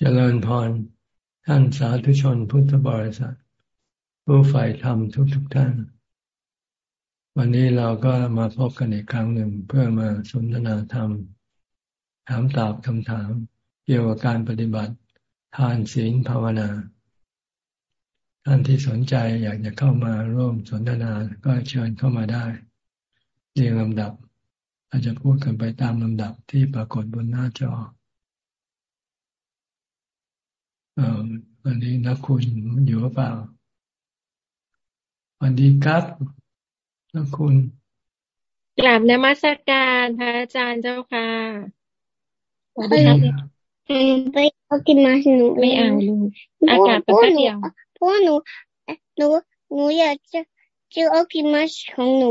เจริญพร ท่านสาธุชนพุทธบริษัท ผู้ฝ่ายธรรมทุกทุกท่าน วันนี้เราก็มาพบกันอีกครั้งหนึ่งเพื่อมาสนทนาธรรม ถามตอบคำถาม เกี่ยวกับการปฏิบัติ ทานศีลภาวนา ท่านที่สนใจอยากจะเข้ามาร่วมสนทนาก็เชิญเข้ามาได้เรียงลำดับ อาจจะพูดกันไปตามลำดับที่ปรากฏบนหน้าจอ อวันนี้นักคุณอยู่หรือเปล่าวันดีครับนักคุณกราบนมัสการพระอาจารย์เจ้าค่ะสวัสดีครับไปเอากินมาสนุไม่เอาลูกอากาศเป็นแค่เดียวเพราะหนูหนูหนูอยากจะจะเอากินมาของหนู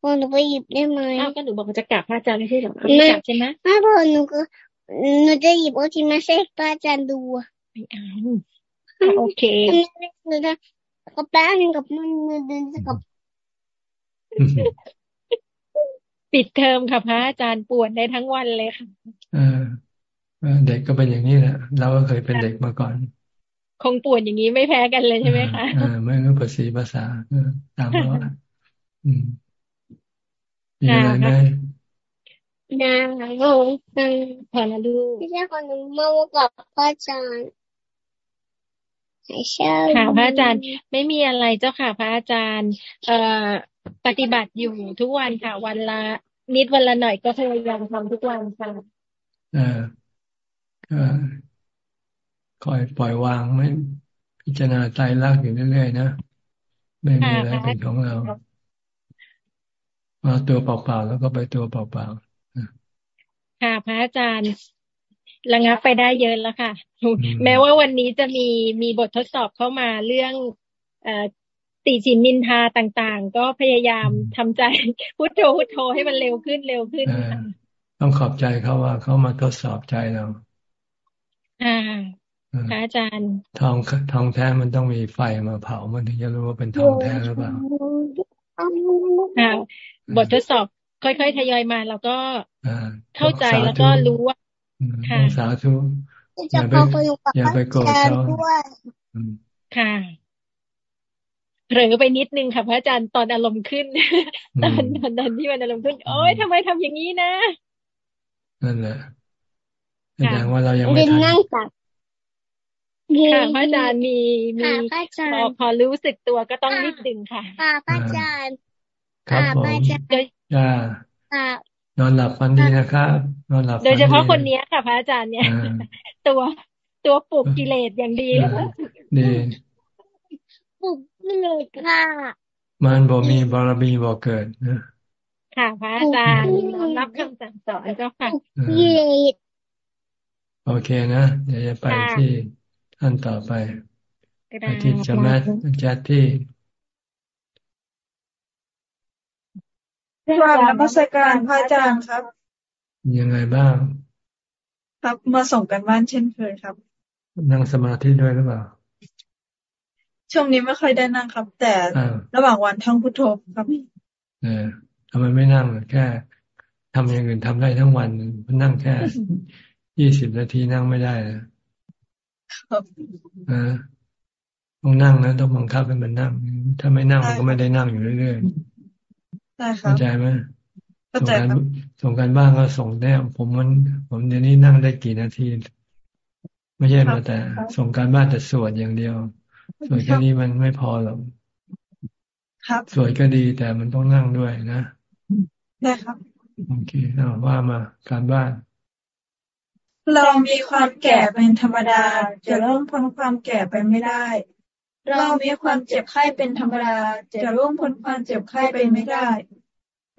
พอหนูไปหยิบได้ไหมอ้าวก็หนูบอกจะกลับพระอาจารย์ไม่ใช่หรอไม่กลับใช่ไหมไม่พอหนูก็หนูจะหยิบเอากินมาให้พระอาจารย์ดู ไม่เอาโอเคหนูจะก็แป๊บนึงกับมันเดินกับปิดเทอมค่ะพระอาจารย์ปวดได้ทั้งวันเลยค่ะเด็กก็เป็นอย่างนี้แหละเราก็เคยเป็นเด็กมาก่อน คงปวดอย่างนี้ไม่แพ้กันเลยใช่ไหมคะอ่าไม่รู้ภาษีภาษาตามเราอืมมีอะไรไหมนาโง่พอแล้วดูไม่ใช่คนนึงมากับพ่อจารย์ ค่ะพระอาจารย์ไม่มีอะไรเจ้าค่ะ พระอาจารย์ เอ่อปฏิบัติอยู่ทุกวันค่ะ วันละนิดวันละหน่อยก็พยายามทำทุกวันค่ะอ่าก็คอยปล่อยวางไม่พิจารณาใจรักอยู่เรื่อยๆนะไม่มีอะไรเป็นของเรามาตัวเปล่าๆแล้วก็ไปตัวเปล่าๆค่ะพระอาจารย์ ระงับไปได้เยอะแล้วค่ะ แม้ว่าวันนี้จะมีมีบททดสอบเข้ามาเรื่องอติจินนินทาต่างๆ ก็พยายามทำใจพุทโธพุทโธให้มันเร็วขึ้นเร็วขึ้น ต้องขอบใจเขาว่าเขามาทดสอบใจเรา อ่าพระอาจารย์ ทองทองแท้มันต้องมีไฟมาเผามันถึงจะรู้ว่าเป็นทองแท้หรือเปล่าบททดสอบค่อยๆทยอยมา แล้วก็เข้าใจแล้วก็รู้ว่า ค่ะสาธุอย่าไปอย่าไปโกรธเขาค่ะเผลอไปนิดนึงค่ะพระอาจารย์ตอนอารมณ์ขึ้น ตอนตอนนั้นที่มันอารมณ์ขึ้น โอ้ยทำไมทำอย่างนี้นะนั่นแหละแสดงว่าเรายังไม่ทันค่ะพระอาจารย์มีมีพอพอรู้สึกตัวก็ต้องนิดดึงค่ะค่ะพระอาจารย์ครับผมจ้า นอนหลับฟันดีนะครับ นอนหลับโดยเฉพาะคนนี้ค่ะพระอาจารย์เนี่ย ตัวตัวปลุกกิเลสอย่างดีดีปลุกกิเลสค่ะ มันบอกมีบารมีบอกเกิดนะค่ะพระอาจารย์รับคำสั่งสอนเจ้าค่ะโอเคนะ เดี๋ยวจะไปที่ท่านต่อไปไปที่จะแมทจัดที่ กราบนมัสการพระอาจารย์ครับ ยังไงบ้าง ครับมาส่งกันบ้านเช่นเคยครับ นั่งสมาธิด้วยหรือเปล่า ช่วงนี้ไม่ค่อยได้นั่งครับ แต่ระหว่างวันท่องพุทโธครับเออทำไมไม่นั่งแค่ทำอย่างอื่นทำได้ทั้งวันมันนั่งแค่ยี่สิบนาทีนั่งไม่ได้นะครับอ่าต้องนั่งนะต้องบังคับให้มันนั่ง ถ้าไม่นั่งมันก็ไม่ได้นั่งอยู่เรื่อยๆ เข้าใจไหมส่งการส่งการบ้านก็ส่งได้ผมมัน ผมเดี๋ยวนี้นั่งได้กี่นาที ไม่ใช่มาแต่ ส่งการบ้านแต่สวดอย่างเดียวสวดแค่นี้มันไม่พอหรอกครับสวดก็ดีแต่มันต้องนั่งด้วยนะได้ครับโอเคเอาว่ามาการบ้าน เรามีความแก่เป็นธรรมดาจะล่วงพ้นความแก่ไปไม่ได้ เรามีความเจ็บไข้เป็นธรรมดาจะร่วงพ้นความเจ็บไข้ไปไม่ได้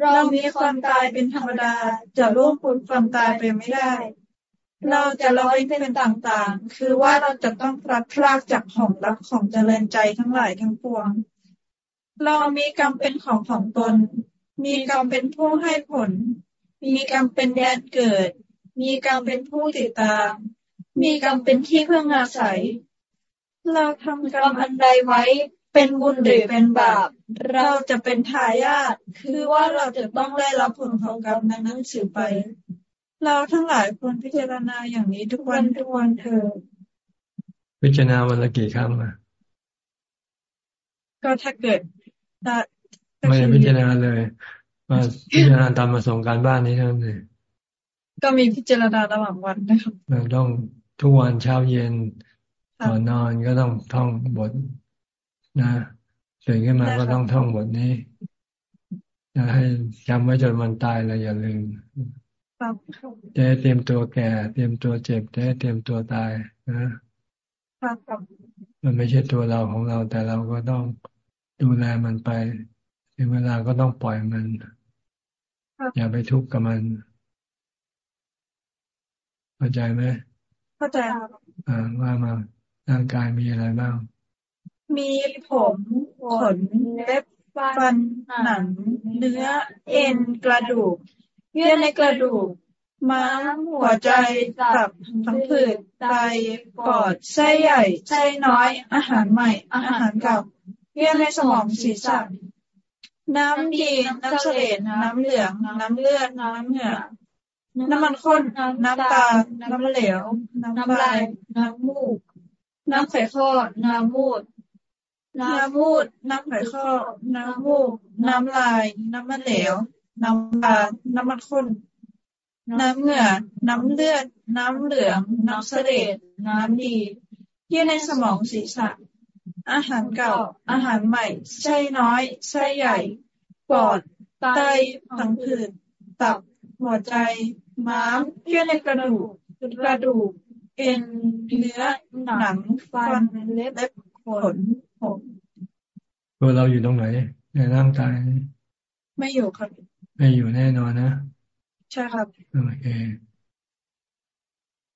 เรามีความตายเป็นธรรมดาจะร่วงพ้นความตายไปไม่ได้ เราจะลอยเป็นต่างๆ คือว่าเราจะต้องพลัดพรากจากของรักของเจริญใจทั้งหลายทั้งปวง เรามีกรรมเป็นของของตน มีกรรมเป็นผู้ให้ผล มีกรรมเป็นแดนเกิด มีกรรมเป็นผู้ติดตาม มีกรรมเป็นที่เพื่ออาศัย เราทำกรรมอันใดไว้ เป็นบุญหรือเป็นบาป เราจะเป็นทายาทคือว่าเราจะต้องได้รับผลของกรรมนั้นสืบไป เราทั้งหลายควรพิจารณาอย่างนี้ทุกวันทุกวันเถิดพิจารณาวันละกี่ครั้งอะก็ถ้าเกิดไม่ได้พิจารณาเลยมาพิจารณาตามมาส่งการบ้านนี้เท่านั้นเองก็มีพิจารณาระหว่างวันนะครับต้องทุกวันเช้าเย็น ก่อนนอนก็ต้องท่องบทนะตื่นขึ้นมาก็ต้องท่องบทนี้จะให้จำไว้จนวันตายเลยอย่าลืมจะเตรียมตัวแก่ เตรียมตัวเจ็บจะเตรียมตัวตายนะมันไม่ใช่ตัวเราของเรา แต่เราก็ต้องดูแลมันไปถึงเวลาก็ต้องปล่อยมัน อย่าไปทุกข์กับมันเข้าใจไหมเข้าใจครับอ่าว่ามา ร่างกายมีอะไรบ้าง มีผมขนเล็บฟันหนัง เนื้อเอ็นกระดูก เยื่อในกระดูก ม้ามหัวใจตับทั้งผืดไตปอดไส้ใหญ่ไส้น้อย อาหารใหม่ อาหารเก่าเยื่อในสมองศีรษะน้ำดีน้ำเสลดน้ำเหลือง น้ำเลือด น้ำเหงื่อน้ำมันข้น น้ำตาลน้ำเหลว น้ำลาย น้ำมูก น้ำไข่ข้อ น้ำมูด น้ำมูด น้ำไข่ข้อ น้ำมูก น้ำลาย น้ำมันเหลว น้ำตาน้ำมันข้น น้ำเหงื่อ น้ำเลือด น้ำเหลือง น้ำเสลดน้ำดีเยื่อในสมองศีรษะ อาหารเก่า อาหารใหม่ ไส้น้อย ไส้ใหญ่ ปอด ไตผังผืดตับ หัวใจ ม้ามเยื่อในกระดูก กระดูก เอ็นเนื้อหนังฟันเล็บขนผมตัวเราอยู่ตรงไหน ในร่างกาย ไม่อยู่ครับ ไม่อยู่แน่นอนนะ ใช่ครับโอเค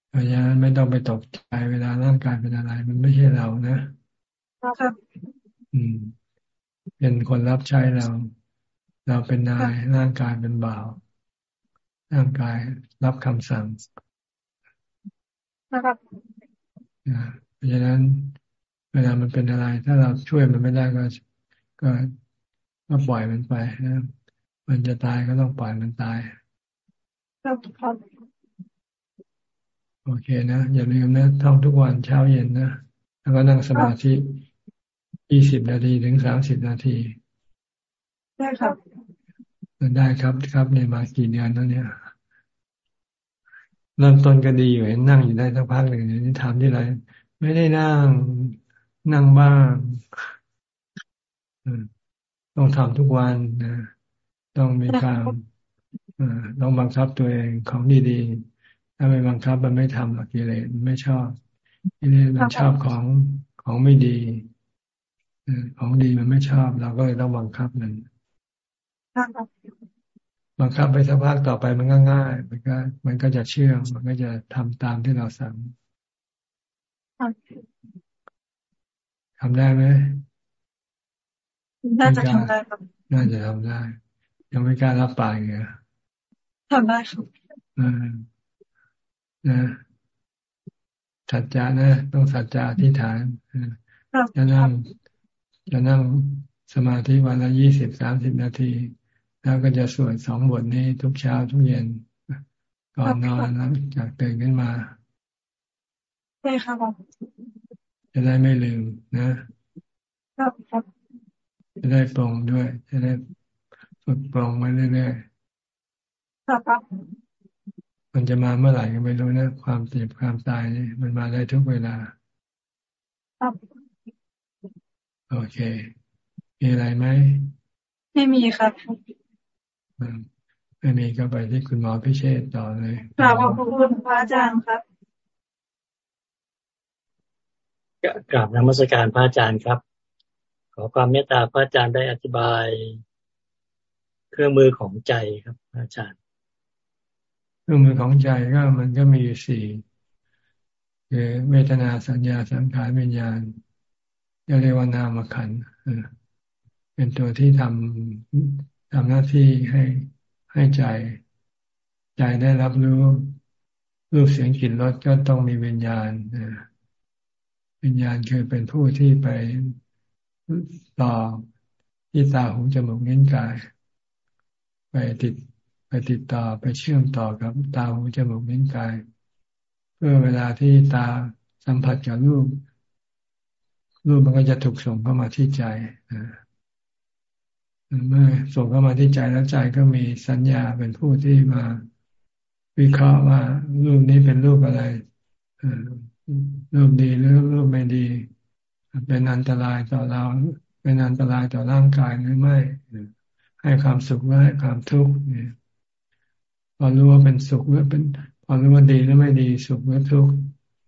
เพราะฉะนั้นไม่ต้องไปตกใจเวลาร่างกายเป็นอะไร มันไม่ใช่เรานะครับ อืม เป็นคนรับใช้เรา เราเป็นนายร่างกายเป็นบ่าว ร่างกายรับคำสั่ง นะครับเพราะฉะนั้น เวลามันเป็นอะไร ถ้าเราช่วยมันไม่ได้ก็ก็ก็ปล่อยมันไปนะมันจะตายก็ต้องปล่อยมันตายครับครับโอเคนะอย่าลืมนะท่องทุกวันเช้าเย็นนะแล้วก็นั่งสมาธิยี่สิบนาทีถึงสามสิบนาทีได้ครับได้ครับครับเนี่ยมากี่เดือนแล้วเนี่ย เริ่มต้นก็ดีอยู่เห็นนั่งอยู่ได้สักพักหนึ่งนี่ทำที่ไรไม่ได้นั่งนั่งบ้างต้องทำทุกวันนะต้องมีการต้องบังคับตัวเองของดีๆถ้าไม่บังคับมันไม่ทำหรอกกิเลสไม่ชอบกิเลสมันชอบของของไม่ดีของดีมันไม่ชอบเราก็เลยต้องบังคับมัน บังคับไปสักพักต่อไปมันก็ง่าย มันก็ มันก็จะเชื่อมมันก็จะทำตามที่เราสั่งทำได้ไหมน่าจะทำได้ครับน่าจะทำได้ ยังไม่กล้ารับปากเลยทำได้ครับนะสัจจะนะต้องสัจจะที่ฐานจะนั่งจะนั่งสมาธิวันละยี่สิบสามสิบนาที แล้วก็จะสวดสองบทนี้ทุกเช้าทุกเย็น ก่อนนอนแล้วจากตื่นขึ้นมาใช่ครับจะได้ไม่ลืมนะครับครับจะได้ปรงด้วย จะได้ฝึกปรงไว้เรื่อยๆครับครับมันจะมาเมื่อไหร่ก็ไม่รู้นะ ความเจ็บความตายนี่มันมาได้ทุกเวลาครับโอเค มีอะไรไหม ไม่มีครับ ไม่มีก็ไปที่คุณหมอพิเชษต่อเลยกราบขอบคุณพระอาจารย์ครับกราบนมัสการพระอาจารย์ครับ ขอความเมตตาพระอาจารย์ได้อธิบาย เครื่องมือของใจครับพระอาจารย์ เครื่องมือของใจก็มันก็มีสี่คือเวทนาสัญญาสังขารวิญญาณเรียกว่านามขันเป็นตัวที่ทำ ทำหน้าที่ให้ให้ใจ ใจได้รับรู้รูปเสียงกลิ่นรสก็ต้องมีวิญญาณวิญญาณคือเป็นผู้ที่ไปต่อที่ตาหูจมูกนิ้นกาย ไปติดไปติดต่อไปเชื่อมต่อกับตาหูจมูกนิ้นกาย เพื่อเวลาที่ตาสัมผัสกับรูปรูปมันก็จะถูกส่งเข้ามาที่ใจ เมื่อส่งเข้ามาที่ใจแล้วใจก็มีสัญญาเป็นผู้ที่มาวิเคราะห์ว่ารูปนี้เป็นรูปอะไรรูปดีหรือรูปไม่ดี เป็นอันตรายต่อเรา เป็นอันตรายต่อร่างกายหรือไม่ ให้ความสุขหรือให้ความทุกข์เนี่ยพอรู้ว่าเป็นสุขหรือเป็นพอรู้ว่าดีหรือไม่ดีสุขหรือทุกข์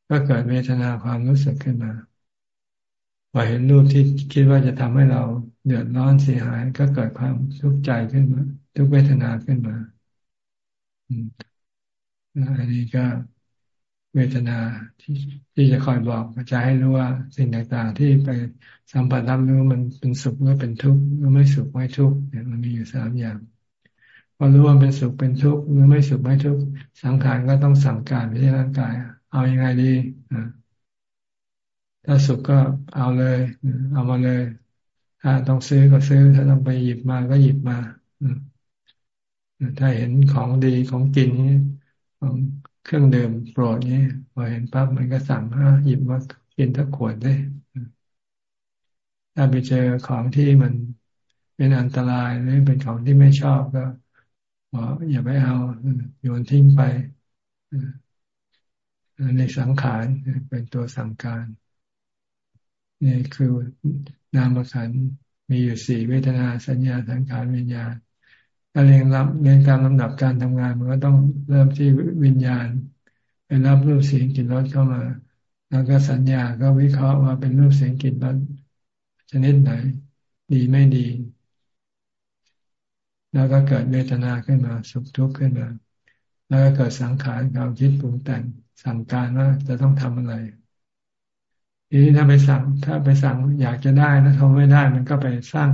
ก็เกิดเวทนาความรู้สึกขึ้นมาพอเห็นรูปที่คิดว่าจะทำให้เรา เดือดร้อนเสียหายก็เกิดความทุกข์ใจขึ้นมาทุกเวทนาขึ้นมาอันนี้ก็เวทนาที่ที่จะคอยบอกจะให้รู้ว่าสิ่งต่างๆ ที่ไปสัมผัสรับรู้มันเป็นสุขหรือเป็นทุกข์หรือไม่สุขไม่ทุกข์เนี่ยมันมีอยู่สามอย่างพอรู้ว่าเป็นสุขเป็นทุกข์หรือไม่สุขไม่ทุกข์สังขารก็ต้องสั่งการไปที่ร่างกาย เอาอยัางไงดีถ้าสุขก็เอาเลย เอามาเลย ถ้าต้องซื้อก็ซื้อ ถ้าต้องไปหยิบมาก็หยิบมาถ้าเห็นของดีของกินนี้ของเครื่องดื่มโปรดนี้พอเห็นปั๊บมันก็สั่งห้าหยิบมากินทักขวดได้ถ้าไปเจอของที่มันเป็นอันตรายหรือเป็นของที่ไม่ชอบก็บอกอย่าไปเอาโยนทิ้งไปในสังขารเป็นตัวสั่งการ นี่คือ นามขันมีอยู่สี่เวทนาสัญญาสังขารวิญญาณถ้าเรียนรับเรียนการลำดับการทำงานมันก็ต้องเริ่มที่วิญญาณไปรับรูปเสียงกลิ่นรสเข้ามา แล้วก็สัญญาก็วิเคราะห์ว่าเป็นรูปเสียงกลิ่นรสชนิดไหน ดีไม่ดี แล้วก็เกิดเวทนาขึ้นมา สุขทุกข์ขึ้นมา แล้วก็เกิดสังขารความคิดปรุงแต่งสั่งการว่าจะต้องทำอะไร ทีนี้ถ้าไปสั่ง ถ้าไปสั่งอยากจะได้แล้วทำไม่ได้ มันก็ไปสร้าง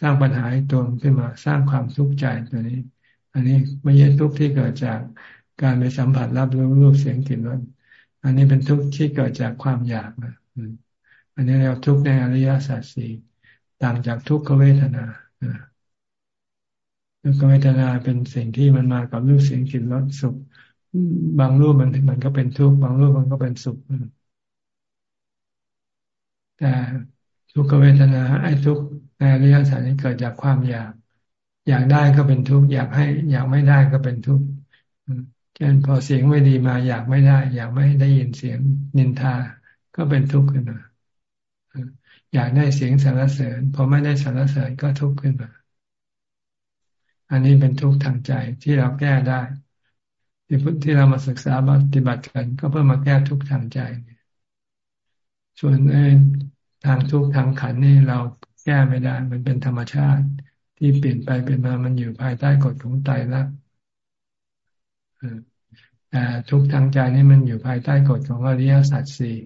สร้างปัญหาให้ตัวขึ้นมา สร้างความทุกข์ใจตัวนี้ อันนี้ไม่ใช่ทุกข์ที่เกิดจากการไปสัมผัสรับรู้รูปเสียงกลิ่นรสอันนี้เป็นทุกข์ที่เกิดจากความอยากนะอันนี้เราทุกข์ในอริยสัจสี่ต่างจากทุกขเวทนาทุกขเวทนาเป็นสิ่งที่มันมากับรูปเสียงกลิ่นรสสุข บางรูปมันมันก็เป็นทุกข์บางรูปมันก็เป็นสุข แต่ทุกขเวทนาไอ้ทุกในอริยสัจนี้เกิดจากความอยาก อยากได้ก็เป็นทุกข์อยากให้ อยากไม่ได้ก็เป็นทุกข์เช่นพอเสียงไม่ดีมา อยากไม่ได้ อยากไม่ได้ยินเสียงนินทาก็เป็นทุกข์ขึ้นมาอยากได้เสียงสรรเสริญพอไม่ได้สรรเสริญก็ทุกข์ขึ้นมาอันนี้เป็นทุกข์ทางใจที่เราแก้ได้ที่ที่เรามาศึกษาปฏิบัติกัน ก็เพื่อมาแก้ทุกข์ทางใจ ส่วน ทางทุกข์ทางขันนี่เราแก้ไม่ได้ มันเป็นธรรมชาติ ที่เปลี่ยนไปเป็นมามันอยู่ภายใต้กฎของไตรลักษณ์แต่ทุกทางใจนี่มันอยู่ภายใต้กฎของอริยสัจสี่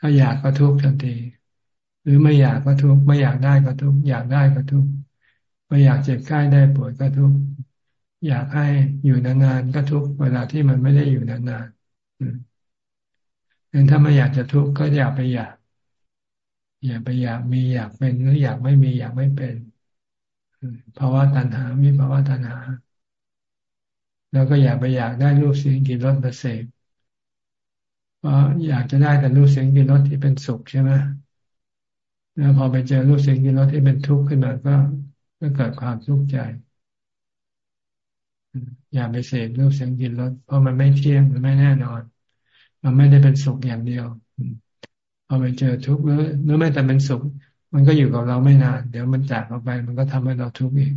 ถ้าอยากก็ทุกข์ทันที หรือไม่อยากก็ทุกข์ไม่อยากได้ก็ทุกข์อยากได้ก็ทุกข์ไม่อยากเจ็บไข้ได้ป่วยก็ทุกข์อยากให้อยู่นานๆก็ทุกเวลาที่มันไม่ได้อยู่นานๆ งั้นถ้าไม่อยากจะทุกข์ก็อย่าไปอยาก อย่าไปอยากมีอยากเป็นหรืออยากไม่มีอยากไม่เป็นภาวะตัณหามีภาวะตัณหา แล้วก็อย่าไปอยากได้รูปเสียงกลิ่นรสมาเสพเพราะอยากจะได้แต่รูปเสียงกลิ่นรสที่เป็นสุขใช่ไหมแล้วพอไปเจอรูปเสียงกลิ่นรสที่เป็นทุกข์ขึ้นมาก็ก็เกิดความทุกข์ใจ อย่าไปเสพรูปเสียงกลิ่นรสเพราะมันไม่เที่ยงมันไม่แน่นอน มันไม่ได้เป็นสุขอย่างเดียวพอไปเจอทุกข์หรือหรือไม่แต่เป็นสุข มันก็อยู่กับเราไม่นาน เดี๋ยวมันจากเราไป มันก็ทำให้เราทุกข์อีก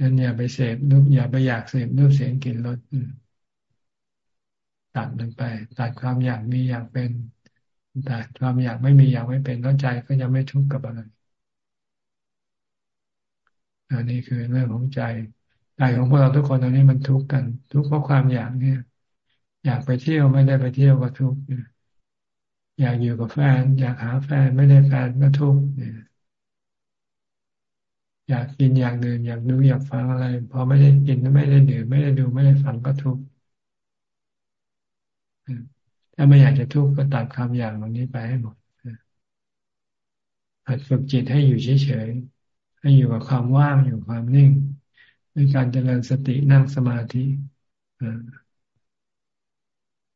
งั้นอย่าไปเสพรูปอย่าไปอยากเสพรูปเสียงกลิ่นรสตัดมันไปตัดความอยากมีอยากเป็นตัดความอยากไม่มีอยากไม่เป็นแล้วใจก็ยังไม่ทุกข์กับอะไรอันนี้คือเรื่องของใจใจของพวกเราทุกคนตอนนี้มันทุกข์กัน ทุกข์เพราะความอยากเนี่ย อยากไปเที่ยวไม่ได้ไปเที่ยวก็ทุกข์อยากอยู่กับแฟน อยากหาแฟนไม่ได้แฟนก็ทุกข์อยากกินอยากดื่มอยากดูอยากฟังอะไรพอไม่ได้กินไม่ได้ดื่มไม่ได้ดูไม่ได้ฟังก็ทุกข์ถ้าไม่อยากจะทุกข์ก็ตัดความอยากเหล่านี้ไปให้หมดหัดฝึกจิตให้อยู่เฉยๆให้อยู่กับความว่างอยู่ความนิ่งด้วยการเจริญสตินั่งสมาธิ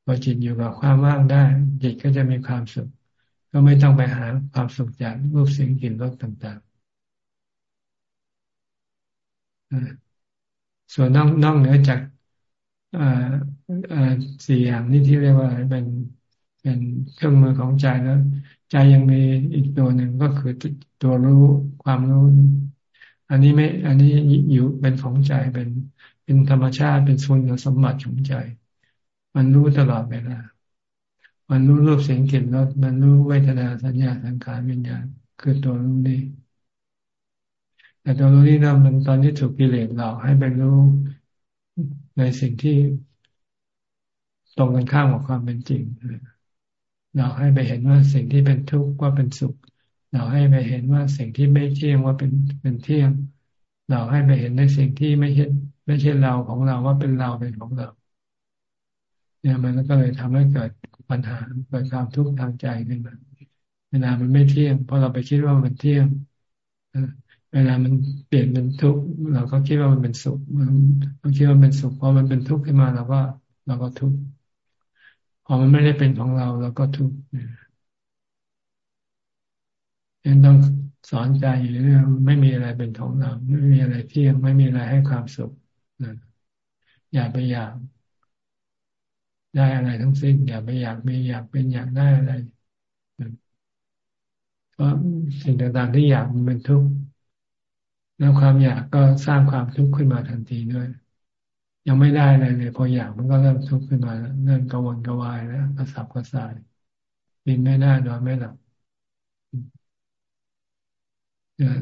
พอจิตอยู่กับความว่างได้ จิตก็จะมีความสุข ก็ไม่ต้องไปหาความสุขจากรูปเสียงกลิ่นรสต่างๆ ส่วนนอกนอกเหนือจากสี่อย่างนี้ที่เรียกว่าเป็นเป็นเครื่องมือของใจแล้ว ใจยังมีอีกตัวหนึ่งก็คือตัวรู้ความรู้ อันนี้ไม่ อันนี้อยู่เป็นของใจเป็นเป็นธรรมชาติเป็นส่วนสมบัติของใจ มันรู้ตลอดเวลา มันรู้รูปเสียงกลิ่นรสมันรู้เวทนาสัญญาสังขารวิญญาณ คือตัวรู้นี้ แต่ตัวรู้นี้นะมันตอนนี้ถูกกิเลสหลอกให้ไปรู้ในสิ่งที่ตรงกันข้ามกับความเป็นจริงเราให้ไปเห็นว่าสิ่งที่เป็นทุกข์ว่าเป็นสุข เราให้ไปเห็นว่าสิ่งที่ไม่เที่ยงว่าเป็นเป็นเที่ยง เราให้ไปเห็นในสิ่งที่ไม่ใช่ไม่ใช่เราของเราว่าเป็นเราเป็นของเรา เนี่ยมันก็เลยทำให้เกิดปัญหาเกิดความทุกข์ทางใจขึ้นมาเวลามันไม่เที่ยงเพราะเราไปคิดว่ามันเที่ยงเวลามันเปลี่ยนเป็นทุกข์เราก็คิดว่ามันเป็นสุขเราคิดว่าเป็นสุขพอมันเป็นทุกข์ขึ้นมาเราก็เราก็ทุกข์พอมันไม่ได้เป็นของเราเราก็ทุกข์ยังต้องสอนใจอยู่เรื่องไม่มีอะไรเป็นของเรา ไม่มีอะไรเที่ยงไม่มีอะไรให้ความสุขอย่าไปอยาก ได้อะไรทั้งสิ้นอย่าไปอยากมีอยากเป็นอยากได้อะไรเพราะสิ่งต่างๆที่อยากมันเป็นทุกข์แล้วความอยากก็สร้างความทุกข์ขึ้นมาทันทีด้วย ยังไม่ได้อะไรเลย พออยากมันก็เริ่มทุกข์ขึ้นมาแล้วเริ่มกังวลกวายแล้วกระสับกระส่ายบินไม่ได้นอนไม่หลับ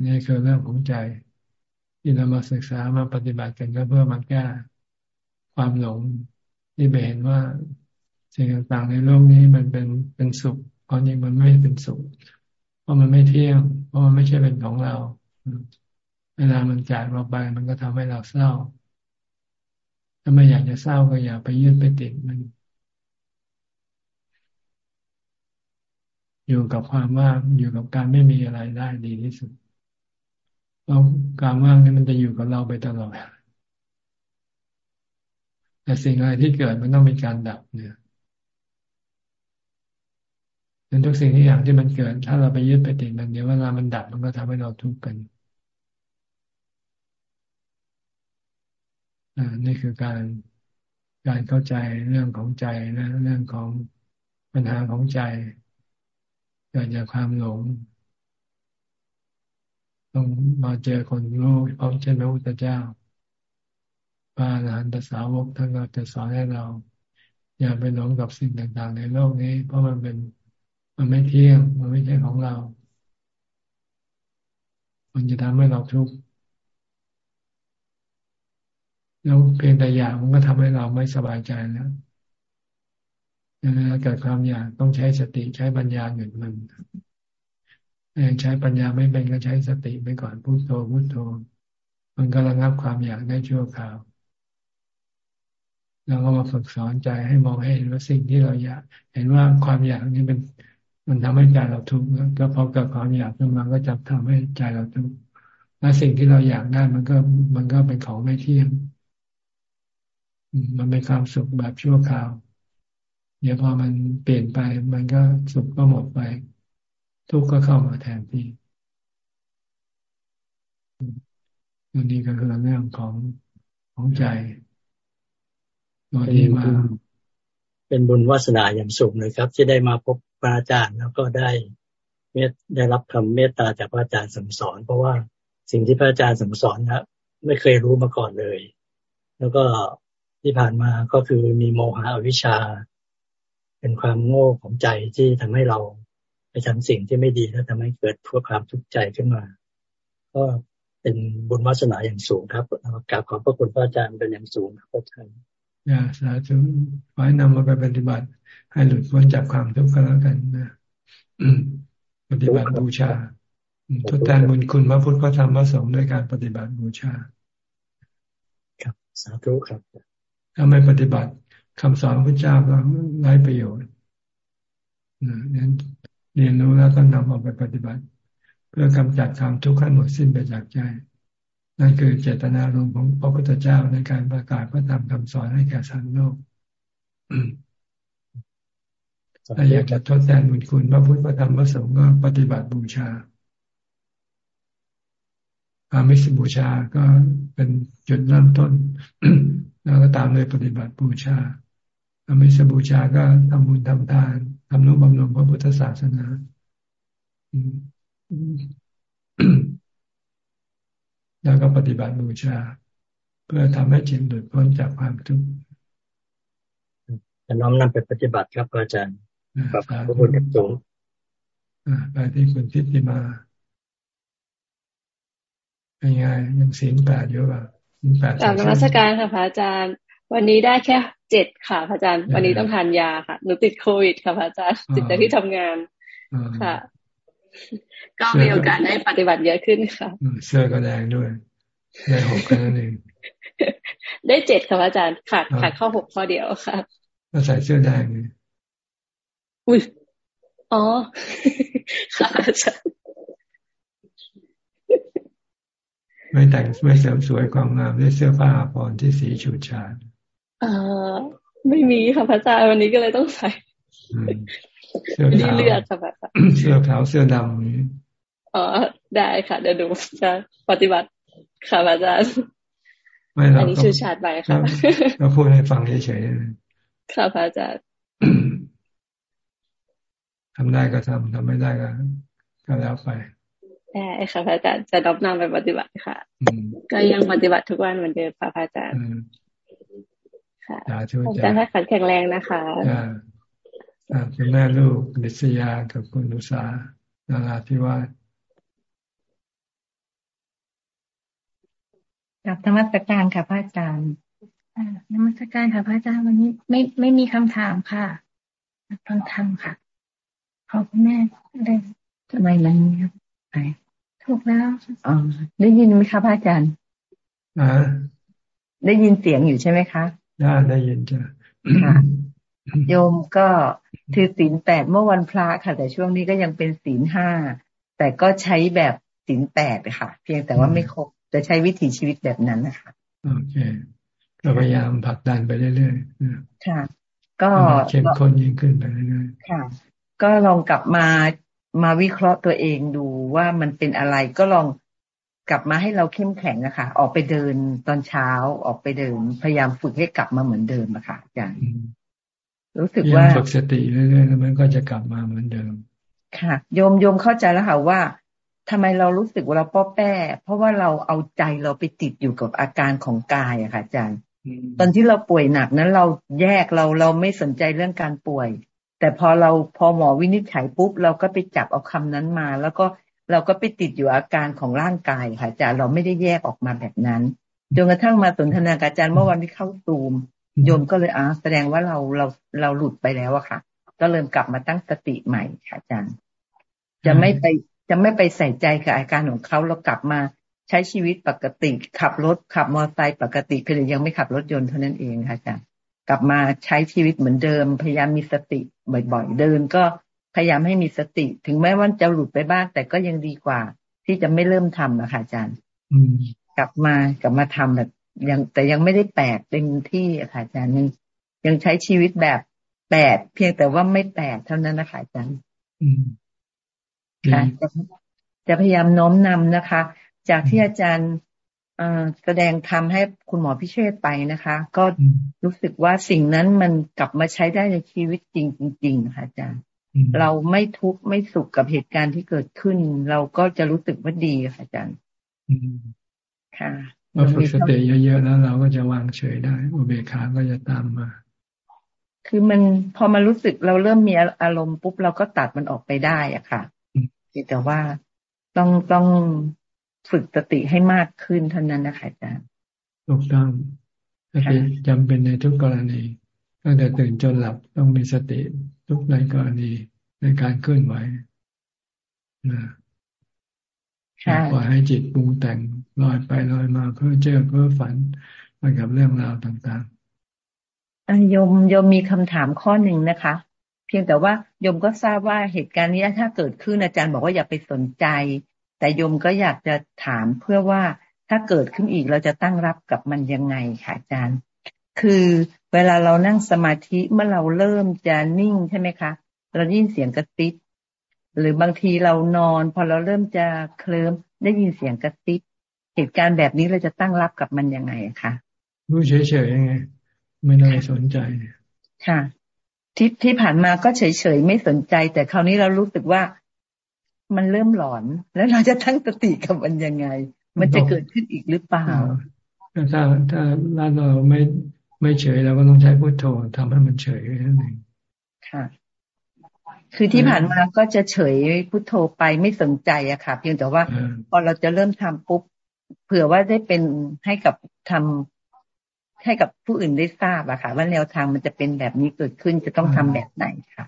นี่คือเรื่องของใจที่เรามาศึกษามาปฏิบัติกันก็เพื่อมาแก้ความหลง ที่ไปเห็นว่าสิ่งต่างๆในโลกนี้มันเป็นเป็นสุขความจริงมันไม่เป็นสุข เพราะมันไม่เที่ยง เพราะมันไม่ใช่เป็นของเรา เวลามันจากเราไปมันก็ทำให้เราเศร้า ถ้าไม่อยากจะเศร้าก็อย่าไปยึดไปติดมัน อยู่กับความว่างอยู่กับการไม่มีอะไรได้ดีที่สุดเพราะการว่างนี่มันจะอยู่กับเราไปตลอด แต่สิ่งอะไรที่เกิดมันต้องมีการดับเนี่ยนั้นทุกสิ่งที่อย่างที่มันเกิด ถ้าเราไปยึดไปติดมันเดี๋ยวเวลามันดับมันก็ทำให้เราทุกข์กันนี่คือการการเข้าใจเรื่องของใจนะเรื่องของปัญหาของใจเกิดจากความหลงต้องมาเจอคนรู้พร้อมเช่นพระพุทธเจ้า ระอรหันตสาวกท่านก็จะสอนให้เรา อย่าไปหลงกับสิ่งต่างๆ ในโลกนี้ เพราะมันเป็นมันไม่เที่ยง มันไม่ใช่ของเรา มันจะทำให้เราทุกข์แล้วเพียงแต่อยากมันก็ทำให้เราไม่สบายใจแล้วเวลาเกิดความอยากต้องใช้สติใช้ปัญญาหยุดมันใช้ปัญญาไม่เป็นก็ใช้สติไปก่อนพุโทโธพุโทโธ มันก็ระงับความอยากได้ชั่วคราว เราก็มาฝึกสอนใจให้มองให้เห็นว่าสิ่งที่เราอยาก เห็นว่าความอยากนี้เป็นมันทำให้ใจเราทุกข์ก็พอเกิดความอยากขึ้นมาก็จะทำให้ใจเราทุกข์และสิ่งที่เราอยากได้มันก็ มันก็เป็นของไม่เที่ยงมันเป็นความสุขแบบชั่วคราว เดี๋ยวพอมันเปลี่ยนไป มันก็สุขก็หมดไป ทุกข์ก็เข้ามาแทนที่อันนี้ก็คือเรื่องของของใจ โดยที่มาเป็นบุญวาสนาอย่างสูงเลยครับ ที่ได้มาพบพระอาจารย์แล้วก็ได้เมตได้รับคำเมตตาจากพระอาจารย์สั่สอน เพราะว่าสิ่งที่พระอาจารย์สั่สอนนะไม่เคยรู้มาก่อนเลย แล้วก็ที่ผ่านมาก็คือมีโมหะอวิชชา เป็นความโง่ของใจที่ทำให้เราไปทำสิ่งที่ไม่ดีแล้วทำให้เกิดพวกความทุกข์ใจขึ้นมา ก็เป็นบุญวาสนาอย่างสูงครับกราบขอบพระคุณพระอาจารย์เป็นอย่างสูงครับอาจารย์ อย่าสาธุขอให้นำมาไปปฏิบัติ ให้หลุดพ้นจากความทุกข์ก็แล้วกันนะปฏิบัติบูชาทดแทนบุญคุณพระพุทธพระธรรมพระสงฆ์ด้วยการปฏิบัติบูชา ครับสาธุครับ ถ้าไม่ปฏิบัติคำสอนพระเจ้าก็ไร้ประโยชน์นั้นเรียนรู้แล้วก็นำเอาไปปฏิบัติ เพื่อกำจัดความทุกข์ให้หมดสิ้นไปจากใจ นั่นคือเจตนารมณ์ของพระพุทธเจ้าในการประกาศพระธรรมคำสอนให้แก่สารโลกถ้าอยากจะทดแทนบุญคุณพระพุทธพระธรรมพระสงฆ์ก็ปฏิบัติบูชาอามิสบูชาก็เป็นจุดเริ่มต้น แล้วก็ตามเลยปฏิบัติบูชาอามิสบูชาก็ทำบุญทำทานทำนุบำรุงพระพุทธศาสนา แล้วก็ปฏิบัติบูชา เพื่อทำให้จิตหลุดพ้นจากความทุกข์จะน้อมนำไปปฏิบัติครับอาจารย์กับพระพุทธสงฆ์ไปที่คุณทิติมาเป็นไงยังศีลแปดอยู่ป่ะศีลแปดจากนมัสการค่ะพระอาจารย์ วันนี้ได้แค่เจ็ดค่ะพระอาจารย์ วันนี้ต้องทานยาค่ะหนูติดโควิดค่ะพระอาจารย์ติดแต่ที่ทำงานค่ะ ก็มีโอกาสได้ปฏิบัติเยอะขึ้นค่ะเสื้อก็แดงด้วยได้หกแค่นั้นเองได้เจ็ดค่ะพระอาจารย์ขาดขาดข้อหกข้อเดียวค่ะก็ใส่เสื้อแดงเลยอุ้ยอ๋อค่ะอาจารย์ไม่แต่งไม่เสริมสวยความงามด้วยเสื้อผ้าพรที่สีฉูดฉาดเออไม่มีค่ะพระอาจารย์วันนี้ก็เลยต้องใส่ เสื้อขาวเลือดค่ะพระอาจารย์เสื้อขาวเสื้อดำนี้อ๋อได้ค่ะเดี๋ยวดูจะปฏิบัติค่ะพระอาจารย์ไม่เราอันนี้ชื่อชาติไปค่ะเราพูดให้ฟังเฉยๆค่ะพระอาจารย์ทำได้ก็ทำทำไม่ได้ก็ก็แล้วไปได้ค่ะพระอาจารย์จะรับนำไปปฏิบัติค่ะ ก็ยังปฏิบัติทุกวันเหมือนเดิมค่ะพระอาจารย์ค่ะอาจารย์ให้ขันแข็งแรงนะคะ คุณแม่ลูกนิสยากับคุณนุสานาราธิวาสกับธรรมสการค่ะพระอาจารย์นมัสการค่ะพระอาจารย์วันนี้ไม่ไม่มีคำถามค่ะฟังธรรมค่ะ ขอบคุณแม่ได้ทำไมมันไปถูกแล้วอ๋อได้ยินไหมคะพระอาจารย์อ่าได้ยินเสียงอยู่ใช่ไหมคะได้ได้ยินจ้ะ โยมก็ถือศีลแปดเมื่อวันพระค่ะ แต่ช่วงนี้ก็ยังเป็นศีลห้าแต่ก็ใช้แบบศีลแปดค่ะ เพียงแต่ว่าไม่ครบจะใช้วิถีชีวิตแบบนั้นนะคะโอเคก็พยายามผลักดันไปเรื่อยๆค่ะ ก็เข้มข้นยิ่งขึ้นไปเรื่อยๆค่ะ ก็ลองกลับมามาวิเคราะห์ตัวเองดูว่ามันเป็นอะไรก็ลองกลับมาให้เราเข้มแข็งนะคะ ออกไปเดินตอนเช้าออกไปเดิน พยายามฝึกให้กลับมาเหมือนเดิมอะค่ะอาจารย์ รู้สึกว่าฝึกสติเรื่อยๆแล้วมันก็จะกลับมาเหมือนเดิม ค่ะ โยมโยมเข้าใจแล้วค่ะว่าทำไมเรารู้สึกว่าเราป้อแป้ เพราะว่าเราเอาใจเราไปติดอยู่กับอาการของกายอะค่ะอาจารย์ ตอนที่เราป่วยหนักนั้นเราแยกเราเราไม่สนใจเรื่องการป่วย แต่พอเราพอหมอวินิจฉัยปุ๊บเราก็ไปจับเอาคำนั้นมา แล้วก็เราก็ไปติดอยู่อาการของร่างกายค่ะอาจารย์เราไม่ได้แยกออกมาแบบนั้นจนกระทั่งมาสนทนากับอาจารย์เมื่อวันที่เข้าซูม โยมก็เลยอ่าแสดงว่าเราเราเราหลุดไปแล้วอะค่ะ ก็เริ่มกลับมาตั้งสติใหม่ค่ะอาจารย์ จะไม่ไปจะไม่ไปใส่ใจกับอาการของเขาเรากลับมาใช้ชีวิตปกติ ขับรถขับมอเตอร์ไซค์ปกติเพียงยังไม่ขับรถยนต์เท่านั้นเองค่ะอาจารย์กลับมาใช้ชีวิตเหมือนเดิม พยายามมีสติบ่อยๆ เดินก็พยายามให้มีสติ ถึงแม้ว่าจะหลุดไปบ้าง แต่ก็ยังดีกว่า ที่จะไม่เริ่มทำนะคะอาจารย์กลับมากลับมาทำแบบ ยังแต่ยังไม่ได้แปดเต็มที่ค่ะอาจารย์ยังยังใช้ชีวิตแบบแปดเพียงแต่ว่าไม่แปดเท่านั้นนะคะอาจารย์ค่ะจะพยายามโน้มนำนะคะ จากที่อาจารย์แสดงทำให้คุณหมอพิเชษไปนะคะ ก็รู้สึกว่าสิ่งนั้นมันกลับมาใช้ได้ในชีวิตจริงจริงๆนะคะอาจารย์ เราไม่ทุกข์ไม่สุขกับเหตุการณ์ที่เกิดขึ้น เราก็จะรู้สึกว่าดีค่ะอาจารย์ค่ะ เราฝึกสติเยอะๆแล้วเราก็จะวางเฉยได้อุเบกขาก็จะตามมา คือมันพอมารู้สึกเราเริ่มมีอารมณ์ปุ๊บเราก็ตัดมันออกไปได้อะค่ะแต่ว่าต้องต้องฝึกสติให้มากขึ้นเท่านั้นนะคะอาจารย์ถูกต้องสติจำเป็นในทุกกรณีตั้งแต่ตื่นจนหลับต้องมีสติทุกในกรณีในการเคลื่อนไหวนะปล่อยให้จิตปรุงแต่ง ลอยไปลอยมาเพื่อเจอเพื่อฝันไปกับเรื่องราวต่างๆโยมโยมมีคำถามข้อหนึ่งนะคะ เพียงแต่ว่าโยมก็ทราบว่าเหตุการณ์นี้ถ้าเกิดขึ้นอาจารย์บอกว่าอย่าไปสนใจ แต่โยมก็อยากจะถามเพื่อว่าถ้าเกิดขึ้นอีกเราจะตั้งรับกับมันยังไงค่ะอาจารย์ คือเวลาเรานั่งสมาธิเมื่อเราเริ่มจะนิ่งใช่ไหมคะ เราได้ยินเสียงกระซิบหรือบางทีเรานอน พอเราเริ่มจะเคลิ้มได้ยินเสียงกระซิบ เหตุการณ์แบบนี้เราจะตั้งรับกับมันยังไงคะรู้เฉยๆยังไง ไม่ได้สนใจค่ะ ที่ที่ผ่านมาก็เฉยๆไม่สนใจ แต่คราวนี้เรารู้สึกว่ามันเริ่มหลอน แล้วเราจะตั้งสติกับมันยังไง มันจะเกิดขึ้นอีกหรือเปล่าถ้าถ้าเราไม่ไม่เฉยเราก็ต้องใช้พุทโธทำให้มันเฉยนั่นเองค่ะ คือที่ผ่านมาก็จะเฉยพุทโธไปไม่สนใจอะค่ะ เพียงแต่ว่า พอเราจะเริ่มทำปุ๊บ เผื่อว่าได้เป็นให้กับทำให้กับผู้อื่นได้ทราบอะค่ะ ว่าแนวทางมันจะเป็นแบบนี้เกิดขึ้นจะต้องทำแบบไหนค่ะ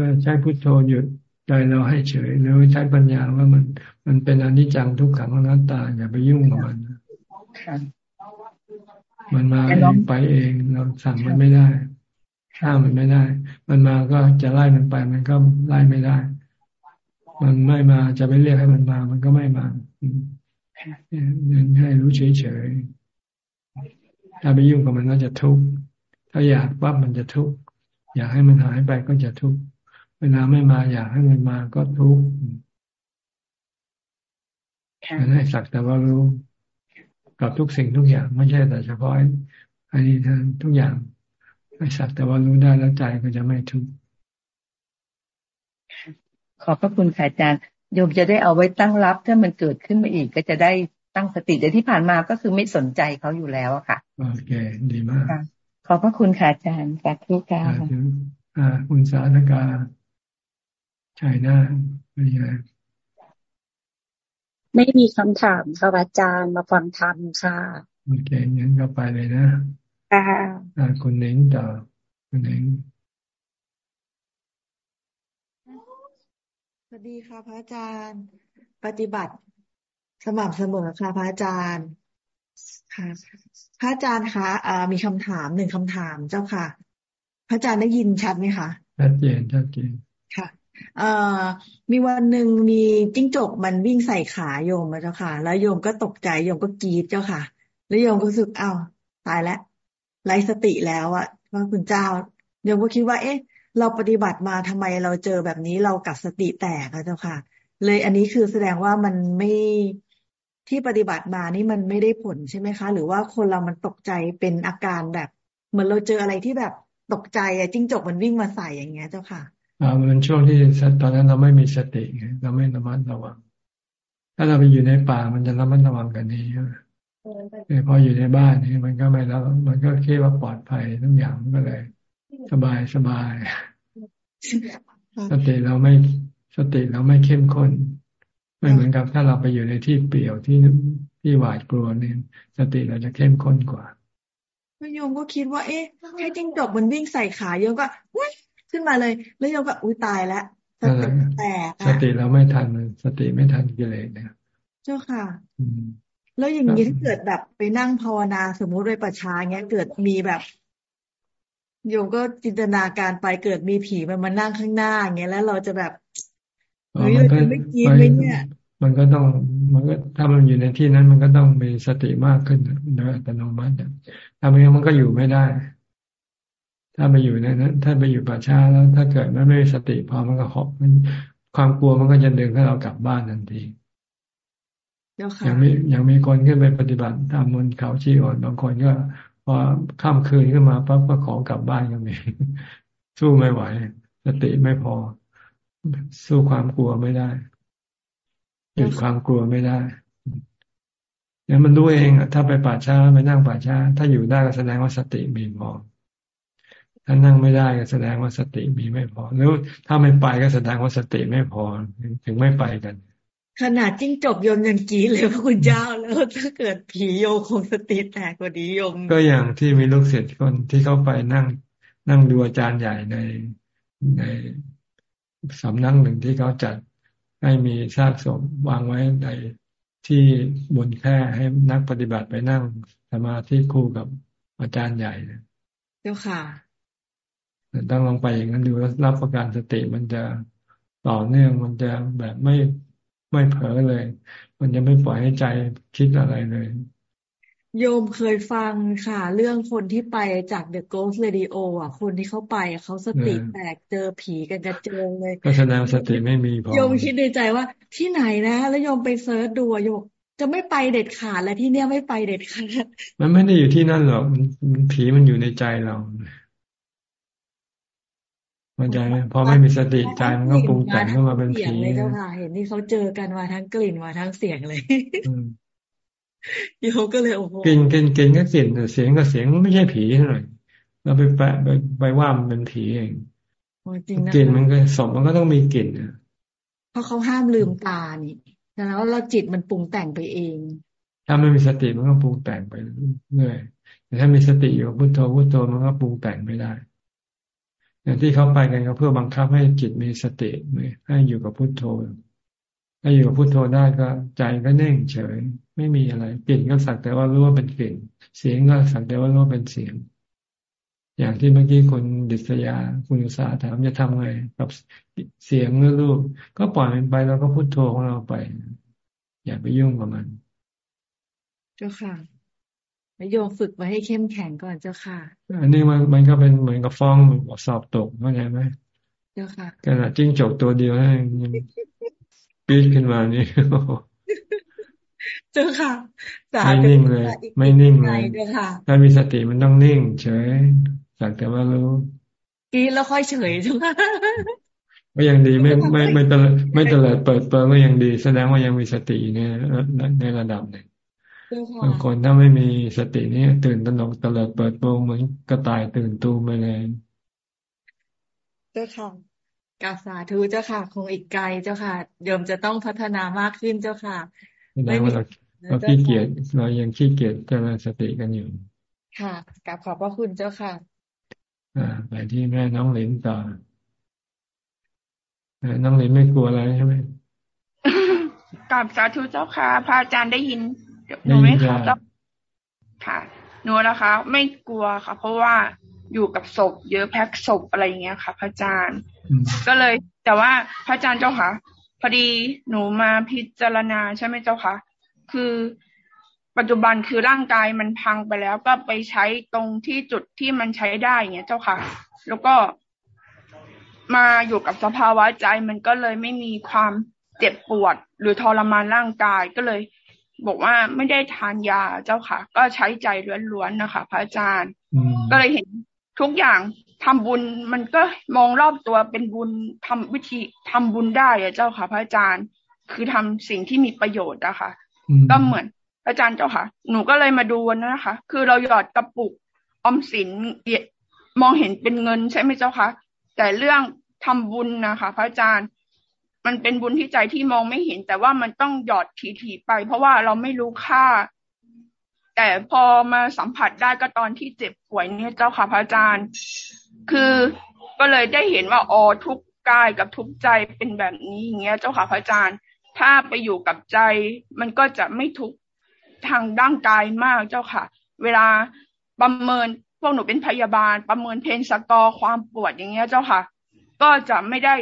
ก็ใช้พุทโธหยุดใจเราให้เฉยแล้วใช้ปัญญาว่ามันมันเป็นอนิจจังทุกขังอนัตตาอย่าไปยุ่งกับมันมันมาเองไปเองเราสั่งมันไม่ได้ห้ามมันไม่ได้ มันมาก็จะไล่มันไป มันก็ไล่ไม่ได้ มันไม่มาจะไปเรียกให้มันมา มันก็ไม่มา ให้รู้เฉยเฉยถ้าไปยุ่งกับมันก็จะทุกข์ ถ้าอยากปั๊บมันจะทุกข์ อยากให้มันหายไปก็จะทุกข์ เวลาไม่มาอยากให้มันมาก็ทุกข์ให้สักแต่ว่ารู้กับทุกสิ่งทุกอย่างไม่ใช่แต่เฉพาะอันนี้ทั้งทุกอย่างให้สักแต่ว่ารู้ได้แล้วใจก็จะไม่ทุกข์ขอบพระคุณค่ะอาจารย์ โยมจะได้เอาไว้ตั้งรับ ถ้ามันเกิดขึ้นมาอีกก็จะได้ตั้งสติแต่ที่ผ่านมาก็คือไม่สนใจเขาอยู่แล้วอะค่ะโอเค ดีมากขอบพระคุณค่ะอาจารย์สาธุค่ะอ่าคุณสาธกาชัยนาเป็นยังไงไม่มีคำถามค่ะอาจารย์มาฟังธรรมค่ะโอเคงั้นก็ไปเลยนะค่ะคุณเน้งต่อคุณเน้ง สวัสดีค่ะพระอาจารย์ ปฏิบัติ สม่ำเสมอค่ะพระอาจารย์ค่ะพระอาจารย์คะมีคำถามหนึ่งคำถามเจ้าค่ะ พระอาจารย์ได้ยินชัดไหมคะชัดเจนชัดเจนค่ะเอ่อมีวันหนึ่งมีจิ้งจกมันวิ่งใส่ขาโยมมาเจ้าค่ะ แล้วโยมก็ตกใจโยมก็กรีดเจ้าค่ะ แล้วโยมก็รู้สึกอ้าวตายแล้วไร้สติแล้วอะว่าคุณเจ้าโยมก็คิดว่า เอ๊ะ เราปฏิบัติมาทำไมเราเจอแบบนี้เรากับสติแตกอะเจ้าค่ะ เลยอันนี้คือแสดงว่ามันไม่ที่ปฏิบัติมานี่มันไม่ได้ผลใช่ไหมคะ หรือว่าคนเรามันตกใจเป็นอาการแบบ เหมือนเราเจออะไรที่แบบตกใจอะจิ้งจกมันวิ่งมาใส่อย่างเงี้ยเจ้าค่ะอ่ามันช่วงที่ตอนนั้นเราไม่มีสติไงเราไม่ระมัดระวังถ้าเราไปอยู่ในป่ามันจะระมัดระวังกันนี้แต่พออยู่ในบ้านนี่มันก็ไม่แล้ว มันก็คิดว่าปลอดภัยทุกอย่างก็เลย สบายสบาย สติเราไม่สติเราไม่เข้มข้น ไม่เหมือนกับถ้าเราไปอยู่ในที่เปลี่ยวที่ที่หวาดกลัวเนี่ยสติเราจะเข้มข้นกว่าโยมก็คิดว่า เอ๊ะแค่จิ้งจกมันวิ่งใส่ขาโยมก็ว้ยขึ้นมาเลย แล้วโยมก็อุ้ยตายแล้วสติแตกสติเราไม่ทันสติไม่ทันกิเลสเนี่ยเจ้าค่ะแล้วอย่างนี้ถ้าเกิดแบบไปนั่งภาวนาสมมุติไปประชาเงี้ยเกิดมีแบบ โยมก็จินตนาการไปเกิดมีผีมันมานั่งข้างหน้าเงี้ยแล้วเราจะแบบเฮ้ยเราจะไม่กินไหมเนี่ย มันก็ต้องมันก็ถ้ามันอยู่ในที่นั้น มันก็ต้องมีสติมากขึ้นโดยอัตโนมัติถ้าไม่งั้นมันก็อยู่ไม่ได้ ถ้าไปอยู่ในนั้นถ้าไปอยู่ป่าช้าแล้ว ถ้าเกิดมันไม่มีสติพอมันก็หอบมันความกลัวมันก็จะดึงให้เรากลับบ้านทันทีอย่างมีอย่างมีคนขึ้นไปปฏิบัติตามมนเขาชีอ่อนบางคนก็ พอข้ามคืนขึ้นมาปั๊บก็ขอกลับบ้านก็มีสู้ไม่ไหวสติไม่พอ สู้ความกลัวไม่ได้หยุดความกลัวไม่ได้เนี่ยมันรู้เองถ้าไปป่าช้าไปนั่งป่าช้า ถ้าอยู่ได้ก็แสดงว่าสติมีพอถ้านั่งไม่ได้ก็แสดงว่าสติมีไม่พอแล้วถ้าไม่ไปก็แสดงว่าสติไม่พอ ถึงไม่ไปกัน ขนาดจิ้งจบยมยังกี้เลยพระคุณเจ้าแล้วถ้าเกิดผีโยคงสติแตกกว่านี้ยม ก็อย่างที่มีลูกศิษย์คนที่เขาไปนั่ง นั่งดูอาจารย์ใหญ่ในในสำนักหนึ่งที่เขาจัดให้มีซากศพวางไว้ในที่บนแค่ให้นักปฏิบัติไปนั่งสมาธิคู่กับอาจารย์ใหญ่เจ้าค่ะต้องลองไปอย่างนั้นดูแล้วรับประกันสติมันจะต่อเนื่องมันจะแบบไม่ ไม่เผลอเลย มันจะไม่ปล่อยให้ใจคิดอะไรเลย โยมเคยฟังค่ะ เรื่องคนที่ไปจาก The Ghost Radio อะ คนที่เขาไปเขาสติแตกเจอผีกันกระเจิงเลย ก็แสดงสติไม่มีพอโยมคิดในใจว่า ที่ไหนนะ แล้วโยมไปเซิร์ชดูโยมจะไม่ไปเด็ดขาดและที่เนี้ยไม่ไปเด็ดขาดมันไม่ได้อยู่ที่นั่นหรอกมันผีมันอยู่ในใจเรา มันใจไหมพอไม่มีสติใจมันก็ปรุงแต่งขึ้นมาเป็นผีเลยเจ้าค่ะ เห็นที่เขาเจอกันมาทั้งกลิ่นมาทั้งเสียงเลยโยก็เลยโอ้โหกินกินกินก็กลิ่นเสียงก็เสียงไม่ใช่ผีเท่าไหร่เราไปแปะไปไปว่ามันเป็นผีเองกลิ่นมันก็ศพมันก็ต้องมีกลิ่นเพราะเขาห้ามลืมตานี่แล้วเราจิตมันปรุงแต่งไปเอง ถ้าไม่มีสติมันก็ปรุงแต่งไปเรื่อยแต่ถ้ามีสติอยู่พุทโธพุทโธมันก็ปรุงแต่งไม่ได้ อย่างที่เขาไปกันก็เพื่อบังคับให้จิตมีสติให้อยู่กับพุทโธถ้าอยู่กับพุทโธได้ก็ใจก็เน่งเฉย ไม่มีอะไรกลิ่นก็สักแต่ว่ารู้ว่าเป็นกลิ่น เสียงก็สักแต่ว่ารู้ว่าเป็นเสียง อย่างที่เมื่อกี้คุณดิษยาคุณอุตสาถามจะทำไงกับเสียงหรือรูป ก็ปล่อยมันไปแล้วก็พุทโธของเราไป อย่าไปยุ่งกับมัน เจ้าค่ะ โยมฝึกไว้ให้เข้มแข็งก่อนเจ้าค่ะ อันนี้มันมันก็เป็นเหมือนกับฟ้องสอบตกเข้าใจไหมเจ้าค่ะขนาดจิ้งจกตัวเดียวให้ยังปีนขึ้นมานี่เจ้าค่ะไม่นิ่งเลย ไม่นิ่งเลยถ้ามีสติมันต้องนิ่ง เฉยสักแต่ว่ารู้กีแล้วค่อยเฉยจ้ะก็ยังดีไม่ไม่ไม่ตะไม่ตะเลิดเปิดเปิดก็ยังดี แสดงว่ายังมีสติในในระดับหนึ่ง บางคนถ้าไม่มีสตินี่ตื่นตระหนกตะเลิดเปิดโปงเหมือนกระต่ายตื่นตูมไปเลยเจ้าค่ะกาสาธุเจ้าค่ะ คงอีกไกลเจ้าค่ะโยมจะต้องพัฒนามากขึ้นเจ้าค่ะไม่ว่าเราเราขี้เกียจเรายังขี้เกียจเจริญสติกันอยู่ ค่ะกลับขอบพระคุณเจ้าค่ะ อ่า ไปที่แม่น้องหลินต่อน้องหลินไม่กลัวอะไรใช่ไหมกลับสาธุเจ้าค่ะพระอาจารย์ได้ยิน หนูไม่ค่ะค่ะ หนูนะคะ ไม่กลัวค่ะ เพราะว่าอยู่กับศพ เยอะแพ็กศพอะไรอย่างเงี้ยค่ะ พระอาจารย์ ก็เลย แต่ว่าพระอาจารย์เจ้าค่ะ พอดีหนูมาพิจารณาใช่ไหมเจ้าค่ะ คือปัจจุบันคือร่างกายมันพังไปแล้ว ก็ไปใช้ตรงที่จุดที่มันใช้ได้เงี้ยเจ้าค่ะ แล้วก็มาอยู่กับสภาวะใจมันก็เลยไม่มีความเจ็บปวด หรือทรมานร่างกายก็เลย บอกว่าไม่ได้ทานยาเจ้าค่ะ ก็ใช้ใจล้วนๆนะคะ พระอาจารย์ ก็เลยเห็นทุกอย่างทำบุญมันก็มองรอบตัวเป็นบุญทำวิธีทำบุญได้อะเจ้าค่ะ พระอาจารย์ คือทำสิ่งที่มีประโยชน์อะค่ะก็เหมือนอาจารย์เจ้าค่ะ หนูก็เลยมาดูนะคะ คือเราหยอดกระปุกออมสินมองเห็นเป็นเงินใช่ไหมเจ้าคะแต่เรื่องทำบุญนะคะ พระอาจารย์ มันเป็นบุญที่ใจที่มองไม่เห็น แต่ว่ามันต้องหยอดทีๆไป เพราะว่าเราไม่รู้ค่า แต่พอมาสัมผัสได้ก็ตอนที่เจ็บป่วยเนี่ยเจ้าค่ะพระอาจารย์ คือก็เลยได้เห็นว่าอ๋อทุกกายกับทุกใจเป็นแบบนี้อย่างเงี้ย เจ้าค่ะพระอาจารย์ ถ้าไปอยู่กับใจ มันก็จะไม่ทุกทางร่างกายมากเจ้าค่ะ เวลาประเมินพวกหนูเป็นพยาบาล ประเมินเพนสกอร์ความปวดอย่างเงี้ยเจ้าค่ะ ก็จะไม่ได้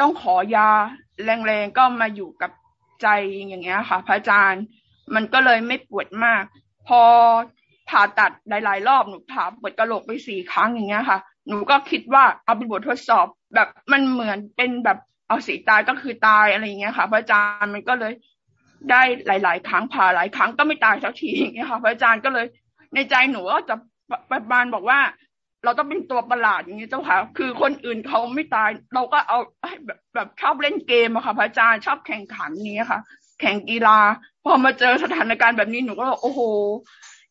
ต้องขอยาแรงๆก็มาอยู่กับใจอย่างเงี้ยค่ะ พระอาจารย์มันก็เลยไม่ปวดมาก พอผ่าตัดหลายๆรอบหนูผ่าปวดกระโหลกไปสี่ครั้งอย่างเงี้ยค่ะ หนูก็คิดว่าเอาเป็นบททดสอบแบบมันเหมือนเป็นแบบเอาสีตายก็คือตายอะไรอย่างเงี้ยค่ะ พระอาจารย์มันก็เลยได้หลาย ๆ ครั้งผ่าหลายครั้งก็ไม่ตายสักทีอย่างเงี้ยค่ะ พระอาจารย์ก็เลยในใจหนูก็จะประมาณบอกว่า เราต้องเป็นตัวประหลาดอย่างนี้เจ้าค่ะ คือคนอื่นเขาไม่ตาย เราก็เอาแบบแบบชอบเล่นเกมอะค่ะ พระอาจารย์ชอบแข่งขันนี้ค่ะ แข่งกีฬา พอมาเจอสถานการณ์แบบนี้หนูก็โอ้โห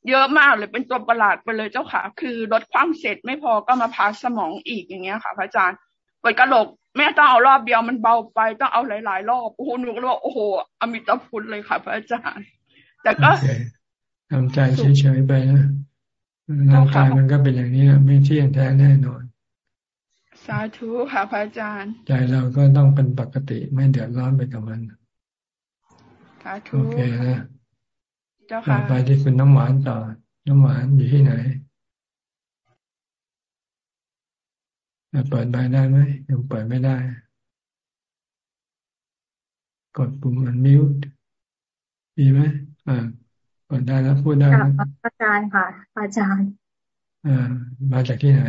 เยอะมากเลยเป็นตัวประหลาดไปเลยเจ้าค่ะ คือลดความเสร็จไม่พอก็มาพาสมองอีกอย่างเงี้ยค่ะ พระอาจารย์เปิดกระโหลกแม่ต้องเอารอบเดียวมันเบาไปต้องเอาหลาย ๆ รอบโอ้โหหนูก็ว่าโอ้โหอมิตรพุทธเลยค่ะ พระอาจารย์ แต่ก็ทำใจเฉยๆไปนะ ร่างกายมันก็เป็นอย่างนี้ไม่เที่ยงแท้แน่นอน สาธุค่ะพระอาจารย์ ใจเราก็ต้องเป็นปกติไม่เดือดร้อนไปกับมัน สาธุ โอเคนะเจ้าค่ะไปที่คุณน้ำหวานต่อ น้ำหวานอยู่ที่ไหนเปิดใบได้ไหมยังเปิดไม่ได้ กดปุ่มมันมิวต์มีไหมอ่า เปิดได้แล้วพูดได้แล้วอาจารย์ค่ะ อาจารย์อ่ามาจากที่ไหน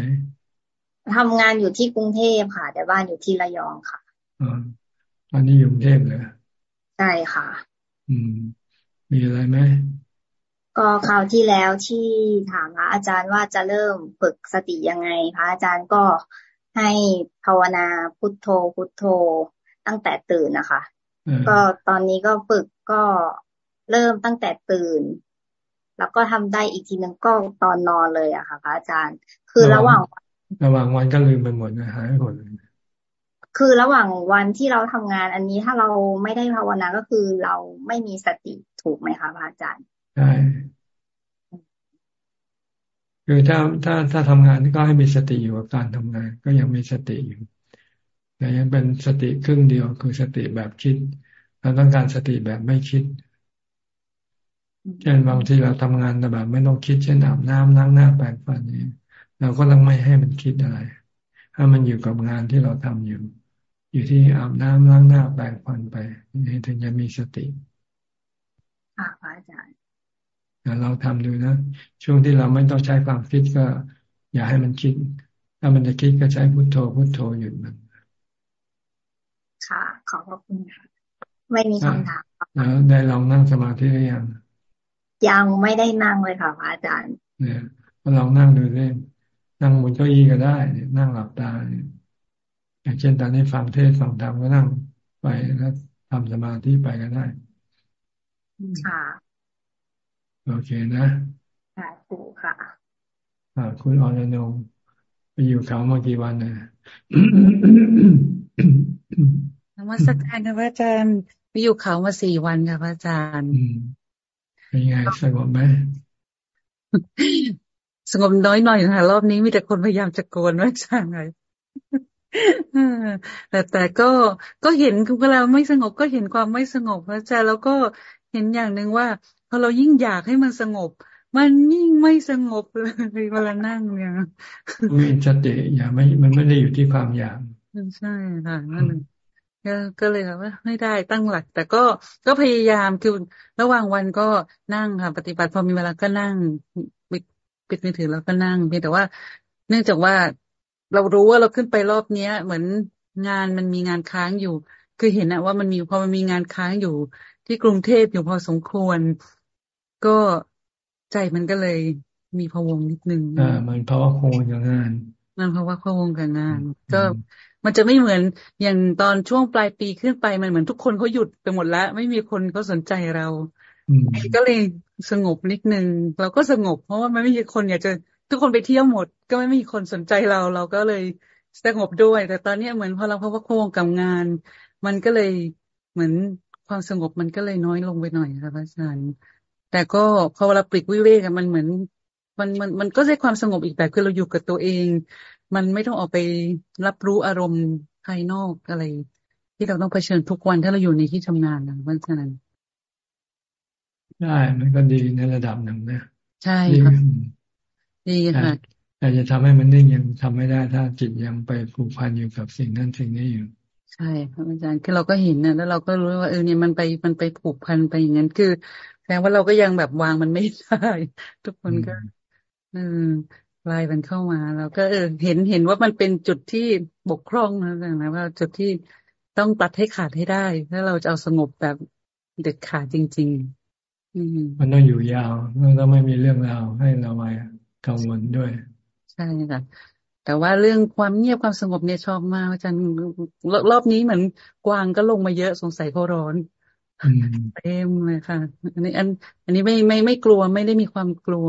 ทำงานอยู่ที่กรุงเทพค่ะ แต่บ้านอยู่ที่ระยองค่ะอ๋อตอนนี้อยู่กรุงเทพเลยใช่ค่ะ อืม มีอะไรไหมก็คราวที่แล้วที่ถามพระอาจารย์ว่าจะเริ่มฝึกสติยังไงพระอาจารย์ก็ให้ภาวนาพุทโธพุทโธตั้งแต่ตื่นนะคะ ก็ตอนนี้ก็ฝึกก็ เริ่มตั้งแต่ตื่น แล้วก็ทำได้อีกทีนึงก็ตอนนอนเลยอะค่ะพระอาจารย์ คือระหว่างระหว่างวันก็ลืมไปหมดนะหายหมดเลยคือระหว่างวันที่เราทำงาน อันนี้ถ้าเราไม่ได้ภาวนาก็คือเราไม่มีสติถูกไหมคะพระอาจารย์ใช่คือถ้าถ้าถ้าทำงานก็ให้มีสติอยู่กับการทำงาน ก็ยังมีสติอยู่แต่ยังเป็นสติครึ่งเดียวคือสติแบบคิดเราต้องการสติแบบไม่คิด เช่นบางทีเราทำงานแต่แบบ ไม่ต้องคิดเช่นอาบน้ำล้างหน้าแปรงฟันนี้เราก็ต้องไม่ให้มันคิดอะไรให้มันอยู่กับงานที่เราทำอยู่ อยู่ที่อาบน้ำล้างหน้าแปรงฟันไปนี่ถึงจะมีสติค่ะอาจารย์เราทำดูนะ ช่วงที่เราไม่ต้องใช้ความคิดก็ อย่าให้มันคิด ถ้ามันจะคิดก็ใช้พุโทโธพุโทโธหยุดมัน ค่ะ ขอบคุณค่ะ ไม่มีคำถามแล้วได้ลองนั่งสมาธิหรือยัง ยังไม่ได้นั่งเลยค่ะพระอาจารย์เนี่ยลองนั่งดูสินั่งบนเก้าอี้ก็ได้นั่งหลับตาอย่างเช่นตอนนี้ฟังเทศฟังธรรมก็นั่งไปแล้วทำสมาธิไปก็ได้ค่ะโอเคนะค่ะครูค่ะอ่าคุณอรนงไปอยู่เขามากี่วันนะนมัสการนะพระอาจารย์ไปอยู่เขามาสี่วันค่ะพระอาจารย์ เป็นไงสงบไหมสงบน้อยหน่อยค่ะรอบนี้มีแต่คนพยายามจะโกนว่าช่างไงแต่แต่ก็ก็เห็นเวลาไม่สงบก็เห็นความไม่สงบพระอาจารย์แล้วก็เห็นอย่างหนึ่งว่าพอเรายิ่งอยากให้มันสงบ มันยิ่งไม่สงบเลยเวลานั่งเนี่ยมีสติอย่าไม่มันไม่ได้อยู่ที่ความอยากใช่ค่ะนั่น ก็ก็เลยว่าไม่ได้ตั้งหลัก แต่ก็ก็พยายามคือระหว่างวันก็นั่งค่ะปฏิบัติพอมีเวลาก็นั่งปิดปิดมือถือแล้วก็นั่งเพียงแต่ว่า เนื่องจากว่าเรารู้ว่าเราขึ้นไปรอบเนี้ย เหมือนงานมันมีงานค้างอยู่ คือเห็นนะว่ามันมีพอมันมีงานค้างอยู่ ที่กรุงเทพอยู่พอสมควร ก็ใจมันก็เลยมีพวงนิดนึงอ่ามันเพราะว่าโคงกับงาน มันเพราะว่าพวงกับงาน ก็ มันจะไม่เหมือนอย่างตอนช่วงปลายปีขึ้นไปมันเหมือนทุกคนเขาหยุดไปหมดแล้ว ไม่มีคนเขาสนใจเราก็เลยสงบนิดนึงเราก็สงบ เพราะว่ามันไม่มีคนอยากจะทุกคนไปเที่ยวหมด ก็ไม่มีคนสนใจเรา เราก็เลยสงบด้วย แต่ตอนนี้เหมือนพอเราเพราะว่าโคงกับงาน มันก็เลยเหมือนความสงบมันก็เลยน้อยลงไปหน่อยค่ะพระอาจารย์แต่ก็พอเวลาปลีกวิเวกมันเหมือน มันมันมันก็ได้ความสงบอีกแบบคือเราอยู่กับตัวเอง มันไม่ต้องออกไปรับรู้อารมณ์ภายนอกอะไร ที่เราต้องเผชิญทุกวันถ้าเราอยู่ในที่ทำงานนะเพราะฉะนั้นได้มันก็ดีในระดับหนึ่งนะใช่ค่ะดีค่ะแต่จะทำให้มันนิ่งยังทำไม่ได้ถ้าจิตยังไปผูกพันอยู่กับสิ่งนั้นสิ่งนี้อยู่ใช่ครับอาจารย์คือเราก็เห็นนะแล้วเราก็รู้ว่าเออเนี่ยมันไปมันไปผูกพันไปอย่างนั้นคือแสดงว่าเราก็ยังแบบวางมันไม่ได้ทุกคนก็ อืม ลายมันเข้ามาเราก็เออเห็นเห็นว่ามันเป็นจุดที่บกพร่องนะนะว่าจุดที่ต้องตัดให้ขาดให้ได้ ถ้าเราจะเอาสงบแบบเด็ดขาดจริงๆอืมมันต้องอยู่ยาวมันต้องไม่มีเรื่องราวให้เราไว้กังวลด้วย ใช่ค่ะแต่ว่าเรื่องความเงียบความสงบเนี่ยชอบมากอาจารย์รอบนี้เหมือนกวางก็ลงมาเยอะสงสัยเขาร้อนเต็มเลยค่ะ อันนี้อัน อันนี้ไม่ไม่ไม่กลัวไม่ได้มีความกลัว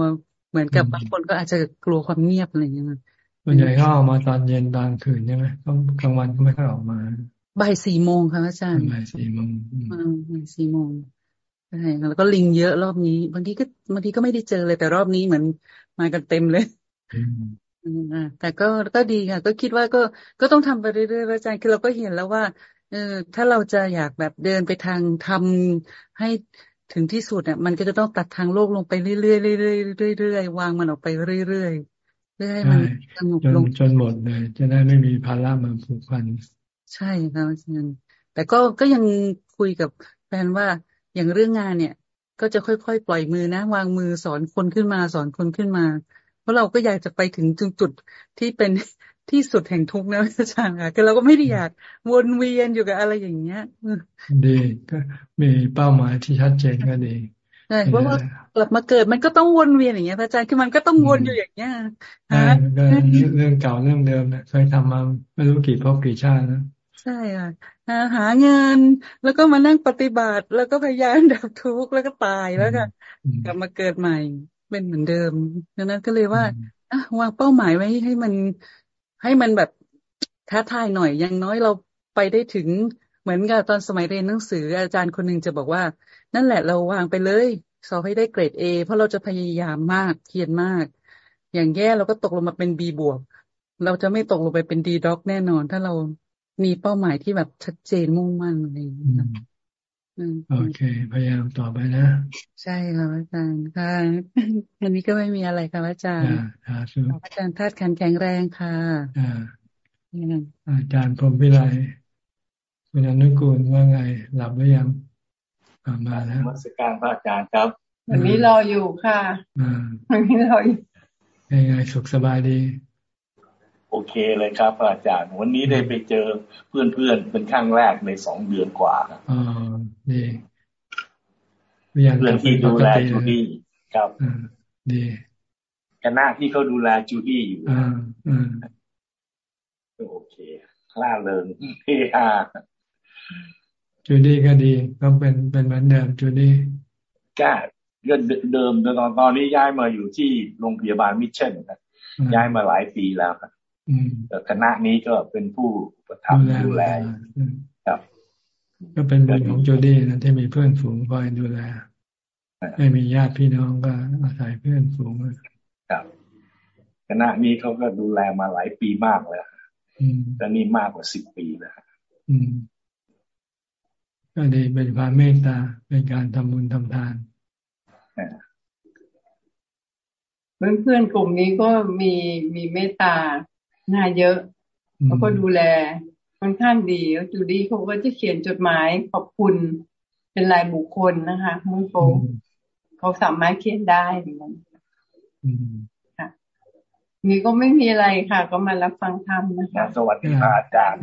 เหมือนกับบางคนก็อาจจะกลัวความเงียบอะไรอย่างเงี้ยส่วนใหญ่เขาออกมาตอนเย็นตอนคืนใช่ไหมต้องกลางวันก็ไม่ค่อยออกมาบ่ายสี่โมงค่ะอาจารย์บ่ายสี่โมงบ่ายสี่โมงใช่แล้วก็ลิงเยอะรอบนี้ บางทีก็บางทีก็ไม่ได้เจอเลยแต่รอบนี้เหมือนมากันเต็มเลยแต่ก็ก็ดีค่ะ ก็คิดว่าก็ก็ต้องทำไปเรื่อยๆอาจารย์คือเราก็เห็นแล้วว่าเออถ้าเราจะอยากแบบเดินไปทางทำให้ ถึงที่สุดเนี่ยมันก็จะต้องตัดทางโลกลงไปเรื่อยๆเรื่อยๆเรื่อยๆวางมันออกไปเรื่อยๆเพื่อให้มันสงบลงจนหมดเลย จะได้ไม่มีภาระมาผูกพันใช่ครับอาจารย์แต่ก็ก็ยังคุยกับแฟนว่าอย่างเรื่องงานเนี่ย ก็จะค่อยๆ ปล่อยมือนะ วางมือสอนคนขึ้นมาสอนคนขึ้นมา เพราะเราก็อยากจะไปถึงจุดจุดที่เป็น ที่สุดแห่งทุกข์นะอาจารย์ค่ะคือเราก็ไม่ได้อยากวนเวียนอยู่กับอะไรอย่างเงี้ยดีก็มีเป้าหมายที่ชัดเจนก็ดีใช่เพราะว่ากลับมาเกิดมันก็ต้องวนเวียนอย่างเงี้ยพระอาจารย์คือมันก็ต้องวนอยู่อย่างเงี้ยฮะเรื่องเก่าเรื่องเดิมนะเคยทำมาไม่รู้กี่พบกี่ชาตินะใช่ค่ะหาเงินแล้วก็มานั่งปฏิบัติ แล้วก็พยายามดับทุกข์แล้วก็ตายแล้วก็กลับมาเกิดใหม่เป็นเหมือนเดิมดังนั้นก็เลยว่าอะวางเป้าหมายไว้ให้มัน ให้มันแบบท้าทายหน่อยอย่างน้อยเราไปได้ถึงเหมือนกับตอนสมัยเรียนหนังสือ อาจารย์คนหนึ่งจะบอกว่า นั่นแหละเราวางไปเลยสอบให้ได้เกรดเอเพราะเราจะพยายามมากเพียรมาก อย่างแย่เราก็ตกลงมาเป็นบีบวกเราจะไม่ตกลงไปเป็นดีด็อกแน่นอน ถ้าเรามีเป้าหมายที่แบบชัดเจนมุ่งมั่นอะไรอย่างเงี้ย โอเค พยายามต่อไปนะ ใช่ค่ะอาจารย์ค่ะวันนี้ก็ไม่มีอะไรค่ะอาจารย์อาจารย์ธาตุขันแข็งแรงค่ะอาจารย์พรมวิไลคุณอนุกูลว่าไง หลับหรือยังมาแล้วมัสการพระอาจารย์ครับ วันนี้รออยู่ค่ะวันนี้รออยู่ยังไงสุขสบายดี โอเคเลยครับ อาจารย์ วันนี้ได้ไปเจอเพื่อนๆเป็นครั้งแรกในสองเดือนกว่าอ๋อดีเพื่อนที่ดูแลจูดี้ครับดีคณะที่เขาดูแลจูดี้อยู่อ่าอ่าโอเคล่าเริงเฮฮาจูดี้ก็ดีก็เป็นเป็นเหมือนเดิมจูดี้ก็ก็เดิมตอนตอนนี้ย้ายมาอยู่ที่โรงพยาบาลมิชชั่นย้ายมาหลายปีแล้วครับ คณะนี้ก็เป็นผู้ประทับดูแลครับ ก็เป็นบุญของโจดี้นะที่มีเพื่อนฝูงคอยดูแลไม่มีญาติพี่น้องก็อาศัยเพื่อนฝูงครับคณะนี้เขาก็ดูแลมาหลายปีมากแล้วแตนี่มากกว่าสิบปีแล้วก็ดีเป็นความเมตตาเป็นการทำบุญทำทานเพื่อนเพื่อนกลุ่มนี้ก็มีมีเมตตา หน้าเยอะแล้วก็ดูแลค่อนข้างดีแล้วจูดี้เขาก็จะเขียนจดหมายขอบคุณเป็นรายบุคคลนะคะเมื่อเขาเขาสามารถเขียนได้เหมือนกันค่ะนี่ก็ไม่มีอะไรค่ะ ก็มารับฟังธรรมนะคะสวัสดีอาจารย์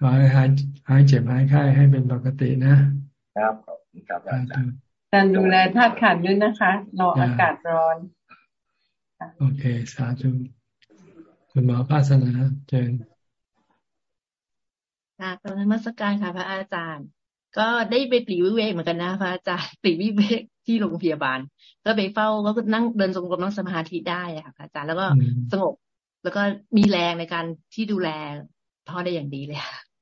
ขอให้หายหายเจ็บหายไข้ให้เป็นปกตินะครับครับอาจารย์การดูแลธาตุขันด้วยนะคะรออากาศร้อน โอเค สาธุ คุณหมอภาสนาเจนค่ะตอนนมัสการค่ะ พระอาจารย์ ก็ได้ไปปลีวิเวกเหมือนกันนะ พระอาจารย์ปลีวิเวกที่โรงพยาบาล ก็ไปเฝ้าก็นั่งเดินทรงกรมนั่งสมาธิได้ค่ะพระอาจารย์แล้วก็สงบ แล้วก็มีแรงในการที่ดูแลพ่อได้อย่างดีเลยค่ะ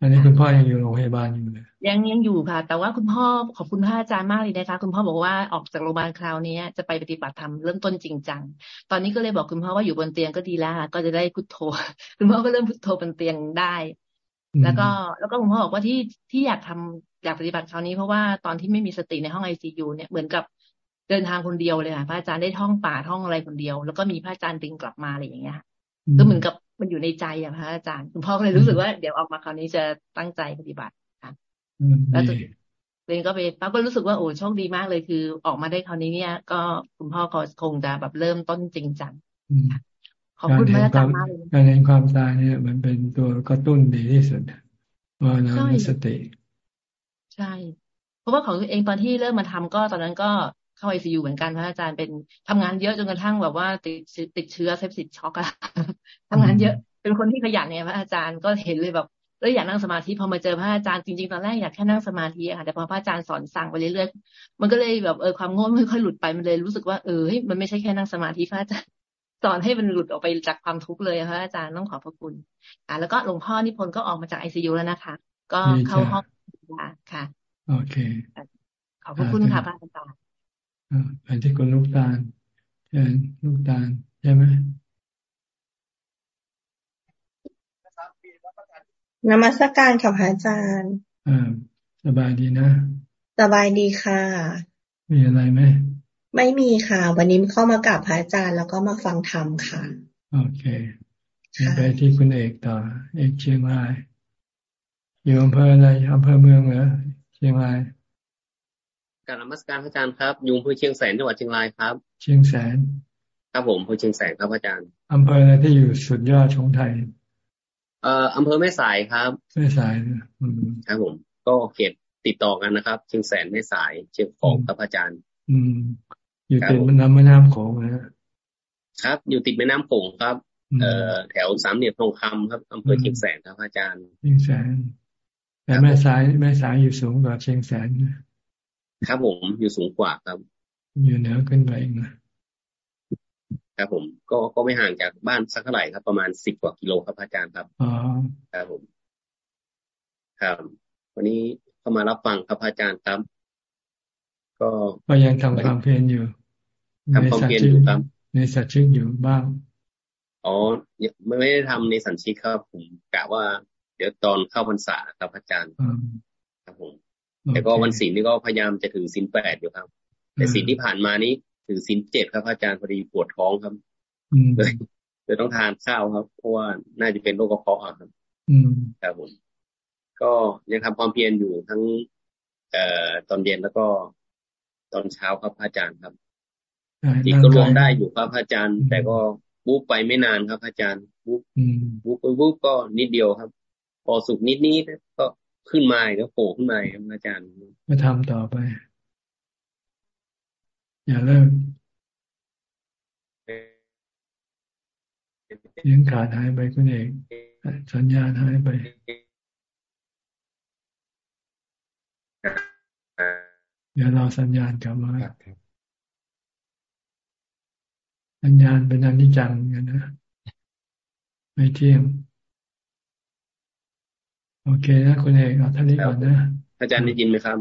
อันนี้คุณพ่อยังอยู่โรงพยาบาลอยู่เลยยังยังอยู่ค่ะ แต่ว่าคุณพ่อขอบคุณพระอาจารย์มากเลยนะคะ คุณพ่อบอกว่าออกจากโรงพยาบาลคราวนี้จะไปปฏิบัติธรรมเริ่มต้นจริงจังตอนนี้ก็เลยบอกคุณพ่อว่าอยู่บนเตียงก็ดีแล้วก็จะได้พุทโธ คุณพ่อก็เริ่มพุทโธบนเตียงได้ แล้วก็แล้วก็คุณพ่อบอกว่าที่ที่อยากทำอยากปฏิบัติคราวนี้เพราะว่าตอนที่ไม่มีสติในห้องไอซียูเนี่ยเหมือนกับเดินทางคนเดียวเลยค่ะพระอาจารย์ได้ท่องป่าท่องอะไรคนเดียว แล้วก็มีพระอาจารย์ดึงกลับมาอะไรอย่างเงี้ยก็เหมือนกับ มันอยู่ในใจอะพระอาจารย์คุณพ่อก็เลยรู้สึกว่าเดี๋ยวออกมาคราวนี้จะตั้งใจปฏิบัติค่ะแล้วตัวเองก็ไปป้าก็รู้สึกว่าโอ้โชคดีมากเลยคือออกมาได้คราวนี้เนี่ย ก็คุณพ่อเขาคงจะแบบเริ่มต้นจริงจังขอบคุณพระอาจารย์มากเลยการเห็นความตายเนี่ย มันเป็นตัวกระตุ้นดีที่สุดว่านาสติ ใช่ เพราะว่าของเองตอนที่เริ่มมาทำก็ตอนนั้นก็ เข้าไอซียูเหมือนกันพระอาจารย์เป็นทำงานเยอะจนกระทั่งแบบว่าติดติดเชื้อเซปซิตช็อกอะทำงานเยอะ เป็นคนที่ขยันเนี่ยพระอาจารย์ก็เห็นเลยแบบแล้วอยากนั่งสมาธิพอมาเจอพระอาจารย์จริงๆตอนแรกอยากแค่นั่งสมาธิค่ะแต่พอพระอาจารย์สอนสั่งไปเรื่อยๆมันก็เลยแบบเออความโง่ไม่ค่อยหลุดไปมันเลยรู้สึกว่าเออมันไม่ใช่แค่นั่งสมาธิพระอาจารย์สอนให้มันหลุดออกไปจากความทุกข์เลยพระอาจารย์ต้องขอบพระคุณ อ่าแล้วก็หลวงพ่อนิพนธ์ก็ออกมาจากไอซียูแล้วนะคะ ก็เข้าห้องค่ะ โอเคขอบพระคุณค่ะพระอาจารย์ อันที่คุณลูกตาลเชิญลูกตาลใช่ไหมนมัสการค่ะพระอาจารย์อ่าสบายดีนะ สบายดีค่ะ มีอะไรไหม ไม่มีค่ะ วันนี้เข้ามากราบพระอาจารย์แล้วก็มาฟังธรรมค่ะ โอเค ไปที่คุณเอกต่อ เอกเชียงรายอยู่อำเภออะไรอำเภอเมืองเหรอเชียงราย การนมัสการพระอาจารย์ครับยุงพูเชียงแสนจังหวัดเชียงรายครับ เชียงแสนครับผมพูเชียงแสนครับอาจารย์อำเภออะไรที่อยู่สุดยอดของไทย เอ่ออำเภอแม่สายครับแม่สายครับผม ก็เขตติดต่อกันนะครับ เชียงแสนแม่สาย เชียงของครับอาจารย์ อืม อยู่ติดแม่น้ำแม่น้ำโขงนะครับ อยู่ติดแม่น้ำโขงครับ เอ่อแถวสามเหลี่ยมทองคำครับอำเภอเชียงแสนครับอาจารย์เชียงแสนแต่แม่สายแม่สายอยู่สูงกว่าเชียงแสน ครับผมอยู่สูงกว่าครับ อยู่เหนือขึ้นไปอีกนะครับผมก็ก็ไม่ห่างจากบ้านสักเท่าไหร่ครับ ประมาณสิบกว่ากิโลครับอาจารย์ครับอ๋อครับผม ครับ วันนี้เข้ามารับฟังครับอาจารย์ครับ ก็ก็ยังทำความเพียรอยู่ทำความเพียรอยู่ครับในสัจชิกอยู่บ้างอ๋อไม่ไม่ได้ทำในสัญชิกครับผมกะว่า เดี๋ยวตอนเข้าพรรษาครับอาจารย์ครับผม แต่ก็วันศีลนี่ก็พยายามจะถือศีลแปดอยู่ครับ แต่ศีลที่ผ่านมานี้ถือศีลเจ็ดครับอาจารย์พอดีปวดท้องครับเลยเลยต้องทานข้าวครับ เพราะว่าน่าจะเป็นโรคกระเพาะครับครับผมก็ยังทำความเพียรอยู่ทั้ง เอ่อตอนเย็นแล้วก็ตอนเช้าครับอาจารย์ครับจิตก็รวมได้อยู่ครับอาจารย์ แต่ก็วุบไปไม่นานครับอาจารย์วุบวุบไปวุบก็นิดเดียวครับ พอสุกนิดนี้ก็ ขึ้นมาแล้วโผล่ขึ้นมาครับอาจารย์มาทำต่อไป อย่าเลิกเสียงขาดหายไปคุณเองสัญญาณหายไปเดี๋ยวรอสัญญาณกลับมาสัญญาณเป็นอนิจจังกันนะ ไม่เที่ยง โอเคนะคุณเอกเอาท่านี้ก่อนนะ อาจารย์ได้ยินไหมครับ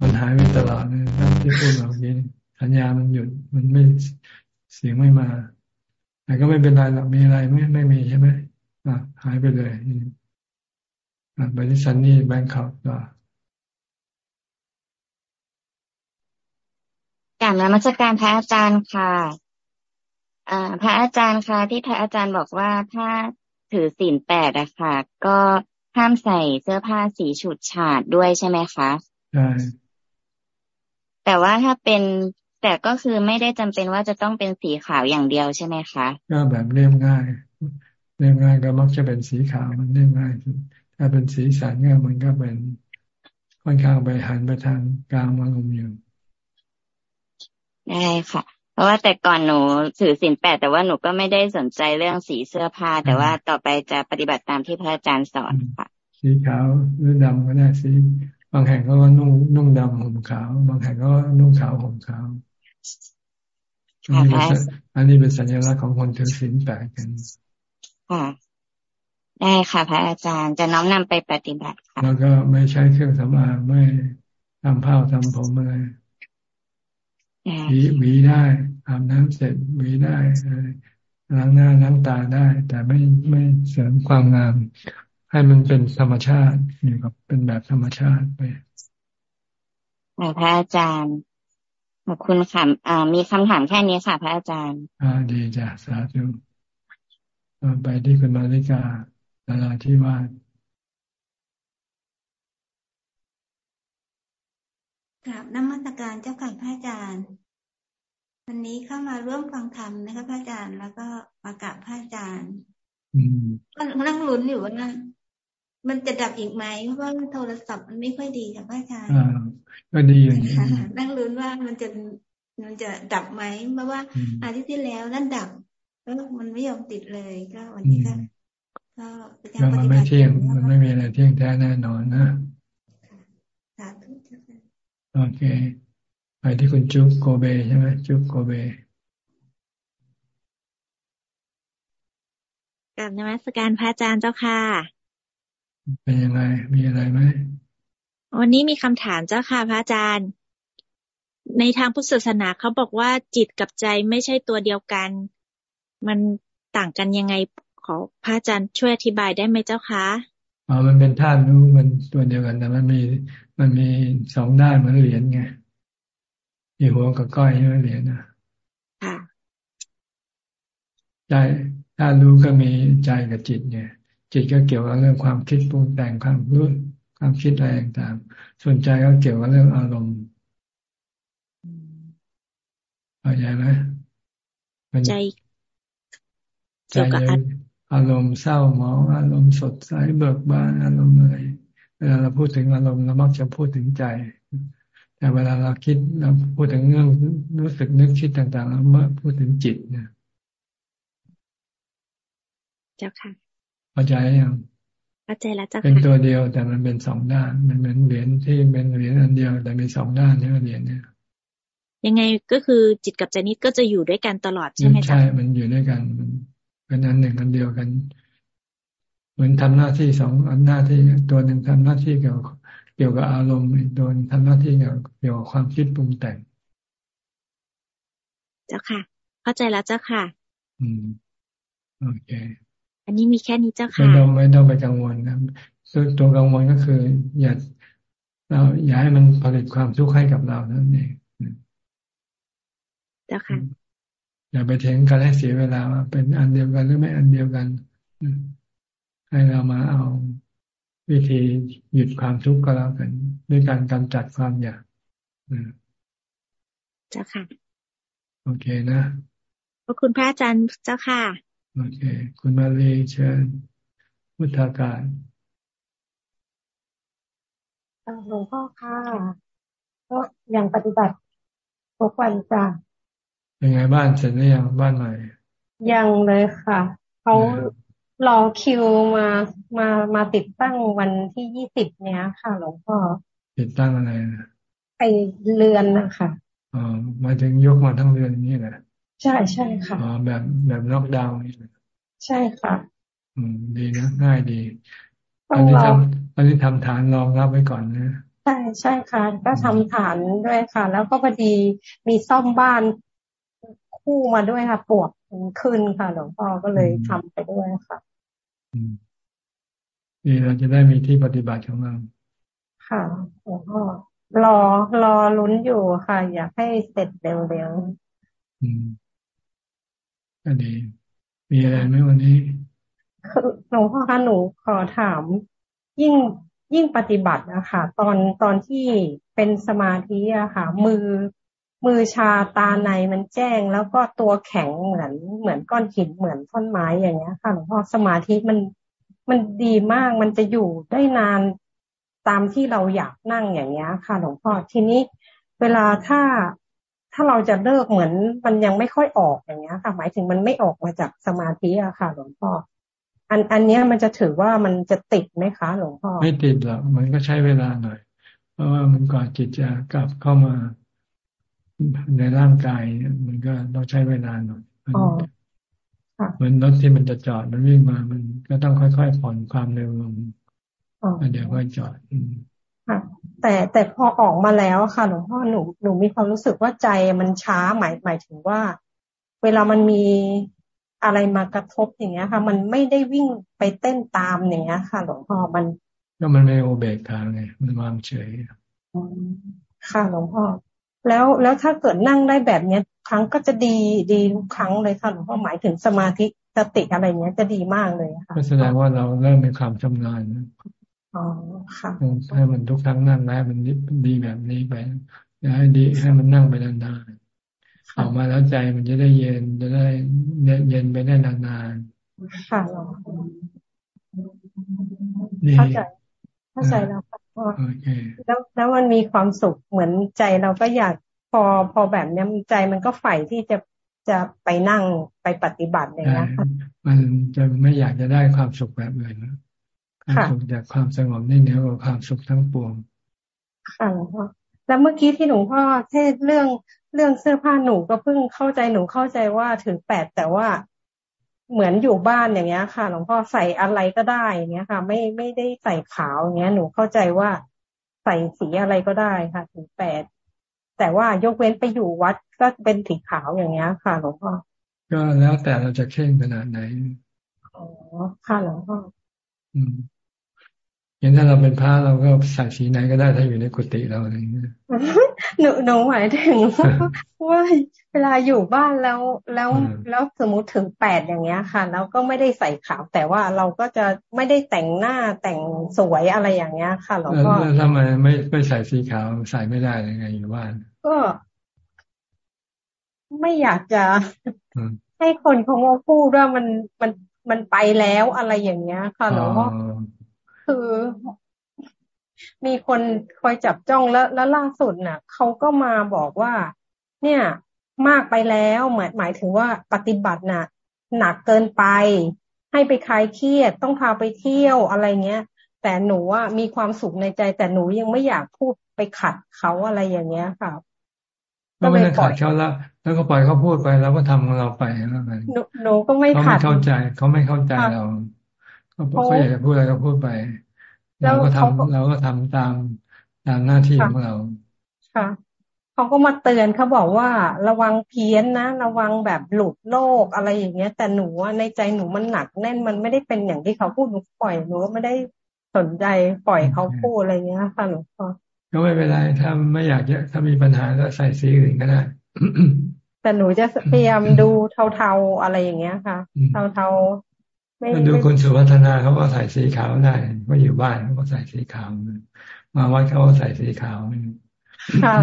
มันหายไปตลอดเลยนะที่พูดแบบนี้สัญญามันหยุดมันไม่เสียงไม่มาแต่ก็ไม่เป็นไรหรอกมีอะไรไม่ไม่มีใช่ไหมอะหายไปเลยอะไปที่ซันนี่แบงค์ขับต่อการนมัสการพระอาจารย์ค่ะอ่าพระอาจารย์คะที่พระอาจารย์บอกว่าถ้าถือศีลแปดอะค่ะ ก็ ห้ามใส่เสื้อผ้าสีฉูดฉาดด้วยใช่ไหมคะใช่แต่ว่าถ้าเป็นแต่ก็คือไม่ได้จำเป็นว่าจะต้องเป็นสีขาวอย่างเดียวใช่ไหมคะก็แบบเรียบง่ายเรียบง่ายก็มักจะเป็นสีขาวมันเรียบง่ายถ้าเป็นสีสันเนี่ยมันก็เป็นค่อนข้างไปหันไปทางกลางมาลมอยู่ได้ค่ะเพ ราะว่าแต่ก่อนหนูถือสินแปดแต่ว่าหนูก็ไม่ได้สนใจเรื่องสีเสื้อผ้า แต่ว่าต่อไปจะปฏิบัติตามที่พระอาจารย์สอนค่ะ สีขาวหรือดำก็ได้สีบางแห่งก็ว่านุ่งนุ่งดำห่มขาว บางแห่งก็นุ่งขาวห่มขาวอันนี้เป็นสัญลักษณ์ของคนถือศีลแปดกันค่ะได้ค่ะ พระอาจารย์จะน้อมนำไปปฏิบัติค่ะแล้วก็ไม่ใช้เครื่องสำอางไม่ทำผ้าทำผมอะไร หวีหวีได้อาบน้ำเสร็จหวีได้ล้างหน้าล้างตาได้ แต่ไม่ไม่เสริมความงาม ให้มันเป็นธรรมชาติอยู่กับเป็นแบบธรรมชาติไปพระอาจารย์ขอบคุณค่ะมีคำถามแค่นี้ค่ะ พระอาจารย์ อ่าดีจ้ะสาธุไปที่คุณมาริกาดาราที่ว่า กับนมัสการเจ้าค่ะพระอาจารย์ วันนี้เข้ามาร่วมฟังธรรมนะคะพระอาจารย์แล้วก็มากราบพระอาจารย์ก็นั่งลุ้นอยู่ว่ามันจะดับอีกไหมเพราะว่าโทรศัพท์มันไม่ค่อยดีค่ะพระอาจารย์ก็ดีอย่างนี้นั่งลุ้นว่ามันจะมันจะดับไหมเพราะว่าอาทิตย์ที่แล้วนั่นดับแล้วมันไม่ยอมติดเลยก็วันนี้ก็ก็เป็นการปฏิบัติมันไม่เที่ยงมันไม่มีอะไรเที่ยงแท้แน่นอนนะสาธุ โอเค ไปที่คุณจุ๊บโกเบใช่ไหมจุ๊บโกเบกับนมัสการพระอาจารย์เจ้าค่ะ เป็นยังไง มีอะไรไหม วันนี้มีคำถามเจ้าค่ะพระอาจารย์ ในทางพุทธศาสนาเขาบอกว่าจิตกับใจไม่ใช่ตัวเดียวกัน มันต่างกันยังไงขอพระอาจารย์ช่วยอธิบายได้ไหมเจ้าคะ อ๋อมันเป็นธาตุรู้มันตัวเดียวกัน แต่มันมีมันมีสองด้านเหมือนเหรียญไงมีหัวกับก้อยใช่ไหมเหรียญนะค่ะใจธาตุรู้ก็มีใจกับจิตเนี่ยจิตก็เกี่ยวกับเรื่องความคิดปรุงแต่งความรู้ความคิดอะไรต่างๆส่วนใจก็เกี่ยวกับเรื่องอารมณ์เข้าใจไหมใจใจ อารมณ์เศร้าหมองอารมณ์สดใสเบิกบานอารมณ์อะไรเวลาเราพูดถึงอารมณ์เรามักจะพูดถึงใจ แต่เวลาเราคิดเราพูดถึงเรื่องรู้สึกนึกคิดต่างๆเราเมื่อพูดถึงจิตเนี่ยเจ้าค่ะเข้าใจยังเข้าใจแล้วเจ้าค่ะเป็นตัวเดียวแต่มันเป็นสองด้าน มันเป็นเหรียญที่เป็นเหรียญอันเดียว แต่มีสองด้านนี่เหรียญเนี่ยยังไงก็คือจิตกับใจนี้ก็จะอยู่ด้วยกันตลอดใช่ไหมจ๊ะใช่ มันอยู่ด้วยกัน มัน เป็นอันหนึ่งอันเดียวกัน เหมือนทำหน้าที่สองอันหน้าที่ตัวหนึ่งทำหน้าที่เกี่ยวเกี่ยวกับอารมณ์อีกตัวทำหน้าที่เกี่ยวเกี่ยวกับความคิดปรุงแต่ง เจ้าค่ะ เข้าใจแล้วเจ้าค่ะ อืมโอเค อันนี้มีแค่นี้เจ้าค่ะไม่ต้องไม่ต้องไปกังวลนะตัวกังวลก็คือ อย่าเราอย่าให้มันผลิตความทุกข์ให้กับเรานั่นเองเจ้าค่ะ อย่าไปเถียงกันให้เสียเวลาว่าเป็นอันเดียวกันหรือไม่อันเดียวกัน ให้เรามาเอาวิธีหยุดความทุกข์ก็แล้วกัน ด้วยการกำจัดความอยากเจ้าค่ะ โอเคนะขอบคุณพระอาจารย์เจ้าค่ะ โอเค คุณมาลีเชิญพุทธาการหลวงพ่อค่ะ ก็ยังปฏิบัติทุกวันจ้ะ เป็นไงบ้านเสร็จหรือยังบ้านใหม่ ยังเลยค่ะเขารอคิวมามามาติดตั้งวันที่ยี่สิบเนี้ยค่ะ หลวงพ่อติดตั้งอะไรนะไอเรือนนะคะอ๋อมาถึงยกมาทั้งเรือนนี้แหละใช่ใช่ค่ะอ๋อแบบแบบล็อกดาวน์นี่ใช่ค่ะ อืมดีนะง่ายดีอันนี้ทำอันนี้ทำฐานรองรับไว้ก่อนนะใช่ใช่ค่ะ ก็ทำฐานด้วยค่ะ แล้วก็พอดีมีซ่อมบ้าน คู่มาด้วยค่ะ ปวดขึ้นค่ะหลวงพ่อก็เลยทำไปด้วยค่ะนี่เราจะได้มีที่ปฏิบัติของเราค่ะหลวงพ่อรอรอลุ้นอยู่ค่ะ อยากให้เสร็จเร็วๆอืมก็ดีมีอะไรไหมวันนี้คือหลวงพ่อคะหนูขอถาม ยิ่งยิ่งปฏิบัตินะคะตอนตอนที่เป็นสมาธิอะค่ะ มือ มือชาตาในมันแจ้ง แล้วก็ตัวแข็งเหมือนเหมือนก้อนหินเหมือนท่อนไม้อย่างเงี้ยค่ะหลวงพ่อสมาธิมันมันดีมากมันจะอยู่ได้นานตามที่เราอยากนั่งอย่างเงี้ยค่ะหลวงพ่อทีนี้เวลาถ้าถ้าเราจะเลิกเหมือนมันยังไม่ค่อยออกอย่างเงี้ยค่ะ หมายถึงมันไม่ออกมาจากสมาธิอะค่ะ หลวงพ่ออันอันนี้มันจะถือว่ามันจะติดไหมคะ หลวงพ่อไม่ติดหรอกมันก็ใช้เวลาหน่อย เพราะว่ามันก่อนจิตจะกลับเข้ามา ในร่างกายมันก็ต้องใช้เวลาหน่อยเหมือนรถที่มันจะจอดมันวิ่งมา มันก็ต้องค่อยๆผ่อนความเร็วลงเดี๋ยวก็จอดค่ะแต่แต่พอออกมาแล้วค่ะหลวงพ่อหนูหนูมีความรู้สึกว่าใจมันช้าหมายหมายถึงว่า เวลามันมีอะไรมากระทบอย่างเงี้ยค่ะ มันไม่ได้วิ่งไปเต้นตามอย่างเงี้ยค่ะ หลวงพ่อมันก็มันไม่โอเบกทางไงมันวางเฉยค่ะหลวงพ่อ แล้วแล้วถ้าเกิดนั่งได้แบบเนี้ยครั้งก็จะดีดีทุกครั้งเลยค่ะหลวงพ่อหมายถึงสมาธิสติอะไรเนี้ยจะดีมากเลยค่ะก็แสดงว่าเราเริ่มมีความชำนาญอ๋อค่ะให้มันทุกครั้งนั่งได้มันดีแบบนี้ไปอย่าให้ดีให้มันนั่งไปนานๆออกมาแล้วใจมันจะได้เย็นจะได้เย็นไปได้นานๆค่ะเข้าใจเข้าใจแล้วค่ะ แล้วแล้วมันมีความสุขเหมือนใจเราก็อยากพอพอแบบนี้ใจมันก็ใฝ่ที่จะจะไปนั่งไปปฏิบัติอย่างนี้ค่ะมันจะไม่อยากจะได้ความสุขแบบอื่นนะความสุขจากความสงบนี่เหนือกว่าความสุขทั้งปวงค่ะหลวงพ่อแล้วเมื่อกี้ที่หลวงพ่อเทศเรื่องเรื่องเสื้อผ้าหนูก็เพิ่งเข้าใจหนูเข้าใจว่าถึงแปดแต่ว่า เหมือนอยู่บ้านอย่างเงี้ยค่ะหลวงพ่อใส่อะไรก็ได้อย่างเงี้ยค่ะ ไม่ไม่ได้ใส่ขาวอย่างเงี้ย หนูเข้าใจว่าใส่สีอะไรก็ได้ค่ะถึงแปดแต่ว่ายกเว้นไปอยู่วัดก็เป็นสีขาวอย่างเงี้ยค่ะหลวงพ่อก็แล้วแต่เราจะเข่งขนาดไหนอ๋อค่ะหลวงพ่ออืม อย่างถ้าเราเป็นพระเราก็ใส่สีไหนก็ได้ถ้าอยู่ในกุฏิเราอะไรอย่างเงี้ยหนูหนูหมายถึงว่าเวลาอยู่บ้านแล้วแล้วแล้วสมมติถึงแปดอย่างเงี้ยค่ะ แล้วก็ไม่ได้ใส่ขาว แต่ว่าเราก็จะไม่ได้แต่งหน้าแต่งสวยอะไรอย่างเงี้ยค่ะหลวงพ่อแล้วทำไมไม่ไม่ใส่สีขาวใส่ไม่ได้ยังไงอยู่บ้าน ก็ ไม่อยากจะให้คนเขามาพูดว่ามันมันมันไปแล้วอะไรอย่างเงี้ยค่ะหลวงพ่อ คือมีคนคอยจับจ้องแล้วแล้วล่าสุดน่ะเขาก็มาบอกว่า เนี่ยมากไปแล้วหมายหมายถึงว่าปฏิบัติน่ะ หนักเกินไป ให้ไปคลายเครียดต้องพาไปเที่ยวอะไรเงี้ย แต่หนูว่ามีความสุขในใจ แต่หนูยังไม่อยากพูดไปขัดเขาอะไรอย่างเงี้ยค่ะก็ไม่ได้ขัดเขาแล้ว แล้วก็ปล่อยเขาพูดไปแล้วก็ทำของเราไปแล้วกันหนูก็ไม่ขัดเขาไม่เข้าใจเขาไม่เข้าใจเรา เขาอยากจะพูดอะไรก็พูดไป เราก็ทำเราก็ทำตามตามหน้าที่ของเรา ค่ะเขาก็มาเตือนเขาบอกว่า ระวังเพี้ยนนะ ระวังแบบหลุดโลกอะไรอย่างเงี้ย แต่หนูในใจหนูมันหนักแน่นมันไม่ได้เป็นอย่างที่เขาพูดหนูปล่อยหนูก็ไม่ได้สนใจปล่อยเขาพูดอะไรเงี้ยค่ะหลวงพ่อก็ไม่เป็นไรถ้าไม่อยากจะถ้ามีปัญหาก็ใส่สีอื่นก็ได้แต่หนูจะพยายามดูเทาๆอะไรอย่างเงี้ยค่ะ เทา ๆไม่ดูคุณสุวัฒนาเขาก็ใส่สีขาวได้ก็อยู่บ้านเขาก็ใส่สีขาว มาวัดเขาก็ใส่สีขาวค่ะ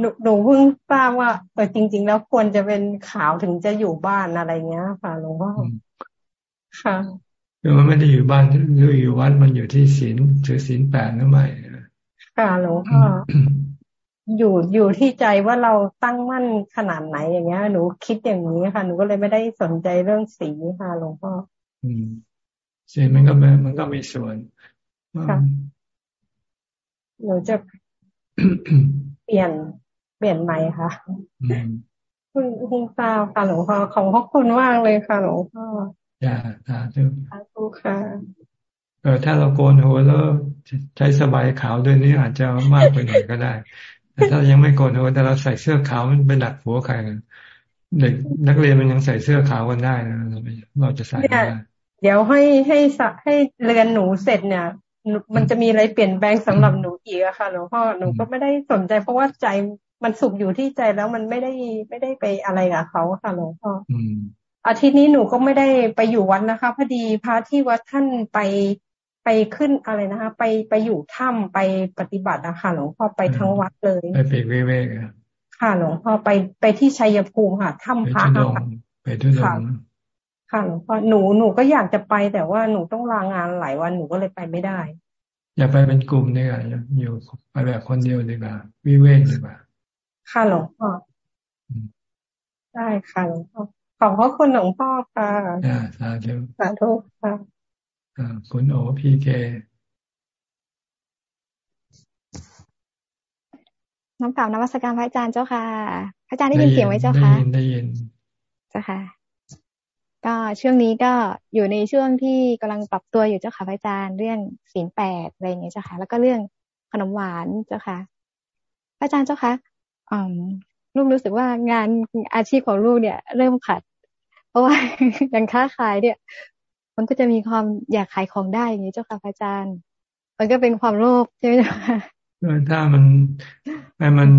หนูหนูเพิ่งทราบว่าเออจริง ๆ แล้วควรจะเป็นขาวถึงจะอยู่บ้านอะไรเงี้ย ค่ะหลวงพ่อค่ะคือมันไม่ได้อยู่บ้านหรืออยู่วัดมันอยู่ที่ศีลถือศีลแปดหรือไม่ค่ะหลวงพ่ออยู่อยู่ที่ใจว่าเราตั้งมั่นขนาดไหนอย่างเงี้ย หนูคิดอย่างนี้ค่ะ หนูก็เลยไม่ได้สนใจเรื่องสีค่ะหลวงพ่อ อืมสีมันก็มันก็มีส่วนค่ะหนูจะเปลี่ยนเปลี่ยนใหม่ค่ะคุณคุณตาค่ะหลวงพ่อของพระคุณมากเลยค่ะหลวงพ่ออย่าสาธุสาธุค่ะเออถ้าเราโกนหัวแล้วใช้สบายขาวด้วยนี่อาจจะมากไปหน่อยก็ได้ แต่ถ้ายังไม่โกนหัวแต่เราใส่เสื้อขาวมันไปดักหัวใครเด็กนักเรียนมันยังใส่เสื้อขาวกันได้นะเราจะใส่ได้ เดี๋ยวให้ให้ให้เรียนหนูเสร็จเนี่ย มันจะมีอะไรเปลี่ยนแปลงสำหรับหนูอีกอะค่ะหลวงพ่อหนูก็ไม่ได้สนใจ เพราะว่าใจมันสุขอยู่ที่ใจแล้วมันไม่ได้ไม่ได้ไปอะไรกับเขาค่ะหลวงพ่ออาทิตย์นี้หนูก็ไม่ได้ไปอยู่วัดนะคะ พอดีพระที่วัดท่านไปไปขึ้นอะไรนะคะ ไปไปอยู่ถ้ำไปปฏิบัตินะคะหลวงพ่อไปทั้งวัดเลยไปปีกเวกค่ะหลวงพ่อไปไปที่ชัยภูมิค่ะถ้ำพระไปทุดง ค่ะหลวงพ่อหนูหนูก็อยากจะไป แต่ว่าหนูต้องลางานหลายวันหนูก็เลยไปไม่ได้ อย่าไปเป็นกลุ่มดีกว่าอยู่ไปแบบคนเดียวดีกว่าวิเวกดีกว่าค่ะหลวงพ่อได้ค่ะหลวงพ่อขอบพระคุณหลวงพ่อค่ะสาธุสาธุค่ะคุณโอพีเคน้องกล่าวนวัตการพระอาจารย์เจ้าค่ะ พระอาจารย์ได้ยินเสียงไหมเจ้าค่ะ ได้ยิน ได้ยิน เจ้าค่ะ ก็ช่วงนี้ก็อยู่ในช่วงที่กำลังปรับตัวอยู่เจ้าค่ะพระอาจารย์เรื่องศีลแปดอะไรอย่างเงี้ยเจ้าค่ะ แล้วก็เรื่องขนมหวานเจ้าค่ะพระอาจารย์เจ้าค่ะอืมลูกรู้สึกว่างานอาชีพของลูกเนี่ย เริ่มขัด เพราะว่าอย่างค้าขายเนี่ย มันก็จะมีความอยากขายของได้อย่างนี้เจ้าค่ะพระอาจารย์ มันก็เป็นความโลภใช่ไหมเจ้าค่ะถ้ามันให้มัน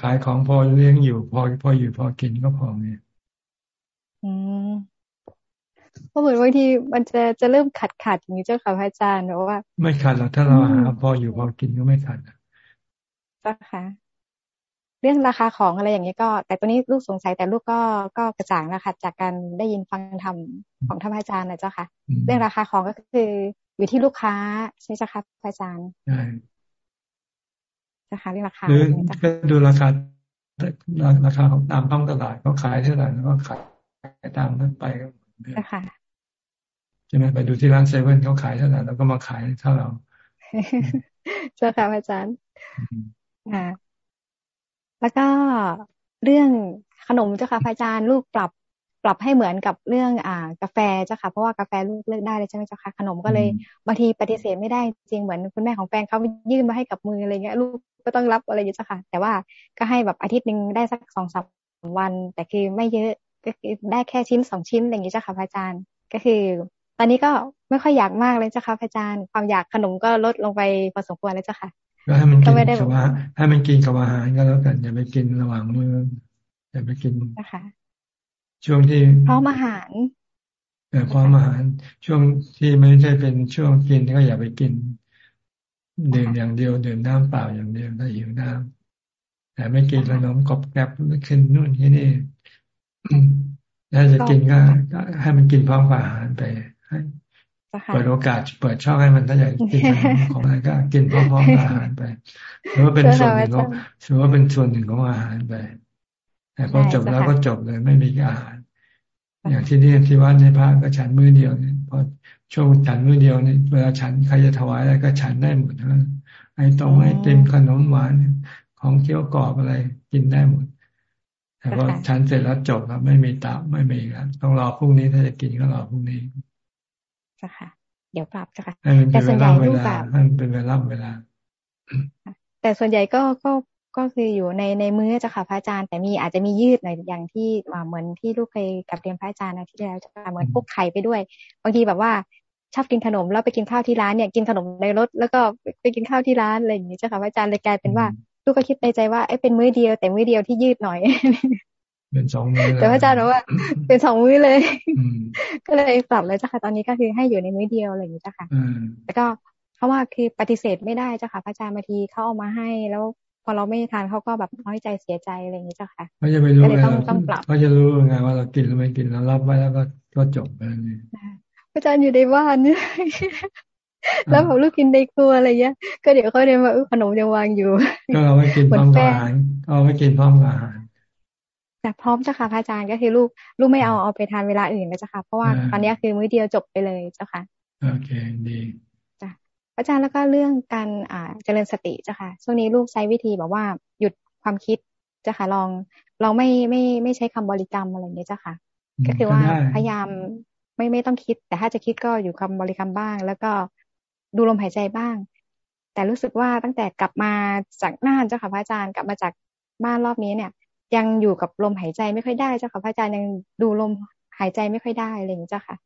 ขายของพอเลี้ยงอยู่พอพออยู่พอกินก็พอเนี่ยอืม เพราะเหมือนบางทีมันจะจะเริ่มขัดขัดอย่างนี้เจ้าค่ะพระอาจารย์ว่า ไม่ขัดหรอกถ้าเราหาพออยู่พอกินก็ไม่ขัดเจ้าค่ะ เรื่องราคาของอะไรอย่างนี้ก็ แต่ตัวนี้ลูกสงสัยแต่ลูกก็ก็กระจ่างแล้วค่ะจากการได้ยินฟังธรรมของท่านอาจารย์นะเจ้าค่ะ เรื่องราคาของก็คืออยู่ที่ลูกค้าใช่ไหมเจ้าค่ะอาจารย์ใช่เจ้าค่ะเรื่องราคาหรือก็ดูราคาราคาของตามท้องตลาดเขาขายเท่าไหร่แล้วก็ขายตามนั้นไปก็ ค่ะใช่ไหมไปดูที่ร้านเซเว่นเขาขายเท่าไหร่แล้วก็มาขายเท่าเราเจ้าค่ะอาจารย์อ่าแล้วก็เรื่องขนมเจ้าค่ะอาจารย์ลูกปรับปรับให้เหมือนกับเรื่องอ่ากาแฟเจ้าค่ะ เพราะว่ากาแฟลูกเลือกได้เลยใช่ไหมเจ้าค่ะขนมก็เลยบางทีปฏิเสธไม่ได้จริงเหมือนคุณแม่ของแฟนเขายื่นมาให้กับมืออะไรเงี้ยลูกก็ต้องรับอะไรอย่างเงี้ยเจ้าค่ะ แต่ว่าก็ให้แบบอาทิตย์หนึ่งได้สักสองสามวัน แต่คือไม่เยอะ ก็คือได้แค่ชิ้นสองชิ้นอะไรอย่างนี้เจ้าค่ะพระอาจารย์ ก็คือ ตอนนี้ก็ไม่ค่อยอยากมากเลยเจ้าค่ะพระอาจารย์ ความอยากขนมก็ลดลงไปพอสมควรแล้วเจ้าค่ะก็ให้มันกินกับว่าให้มันกินกับอาหารก็แล้วกันอย่าไปกินระหว่างมื้ออย่าไปกินนะคะช่วงที่พร้อมอาหารแต่ความอาหารช่วงที่ไม่ใช่เป็นช่วงกินก็อย่าไปกินดื่มอย่างเดียวดื่มน้ำเปล่าอย่างเดียวถ้าหิวน้ำแต่ไม่กินขนมกรอบแกรบไม่กินนู่นที่นี่ ถ้าจะกินก็ให้มันกินพร้อมกับอาหารไปให้เปิดโอกาสเปิดช่องให้มันถ้าอยากกินของอะไรก็กินพร้อมๆกับอาหารไปหรือว่าเป็นส่วนหนึ่งของหรือว่าเป็นส่วนหนึ่งของอาหารไปแต่พอจบแล้วก็จบเลยไม่มีอาหาร อย่างที่นี่ที่วัดในพระก็ฉันมือเดียวเนี่ยพอช่วงฉันมือเดียวเนี่ยเวลาฉันใครจะถวายอะไรก็ฉันได้หมดนะไอ้ตรงไอ้เต็มขนมหวานของเคี้ยวกรอบอะไรกินได้หมด แต่พอฉันเสร็จแล้วจบแล้วไม่มีตาไม่มีแล้วต้องรอพรุ่งนี้ถ้าจะกินก็รอพรุ่งนี้จ้ะค่ะ เดี๋ยวปรับจ้ะค่ะแต่ส่วนใหญ่ลูกแบบให้มันเป็นเวลาเวลา แต่ส่วนใหญ่ก็ก็ก็คืออยู่ในในมือจ้ะค่ะพระอาจารย์แต่มีอาจจะมียืดหน่อยอย่างที่เหมือนที่ลูกเคยกับเรียนพระอาจารย์นะที่แล้วจะเหมือนพวกไข่ไปด้วยบางทีแบบว่าชอบกินขนมแล้วไปกินข้าวที่ร้านเนี่ยกินขนมในรถแล้วก็ไปกินข้าวที่ร้านอะไรอย่างนี้เจ้าค่ะพระอาจารย์เลยกลายเป็นว่า ลูกก็คิดในใจว่าไอ้เป็นมื้อเดียว แต่มื้อเดียวที่ยืดหน่อย เป็นสองมื้อแต่พระอาจารย์บอกว่า เป็นสองมื้อเลย ก็เลยปรับเลยเจ้าค่ะตอนนี้ก็คือให้อยู่ในมื้อเดียวอะไรอย่างนี้เจ้าค่ะแล้วก็เขาว่าคือปฏิเสธไม่ได้เจ้าค่ะพระอาจารย์บางทีเขาเอามาให้แล้วพอเราไม่ทานเขาก็แบบน้อยใจเสียใจอะไรอย่างนี้เจ้าค่ะเขาจะไปรู้ไงต้องต้องปรับเขาจะรู้ไงว่าเรากินหรือไม่กินเรารับไว้แล้วก็ก็จบไปนี่อาจารย์อยู่ในบ้านเนี่ย แล้วผมลูกกินในครัวอะไรเงี้ย ก็เดี๋ยวเขาเดินมาขนมยังวางอยู่ ก็เราไม่กินพร้อมกับอาหารเอาไม่กินพร้อมกับอาหารแต่พร้อมเจ้าค่ะพระอาจารย์ก็คือลูกลูกไม่เอาเอาไปทานเวลาอื่นแล้วเจ้าค่ะ เพราะว่าตอนนี้คือมื้อเดียวจบไปเลยเจ้าค่ะ โอเคดีจ้ะอาจารย์แล้วก็เรื่องการอ่าเจริญสติเจ้าค่ะ ช่วงนี้ลูกใช้วิธีแบบว่าหยุดความคิดเจ้าค่ะลองลองไม่ไม่ไม่ใช้คำบริกรรมอะไรอย่างนี้เจ้าค่ะ ก็คือว่าพยายามไม่ไม่ต้องคิด แต่ถ้าจะคิดก็อยู่คำบริกรรมบ้าง แล้วก็ ดูลมหายใจบ้าง แต่รู้สึกว่าตั้งแต่กลับมาจากน่านเจ้าค่ะพระอาจารย์กลับมาจากบ้านรอบนี้เนี่ย ยังอยู่กับลมหายใจไม่ค่อยได้เจ้าค่ะพระอาจารย์ยังดูลมหายใจไม่ค่อยได้อะไรอย่างนี้เจ้าค่ะ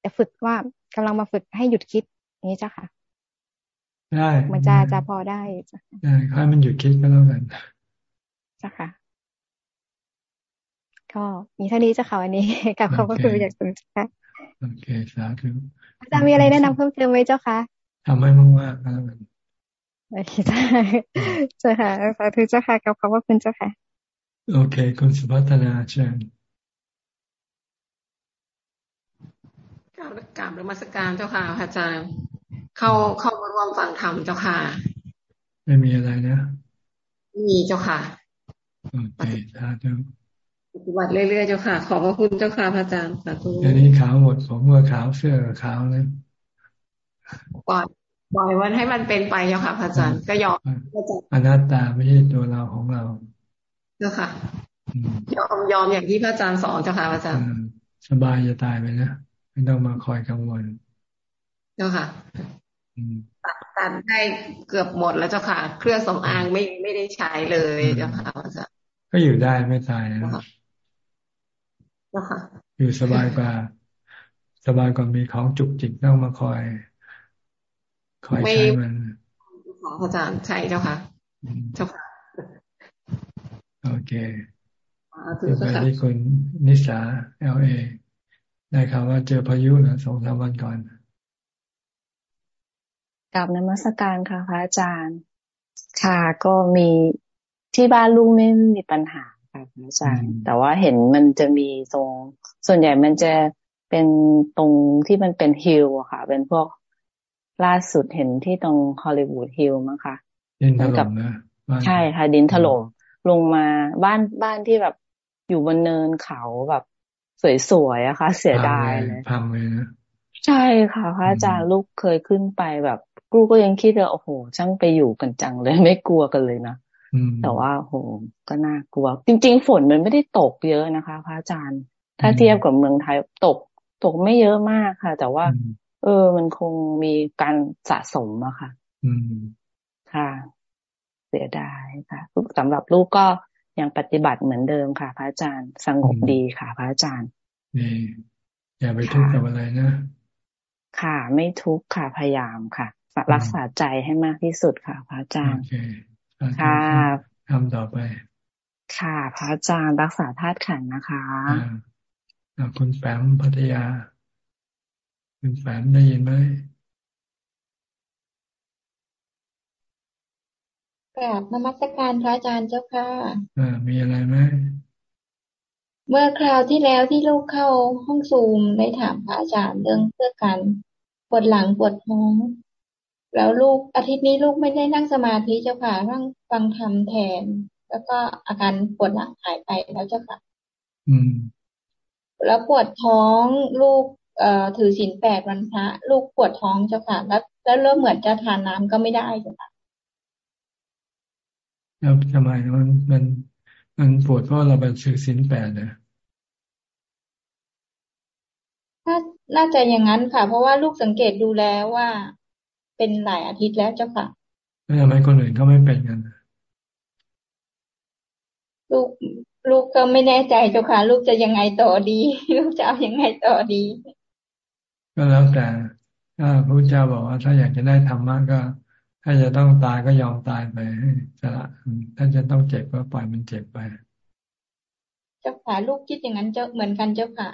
แต่ฝึกว่ากำลังมาฝึกให้หยุดคิดอย่างนี้เจ้าค่ะได้มันจะจะพอได้จ้ะได้ค่อยมันหยุดคิดก็แล้วกันเจ้าค่ะ ก็มีเท่านี้เจ้าค่ะวันนี้กับขอบพระคุณอย่างสูงค่ะโอเคสาธุอาจารย์มีอะไรแนะนำเพิ่มเติมไหมเจ้าคะ ทำให้มากๆก็แล้วกันโอเคจ้าเจ้าค่ะสาธุเจ้าค่ะกับขอบพระคุณเจ้าค่ะ โอเค คุณสุภัฒนาเชิญกราบกราบรมัสการเจ้าค่ะอาจารย์ เข้าเข้ามาร่วมฟังธรรมเจ้าค่ะ ไม่มีอะไรนะมีเจ้าค่ะโอเคสาธุปฏิบัติเรื่อยๆเจ้าค่ะ ขอบพระคุณเจ้าค่ะพระอาจารย์สาธุเดี๋ยวนี้ขาวหมดผมเมื่อขาวเสื้อขาวเลยปล่อย ปล่อยวันให้มันเป็นไปเจ้าค่ะพระอาจารย์ก็ยอมอนัตตาไม่ใช่ตัวเราของเราเจ้าค่ะยอมยอมอย่างที่พระอาจารย์สอนเจ้าค่ะพระอาจารย์สบายจะตายไปนะไม่ต้องมาคอยกังวลเจ้าค่ะตัดตัดได้เกือบหมดแล้วเจ้าค่ะ เครื่องสำอางไม่ไม่ได้ใช้เลยเจ้าค่ะพระอาจารย์ก็อยู่ได้ไม่ตายนะเจ้าค่ะอยู่สบายกว่า สบายกว่ามีของจุกจิกต้องมาคอย คอยใช้มันขออาจารย์ใช่เจ้าค่ะ เจ้าค่ะ โอเคไปที่คุณนิสาเอลเอได้ข่าวว่าเจอพายุนะสองสามวันก่อนกลับนมัสการค่ะพระอาจารย์ ค่ะก็มีที่บ้านลูกไม่มีปัญหาค่ะพระอาจารย์ แต่ว่าเห็นมันจะมีตรง ส่วนใหญ่มันจะเป็นตรงที่มันเป็นฮิลค่ะ เป็นพวก ล่าสุดเห็นที่ตรงฮอลลีวูดฮิลมั้งคะดินถล่มนะใช่ค่ะ ดินถล่มลงมาบ้านบ้านที่แบบอยู่บนเนินเขาแบบสวยๆอะค่ะเสียดายเลยพังเลยนะใช่ค่ะพระอาจารย์ลูกเคยขึ้นไปแบบกูก็ยังคิดว่าโอ้โหช่างไปอยู่กันจังเลยไม่กลัวกันเลยนะแต่ว่าโหก็น่ากลัว จริง ๆ ฝนมันไม่ได้ตกเยอะนะคะ พระอาจารย์ ถ้าเทียบกับเมืองไทยตกตกไม่เยอะมากค่ะ แต่ว่า เออ มันคงมีการสะสมอะค่ะ อืมค่ะ เสียดายค่ะสำหรับลูกก็ยังปฏิบัติเหมือนเดิมค่ะ พระอาจารย์สงบดีค่ะ พระอาจารย์นี่อย่าไปทุกข์กับอะไรนะ ค่ะ ไม่ทุกข์ค่ะพยายามค่ะ รักษาใจให้มากที่สุดค่ะ พระอาจารย์ค่ะทำต่อไป ค่ะ พระอาจารย์รักษาธาตุขันนะคะคุณแปมพัทยา คุณแฝนได้ยินไหมกราบนมัสการพระอาจารย์เจ้าค่ะอ่ามีอะไรไหมเมื่อคราวที่แล้วที่ลูกเข้าห้องซูมได้ถามพระอาจารย์เรื่องเพื่อการปวดหลังปวดท้องแล้วลูกอาทิตย์นี้ลูกไม่ได้นั่งสมาธิเจ้าค่ะนั่งฟังธรรมแทน แล้วก็อาการปวดหลังหายไปแล้วเจ้าค่ะ อืม แล้วปวดท้องลูกเอ่อ ถือศีลแปดวันพระ ลูกปวดท้องเจ้าค่ะแล้วแล้วเริ่มเหมือนจะทานน้ำก็ไม่ได้เจ้าค่ะแล้วทำไมมันมันมันปวดเพราะเราไปถือศีลแปดเนี่ยน่าน่าจะอย่างนั้นค่ะ เพราะว่าลูกสังเกตดูแล้วว่า เป็นหลายอาทิตย์แล้วเจ้าค่ะแล้วทำไมคนอื่นเขาไม่เป็นกันลูกลูกก็ไม่แน่ใจเจ้าค่ะ ลูกจะยังไงต่อดี ลูกจะเอายังไงต่อดี ก็แล้วแต่ถ้าพระเจ้าบอกว่า ถ้าอยากจะได้ธรรมะก็ ถ้าจะต้องตายก็ยอมตายไปจะละถ้าจะต้องเจ็บก็ปล่อยมันเจ็บไป เจ้าค่ะลูกคิดอย่างนั้นเจ้าเหมือนกันเจ้าค่ะ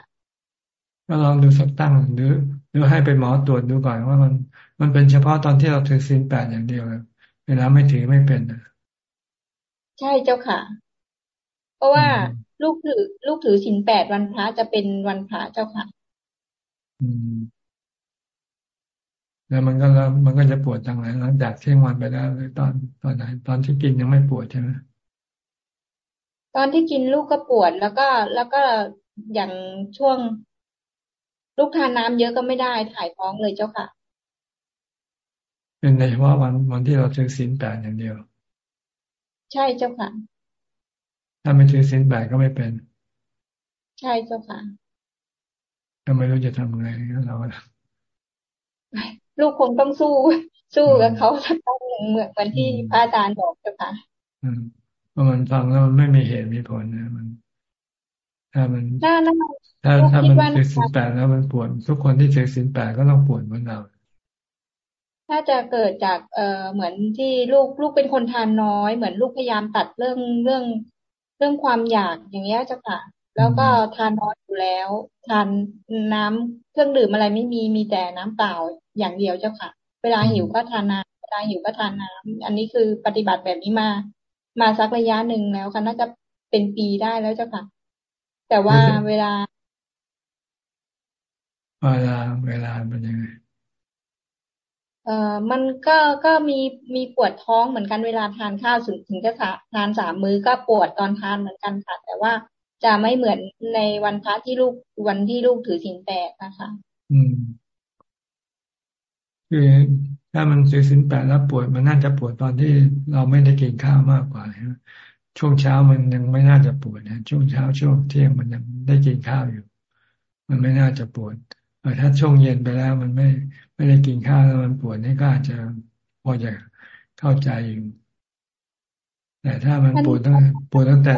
ก็ลองดูสักตั้งหรือหรือให้ไปหมอตรวจดูก่อนว่ามันมันเป็นเฉพาะตอนที่เราถือศีลแปดอย่างเดียวเวลาไม่ถือไม่เป็นใช่เจ้าค่ะ เพราะว่าลูกถือ ลูกถือศีลแปดวันพระจะเป็นวันพระเจ้าค่ะ อืม แล้วมันก็แล้วมันก็จะปวดจังไหนหลังจากเที่ยงวันไปแล้วหรือตอนตอนไหนตอนที่กินยังไม่ปวดใช่ไหมตอนที่กินลูกก็ปวดแล้วก็แล้วก็อย่างช่วงลูกทานน้ำเยอะก็ไม่ได้ถ่ายท้องเลยเจ้าค่ะ เป็นในเฉพาะวันวันที่เราถือศีลแปดอย่างเดียว ใช่เจ้าค่ะ ถ้าไม่ถือศีลแปดก็ไม่เป็น ใช่เจ้าค่ะก็ไม่รู้จะทำไงเรา ลูกคงต้องสู้ สู้กับเขาต้องเหมือนเหมือนที่พระอาจารย์บอกเจ้าค่ะอืมเพราะมันฟังแล้วมันไม่มีเหตุมีผลนะมัน ถ้ามันถ้าถ้าถ้ามันถือศีลแปดแล้วมันปวดทุกคนที่ถือศีลแปดก็ต้องปวดเหมือนเราถ้าจะเกิดจากเอ่อเหมือนที่ลูกลูกเป็นคนทานน้อย เหมือนลูกพยายามตัดเรื่องเรื่องเรื่องความอยากอย่างเงี้ยเจ้าค่ะ แล้วก็ทานน้อยอยู่แล้ว ทานน้ำเครื่องดื่มอะไรไม่มีมีแต่น้ำเปล่าอย่างเดียวเจ้าค่ะ เวลาหิวก็ทานน้ำเวลาหิวก็ทานน้ำอันนี้คือปฏิบัติแบบนี้มา มาสักระยะหนึ่งแล้วค่ะน่าจะเป็นปีได้แล้วเจ้าค่ะ แต่ว่าเวลา เวลาเวลาเป็นยังไงเอ่อมันก็ก็มีมีปวดท้องเหมือนกันเวลาทานข้าวถึงถึงจะทานสามมื้อก็ปวดตอนทานเหมือนกันค่ะ แต่ว่า จะไม่เหมือนในวันพระที่ลูกวันที่ลูกถือศีลแปดนะคะ อืมคือถ้ามันถือศีลแปดแล้วปวดมันน่าจะปวดตอนที่เราไม่ได้กินข้าวมากกว่าช่วงเช้ามันยังไม่น่าจะปวดนะช่วงเช้าช่วงเที่ยงมันยังได้กินข้าวอยู่ มันไม่น่าจะปวดแต่ถ้าช่วงเย็นไปแล้วมันไม่ไม่ได้กินข้าวแล้วมันปวดนี่ก็อาจจะพอจะเข้าใจอยู่แต่ถ้ามันปวดตั้งปวดตั้งแต่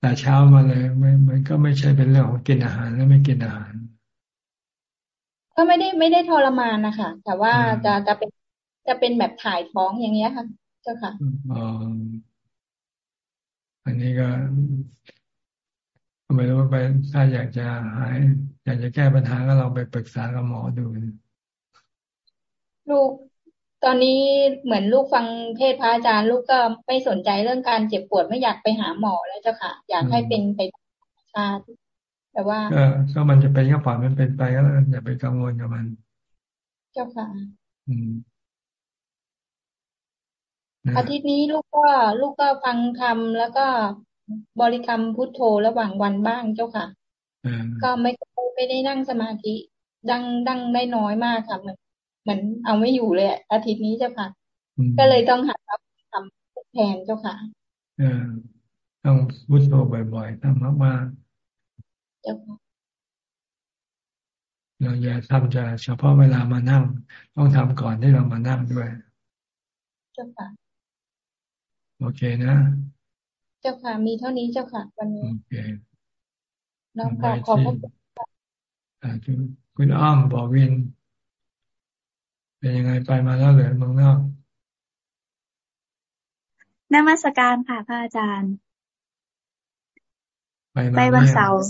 แต่เช้ามาเลยไม่มันก็ไม่ใช่เป็นเรื่องของกินอาหารแล้วไม่กินอาหาร ก็ไม่ได้ไม่ได้ทรมานนะคะแต่ว่าจะจะเป็นจะเป็นแบบถ่ายท้องอย่างเงี้ยค่ะ เจ้าค่ะอ๋ออันนี้ก็ไม่รู้ไปถ้าอยากจะหาย อยากจะแก้ปัญหาก็ลองไปปรึกษากับหมอดูลูก ตอนนี้เหมือนลูกฟังเทศพระอาจารย์ ลูกก็ไม่สนใจเรื่องการเจ็บปวดไม่อยากไปหาหมอแล้วเจ้าค่ะ อยากให้เป็นไปธรรมชาติแต่ว่าก็มันจะเป็นก็ปล่อยมันเป็นไปก็แล้วอย่าไปกังวลกับมัน เจ้าค่ะ อืมอาทิตย์นี้ลูกก็ลูกก็ฟังธรรมแล้วก็บริกรรมพุทโธระหว่างวันบ้างเจ้าค่ะก็ไม่ไม่ได้นั่งสมาธิ ดังดังได้น้อยมากค่ะเหมือน เหมือนเอาไม่อยู่เลยอาทิตย์นี้เจ้าค่ะ ก็เลยต้องหาทำแทนเจ้าค่ะเออต้องพุทโธบ่อยๆทำมากๆเจ้าค่ะเราอย่าทำจะเฉพาะเวลามานั่ง ต้องทำก่อนที่เรามานั่งด้วย เจ้าค่ะ โอเคนะ เจ้าค่ะ มีเท่านี้เจ้าค่ะ วันนี้ โอเคน้องขอขอบคุณคุณอ้อมบอวิน เป็นยังไงไปมาแล้วเหรือเมืองนอกนมัสการค่ะพระอาจารย์ ไปไปวันเสาร์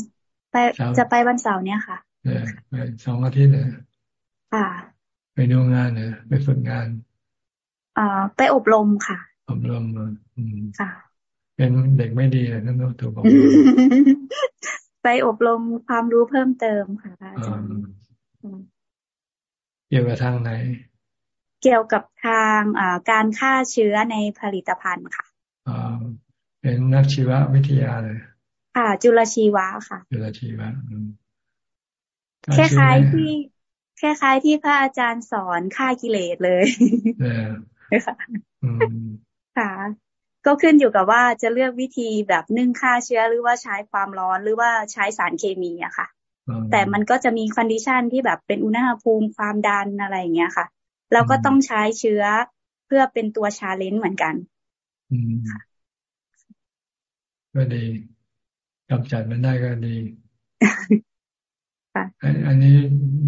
ไปจะไปวันเสาร์เนี้ยค่ะเออไปสองอาทิตย์เนี่ยค่ะ ไปดูงานเนอไปฝึกงานอ่าไปอบรมค่ะ อบรมค่ะ เป็นเด็กไม่ดีเลยนั่นถูกบอกไปอบรมความรู้เพิ่มเติมค่ะอาจารย์ เกี่ยวกับทางไหน เกี่ยวกับทางการฆ่าเชื้อในผลิตภัณฑ์ค่ะเป็นนักชีววิทยาเลย ค่ะ จุลชีวะค่ะ จุลชีวะคล้ายๆที่คล้ายๆที่พระอาจารย์สอนฆ่ากิเลสเลยค่ะค่ะก็ขึ้นอยู่กับว่าจะเลือกวิธีแบบนึ่งฆ่าเชื้อหรือว่าใช้ความร้อนหรือว่าใช้สารเคมีอะค่ะ แต่มันก็จะมี condition ที่แบบเป็นอุณหภูมิความดันอะไรอย่างเงี้ยค่ะ เราก็ต้องใช้เชื้อเพื่อเป็นตัว challenge เหมือนกันค่ะก็ดีกำจัดมันได้ก็ดีอันนี้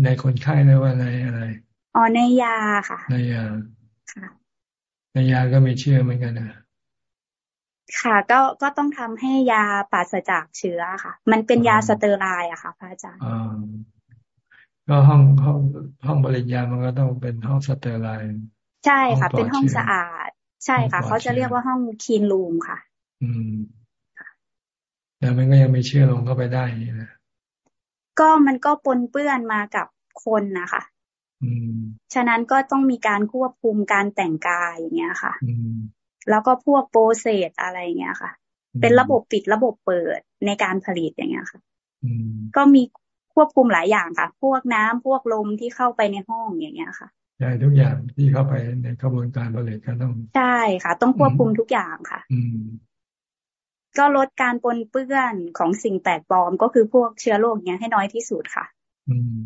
ในคนไข้หรือว่าในอะไรอ๋อในยาค่ะ ในยาค่ะในยาก็มีเชื้อเหมือนกันนะ ค่ะ ก็ก็ต้องทำให้ยาปราศจากเชื้อค่ะ มันเป็นยา sterile อะค่ะ พระอาจารย์ก็ห้องห้องห้องผลิตยามันก็ต้องเป็นห้อง sterileใช่ค่ะ เป็นห้องสะอาด ใช่ค่ะ เขาจะเรียกว่าห้อง clean room ค่ะ อืมแต่มันก็ยังมีเชื้อลงเข้าไปได้นะก็มันก็ปนเปื้อนมากับคนนะคะฉะนั้นก็ต้องมีการควบคุมการแต่งกายอย่างเงี้ยค่ะ แล้วก็พวก process อะไรเงี้ยค่ะ เป็นระบบปิดระบบเปิดในการผลิตอย่างเงี้ยค่ะก็มีควบคุมหลายอย่างค่ะ พวกน้ำพวกลมที่เข้าไปในห้องอย่างเงี้ยค่ะใช่ทุกอย่างที่เข้าไปในกระบวนการผลิตก็ต้องใช่ค่ะ ต้องควบคุมทุกอย่างค่ะ อืก็ลดการปนเปื้อนของสิ่งแปลกปลอมก็คือพวกเชื้อโรคเนี้ยให้น้อยที่สุดค่ะ อืม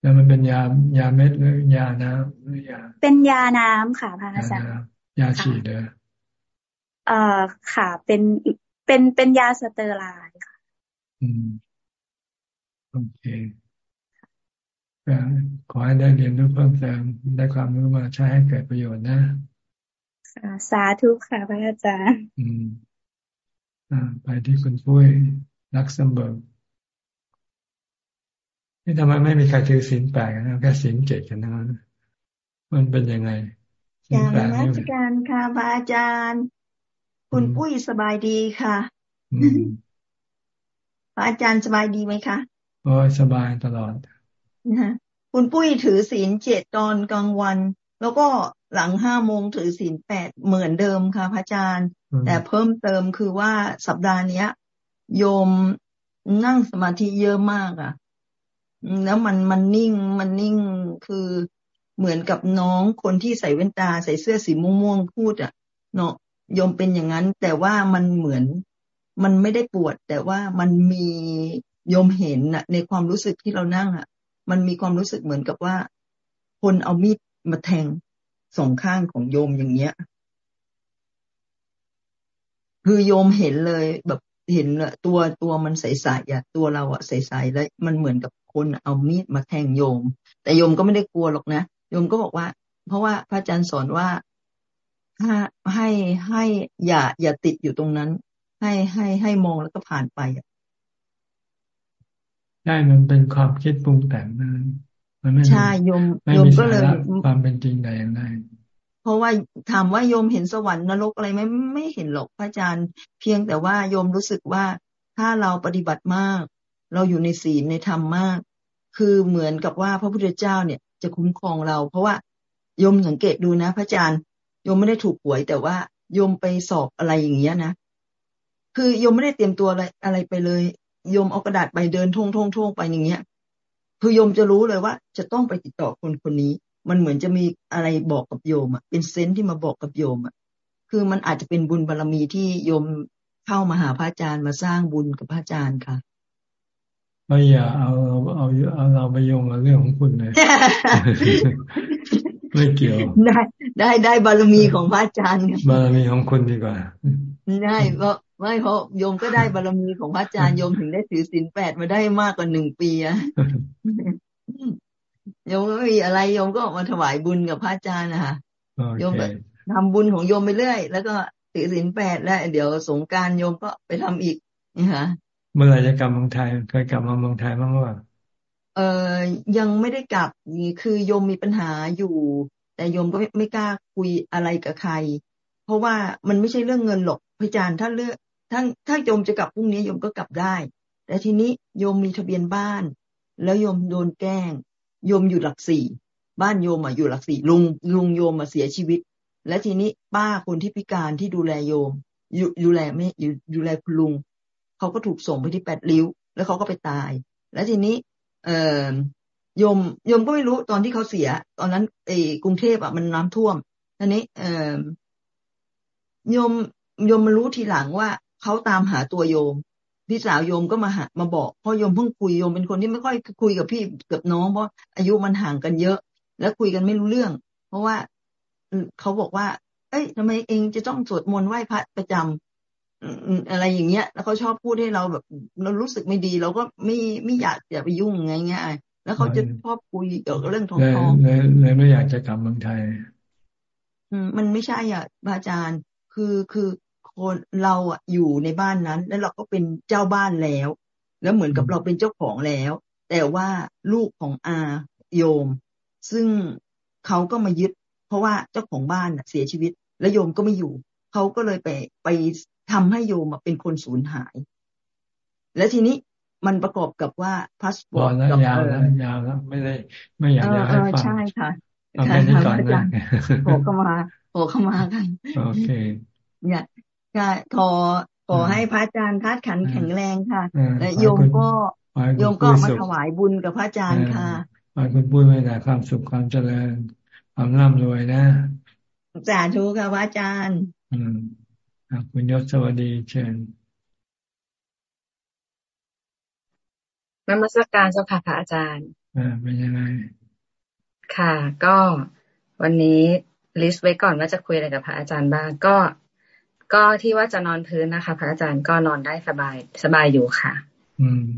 แล้วมันเป็นยายาเม็ดหรือยาน้ำหรือยา เป็นยาน้ำค่ะพระอาจารย์ยาฉีดเด้อเอ่อค่ะ เป็นเป็นเป็นยา sterile ค่ะ อืมโอเคขอให้ได้เรียนรู้เพิ่มเติมได้ความรู้มาใช้ให้เกิดประโยชน์นะสาธุค่ะพระอาจารย์ อืม อ่า ไปที่คุณปุ้ยลักเซมเบิร์ก นี่ทำไมไม่มีใครถือศีลแปดกันแค่ศีลเจ็ดกันนะมันเป็นยังไงศีลแปดนี่การค่ะพระอาจารย์ คุณปุ้ยสบายดีค่ะพระอาจารย์สบายดีไหมคะโอ้สบายตลอดนะคุณปุ้ยถือศีลเจ็ดตอนกลางวัน แล้วก็หลังห้าโมงถือศีลแปดเหมือนเดิมค่ะพระอาจารย์ แต่เพิ่มเติมคือว่าสัปดาห์เนี้ย โยมนั่งสมาธิเยอะมากอะ แล้วมันมันนิ่งมันนิ่งคือเหมือนกับน้องคนที่ใส่แว่นตาใส่เสื้อสีม่วงๆพูดอะ เนาะยมเป็นอย่างนั้น แต่ว่ามันเหมือนมันไม่ได้ปวด แต่ว่ามันมียมเห็นอะในความรู้สึกที่เรานั่งอะมันมีความรู้สึกเหมือนกับว่า คนเอามีดมาแทงสองข้างของโยมอย่างเงี้ย คือโยมเห็นเลยแบบเห็นตัวตัวมันใสๆอะตัวเราอะใสๆแล้วมันเหมือนกับ คนเอามีดมาแทงโยม แต่โยมก็ไม่ได้กลัวหรอกนะโยมก็บอกว่า เพราะว่าพระอาจารย์สอนว่าถ้าให้ให้อย่า อย่าติดอยู่ตรงนั้น ให้ให้ให้มองแล้วก็ผ่านไปอะใช่มันเป็นความคิดปรุงแต่งนั้นมันไม่ใช่โยมโยมก็เลยความเป็นจริงใดอย่างใดเพราะว่าถามว่าโยมเห็นสวรรค์นรกอะไรไหมไม่เห็นหรอกพระอาจารย์ เพียงแต่ว่าโยมรู้สึกว่าถ้าเราปฏิบัติมาก เราอยู่ในศีลในธรรมมาก คือเหมือนกับว่าพระพุทธเจ้าเนี่ยจะคุ้มครองเรา เพราะว่าโยมสังเกตดูนะ พระอาจารย์โยมไม่ได้ถูกหวยแต่ว่าโยมไปสอบอะไรอย่างเงี้ยนะคือโยมไม่ได้เตรียมตัวอะไรอะไรไปเลยโยมเอากระดาษไปเดินท่งท่งท่งไปอย่างเงี้ย คือโยมจะรู้เลยว่า จะต้องไปติดต่อคนคนนี้ มันเหมือนจะมีอะไรบอกกับโยมอะเป็นเซนที่มาบอกกับโยมอะคือมันอาจจะเป็นบุญบารรมีที่โยมเข้ามาหาพระอาจารย์มาสร้างบุญกับพระอาจารย์ค่ะ ไม่อย่าเอาเอาเอาเราไปโยงกับเรื่องของคุณเลยไม่เกี่ยว ได้ได้ได้บารมีของพระอาจารย์บารมีของคุณดีกว่าได้เพราะไม่เพราะโยมก็ได้บารมีของพระอาจารย์โยมถึงได้ถือศีลแปดมาได้มากกว่าหนึ่งปีอะโยมไม่มีอะไรโยมก็ออกมาถวายบุญกับพระอาจารย์นะคะโยมทำบุญของโยมไปเรื่อย แล้วก็ถือศีลแปดแล้วเดี๋ยวสงการโยมก็ไปทำอีกนะคะ เมื่อไหร่จะกลับเมืองไทยเคยกลับมาเมืองไทยบ้างหรือเปล่าเออยังไม่ได้กลับนี่คือโยมมีปัญหาอยู่ แต่โยมก็ไม่ไม่กล้าคุยอะไรกับใคร เพราะว่ามันไม่ใช่เรื่องเงินหรอกพระอาจารย์ถ้าเลือกถ้าถ้าโยมจะกลับพรุ่งนี้โยมก็กลับได้ แต่ทีนี้โยมมีทะเบียนบ้าน แล้วโยมโดนแกล้งโยมอยู่หลักสี่บ้านโยมอะอยู่หลักสี่ลุงลุงโยมมาเสียชีวิต และทีนี้ป้าคนที่พิการที่ดูแลโยมอยู่ดูแลไม่อยู่ดูแลคุณลุง เขาก็ถูกส่งไปที่แปดริ้ว แล้วเขาก็ไปตาย แล้วทีนี้ เอ่อโยมโยมก็ไม่รู้ตอนที่เขาเสีย ตอนนั้นไอ้กรุงเทพอะมันน้ำท่วมทีนี้ เอ่อโยมโยมมารู้ทีหลังว่าเขาตามหาตัวโยมพี่สาวโยมก็มาหามาบอกพ่อโยมเพิ่งคุยโยมเป็นคนที่ไม่ค่อยคุยกับพี่กับน้องเพราะอายุมันห่างกันเยอะ แล้วคุยกันไม่รู้เรื่อง เพราะว่าเขาบอกว่า เอ้ยทำไมเองจะต้องสวดมนต์ไหว้พระประจำ อะไรอย่างเงี้ย แล้วเขาชอบพูดให้เราแบบเรารู้สึกไม่ดี เราก็ไม่ไม่อยากจะไปยุ่งไงเงี้ยแล้วเขาจะชอบคุยเกี่ยวกับเรื่องทองทองเลยเลยไม่อยากจะกลับเมืองไทย อืมมันไม่ใช่อะอาจารย์ คือคือคนเราอะอยู่ในบ้านนั้น แล้วเราก็เป็นเจ้าบ้านแล้ว แล้วเหมือนกับเราเป็นเจ้าของแล้ว แต่ว่าลูกของอาโยม ซึ่งเขาก็มายึด เพราะว่าเจ้าของบ้านเสียชีวิต แล้วโยมก็ไม่อยู่เขาก็เลยไปไป ทำให้โยมเป็นคนสูญหาย และทีนี้มันประกอบกับว่าพาสปอร์ตกับยาวแล้วยาวแล้วไม่ได้ไม่อยากจะให้ฟังใช่ค่ะเอาแค่นี้ก่อนนะโผล่เข้ามาโผล่เข้ามากันโอเคเนี่ยค่ะขอขอให้พระอาจารย์ทัดขันแข็งแรงค่ะ และโยมก็โยมก็มาถวายบุญกับพระอาจารย์ค่ะขอคุณพูดไว้แต่ความสุขความเจริญความร่ำรวยนะสาธุค่ะพระอาจารย์ อืม คุณยศสวัสดีเชิญนมัสการเจ้าค่ะพระอาจารย์อ่าเป็นยังไงค่ะ ก็วันนี้ลิสต์ไว้ก่อนว่าจะคุยอะไรกับพระอาจารย์บ้าง ก็ ก็ที่ว่าจะนอนพื้นนะคะ พระอาจารย์ก็นอนได้สบายสบายอยู่ค่ะ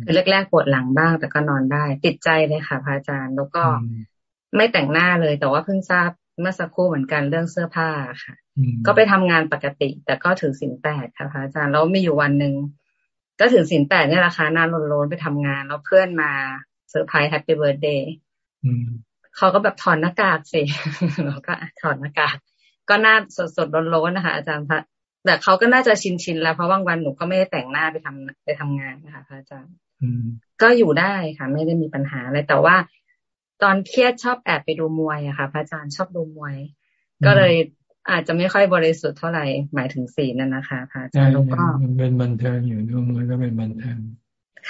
คือแรกๆปวดหลังบ้าง แต่ก็นอนได้ ติดใจเลยค่ะ พระอาจารย์แล้วก็ไม่แต่งหน้าเลย แต่ว่าเพิ่งทราบเมื่อสักครู่เหมือนกันเรื่องเสื้อผ้าค่ะ ก็ไปทำงานปกติ แต่ก็ถือศีลแปดค่ะพระอาจารย์แล้วมีอยู่วันหนึ่งก็ถือศีลแปดเนี่ยราคาหน้าโล้นๆไปทำงาน แล้วเพื่อนมา surprise happy birthday เขาก็แบบถอดหน้ากากสิแล้วก็ถอดหน้ากากก็หน้าสดๆร้อนๆนะคะอาจารย์พระแต่เขาก็น่าจะชินชินแล้วเพราะบางวันหนูก็ไม่ได้แต่งหน้าไปทำไปทำงานนะคะพระอาจารย์ก็อยู่ได้ค่ะ ไม่ได้มีปัญหาอะไรแต่ว่า ตอนเครียดชอบแอบไปดูมวยอะค่ะพระอาจารย์ชอบดูมวย ก็เลย อาจจะไม่ค่อยบริสุทธิ์เท่าไหร่หมายถึงสีนั่นนะคะพระอาจารย์แล้วก็มันเป็นบันเทิงอยู่ดูมวยก็เป็นบันเทิง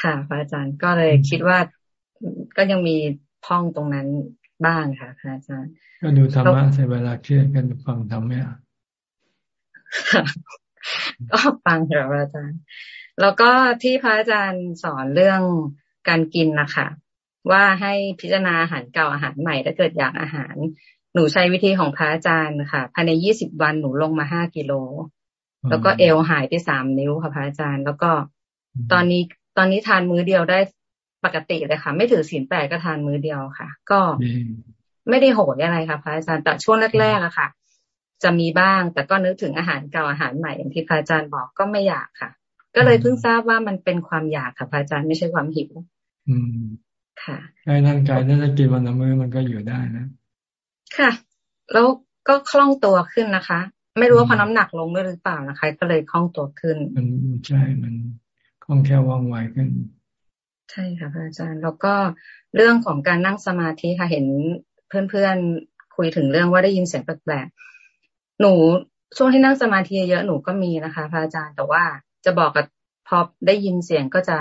ค่ะพระอาจารย์ก็เลยคิดว่าก็ยังมีพ้องตรงนั้นบ้างค่ะพระอาจารย์ ก็ดูธรรมะใช้เวลาเครียดกันฟังธรรมะก็ฟังค่ะพระอาจารย์ แล้วก็ที่พระอาจารย์สอนเรื่องการกินนะคะว่าให้พิจารณาอาหารเก่าอาหารใหม่ถ้าเกิดอยากอาหาร หนูใช้วิธีของพระอาจารย์ค่ะภายในยี่สิบวันหนูลงมาห้ากิโล แล้วก็เอวหายไปสามนิ้วค่ะพระอาจารย์ แล้วก็ตอนนี้ตอนนี้ทานมื้อเดียวได้ปกติเลยค่ะ ไม่ถือศีลแปดก็ทานมื้อเดียวค่ะ ก็ไม่ได้โหดอะไรค่ะพระอาจารย์แต่ช่วงแรกๆอะค่ะ จะมีบ้าง แต่ก็นึกถึงอาหารเก่าอาหารใหม่อย่างที่พระอาจารย์บอกก็ไม่อยากค่ะ ก็เลยเพิ่งทราบว่ามันเป็นความอยากค่ะพระอาจารย์ไม่ใช่ความหิวอืมค่ะใช่ร่างกายถ้าจะกินวันละมื้อมันก็อยู่ได้นะ ค่ะ แล้วก็คล่องตัวขึ้นนะคะ ไม่รู้ว่าพอน้ำหนักลงด้วยหรือเปล่านะคะ ก็เลยคล่องตัวขึ้นมันใช่มันคล่องแคล่วว่องไวขึ้น ใช่ค่ะพระอาจารย์แล้วก็เรื่องของการนั่งสมาธิค่ะเห็นเพื่อนๆคุยถึงเรื่องว่าได้ยินเสียงแปลกหนูช่วงที่นั่งสมาธิเยอะหนูก็มีนะคะพระอาจารย์แต่ว่าจะบอกกับพอได้ยินเสียงก็จะ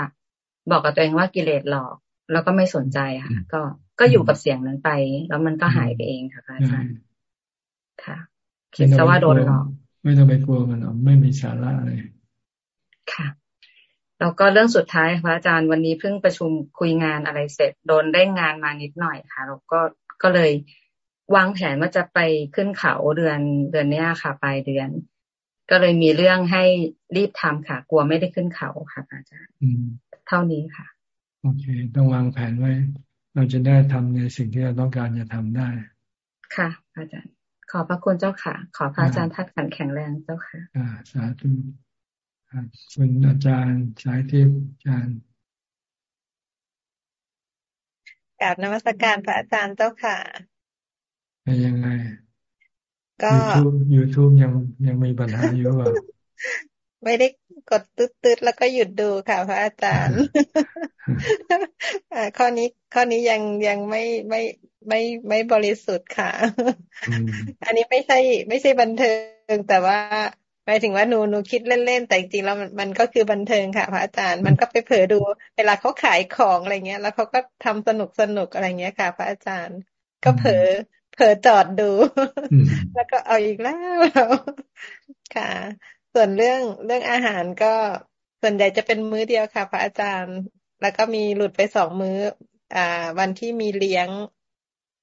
บอกกับตัวเองว่ากิเลสหลอก แล้วก็ไม่สนใจค่ะ ก็ก็อยู่กับเสียงนั้นไป แล้วมันก็หายไปเองค่ะพระอาจารย์ค่ะคิดซะว่าโดนหลอกไม่ต้องไปกลัวมันหรอกไม่มีสาระเลยค่ะแล้วก็เรื่องสุดท้ายพระอาจารย์วันนี้เพิ่งประชุมคุยงานอะไรเสร็จ โดนได้งานมานิดหน่อยค่ะแล้วก็ก็เลยวางแผนว่าจะไปขึ้นเขาเดือนเดือนนี้ค่ะปลายเดือน ก็เลยมีเรื่องให้รีบทำค่ะ กลัวไม่ได้ขึ้นเขาค่ะอาจารย์เท่านี้ค่ะ โอเค ต้องวางแผนไว้ เราจะได้ทำในสิ่งที่เราต้องการจะทำได้ ค่ะ อาจารย์ ขอพระคุณเจ้าค่ะ ขอพระอาจารย์ทักขันแข็งแรงเจ้าค่ะ อ่า สาธุคุณอาจารย์สายทิพย์อาจารย์กราบนมัสการพระอาจารย์เจ้าค่ะเป็นยังไงก็ยูทูบยูทูบยังยังมีปัญหาอยู่ว่า ไม่ได้กดตึ๊ดๆแล้วก็หยุดดูค่ะ พระอาจารย์ข้อนี้ข้อนี้ยังยังไม่ไม่ไม่ไม่บริสุทธิ์ค่ะ อันนี้ไม่ใช่ไม่ใช่บันเทิงแต่ว่าหมายถึงว่าหนูหนูคิดเล่นๆแต่จริงๆแล้วมันมันก็คือบันเทิงค่ะ พระอาจารย์มันก็ไปเผลอดู เวลาเขาขายของอะไรเงี้ย แล้วเขาก็ทำสนุกสนุกอะไรเงี้ยค่ะ พระอาจารย์ ก็เผลอเผลอจอดดู แล้วก็เอาอีกแล้วค่ะ ส่วนเรื่องเรื่องอาหารก็ส่วนใหญ่จะเป็นมื้อเดียวค่ะ พระอาจารย์ แล้วก็มีหลุดไปสองมื้อ อ่า วันที่มีเลี้ยง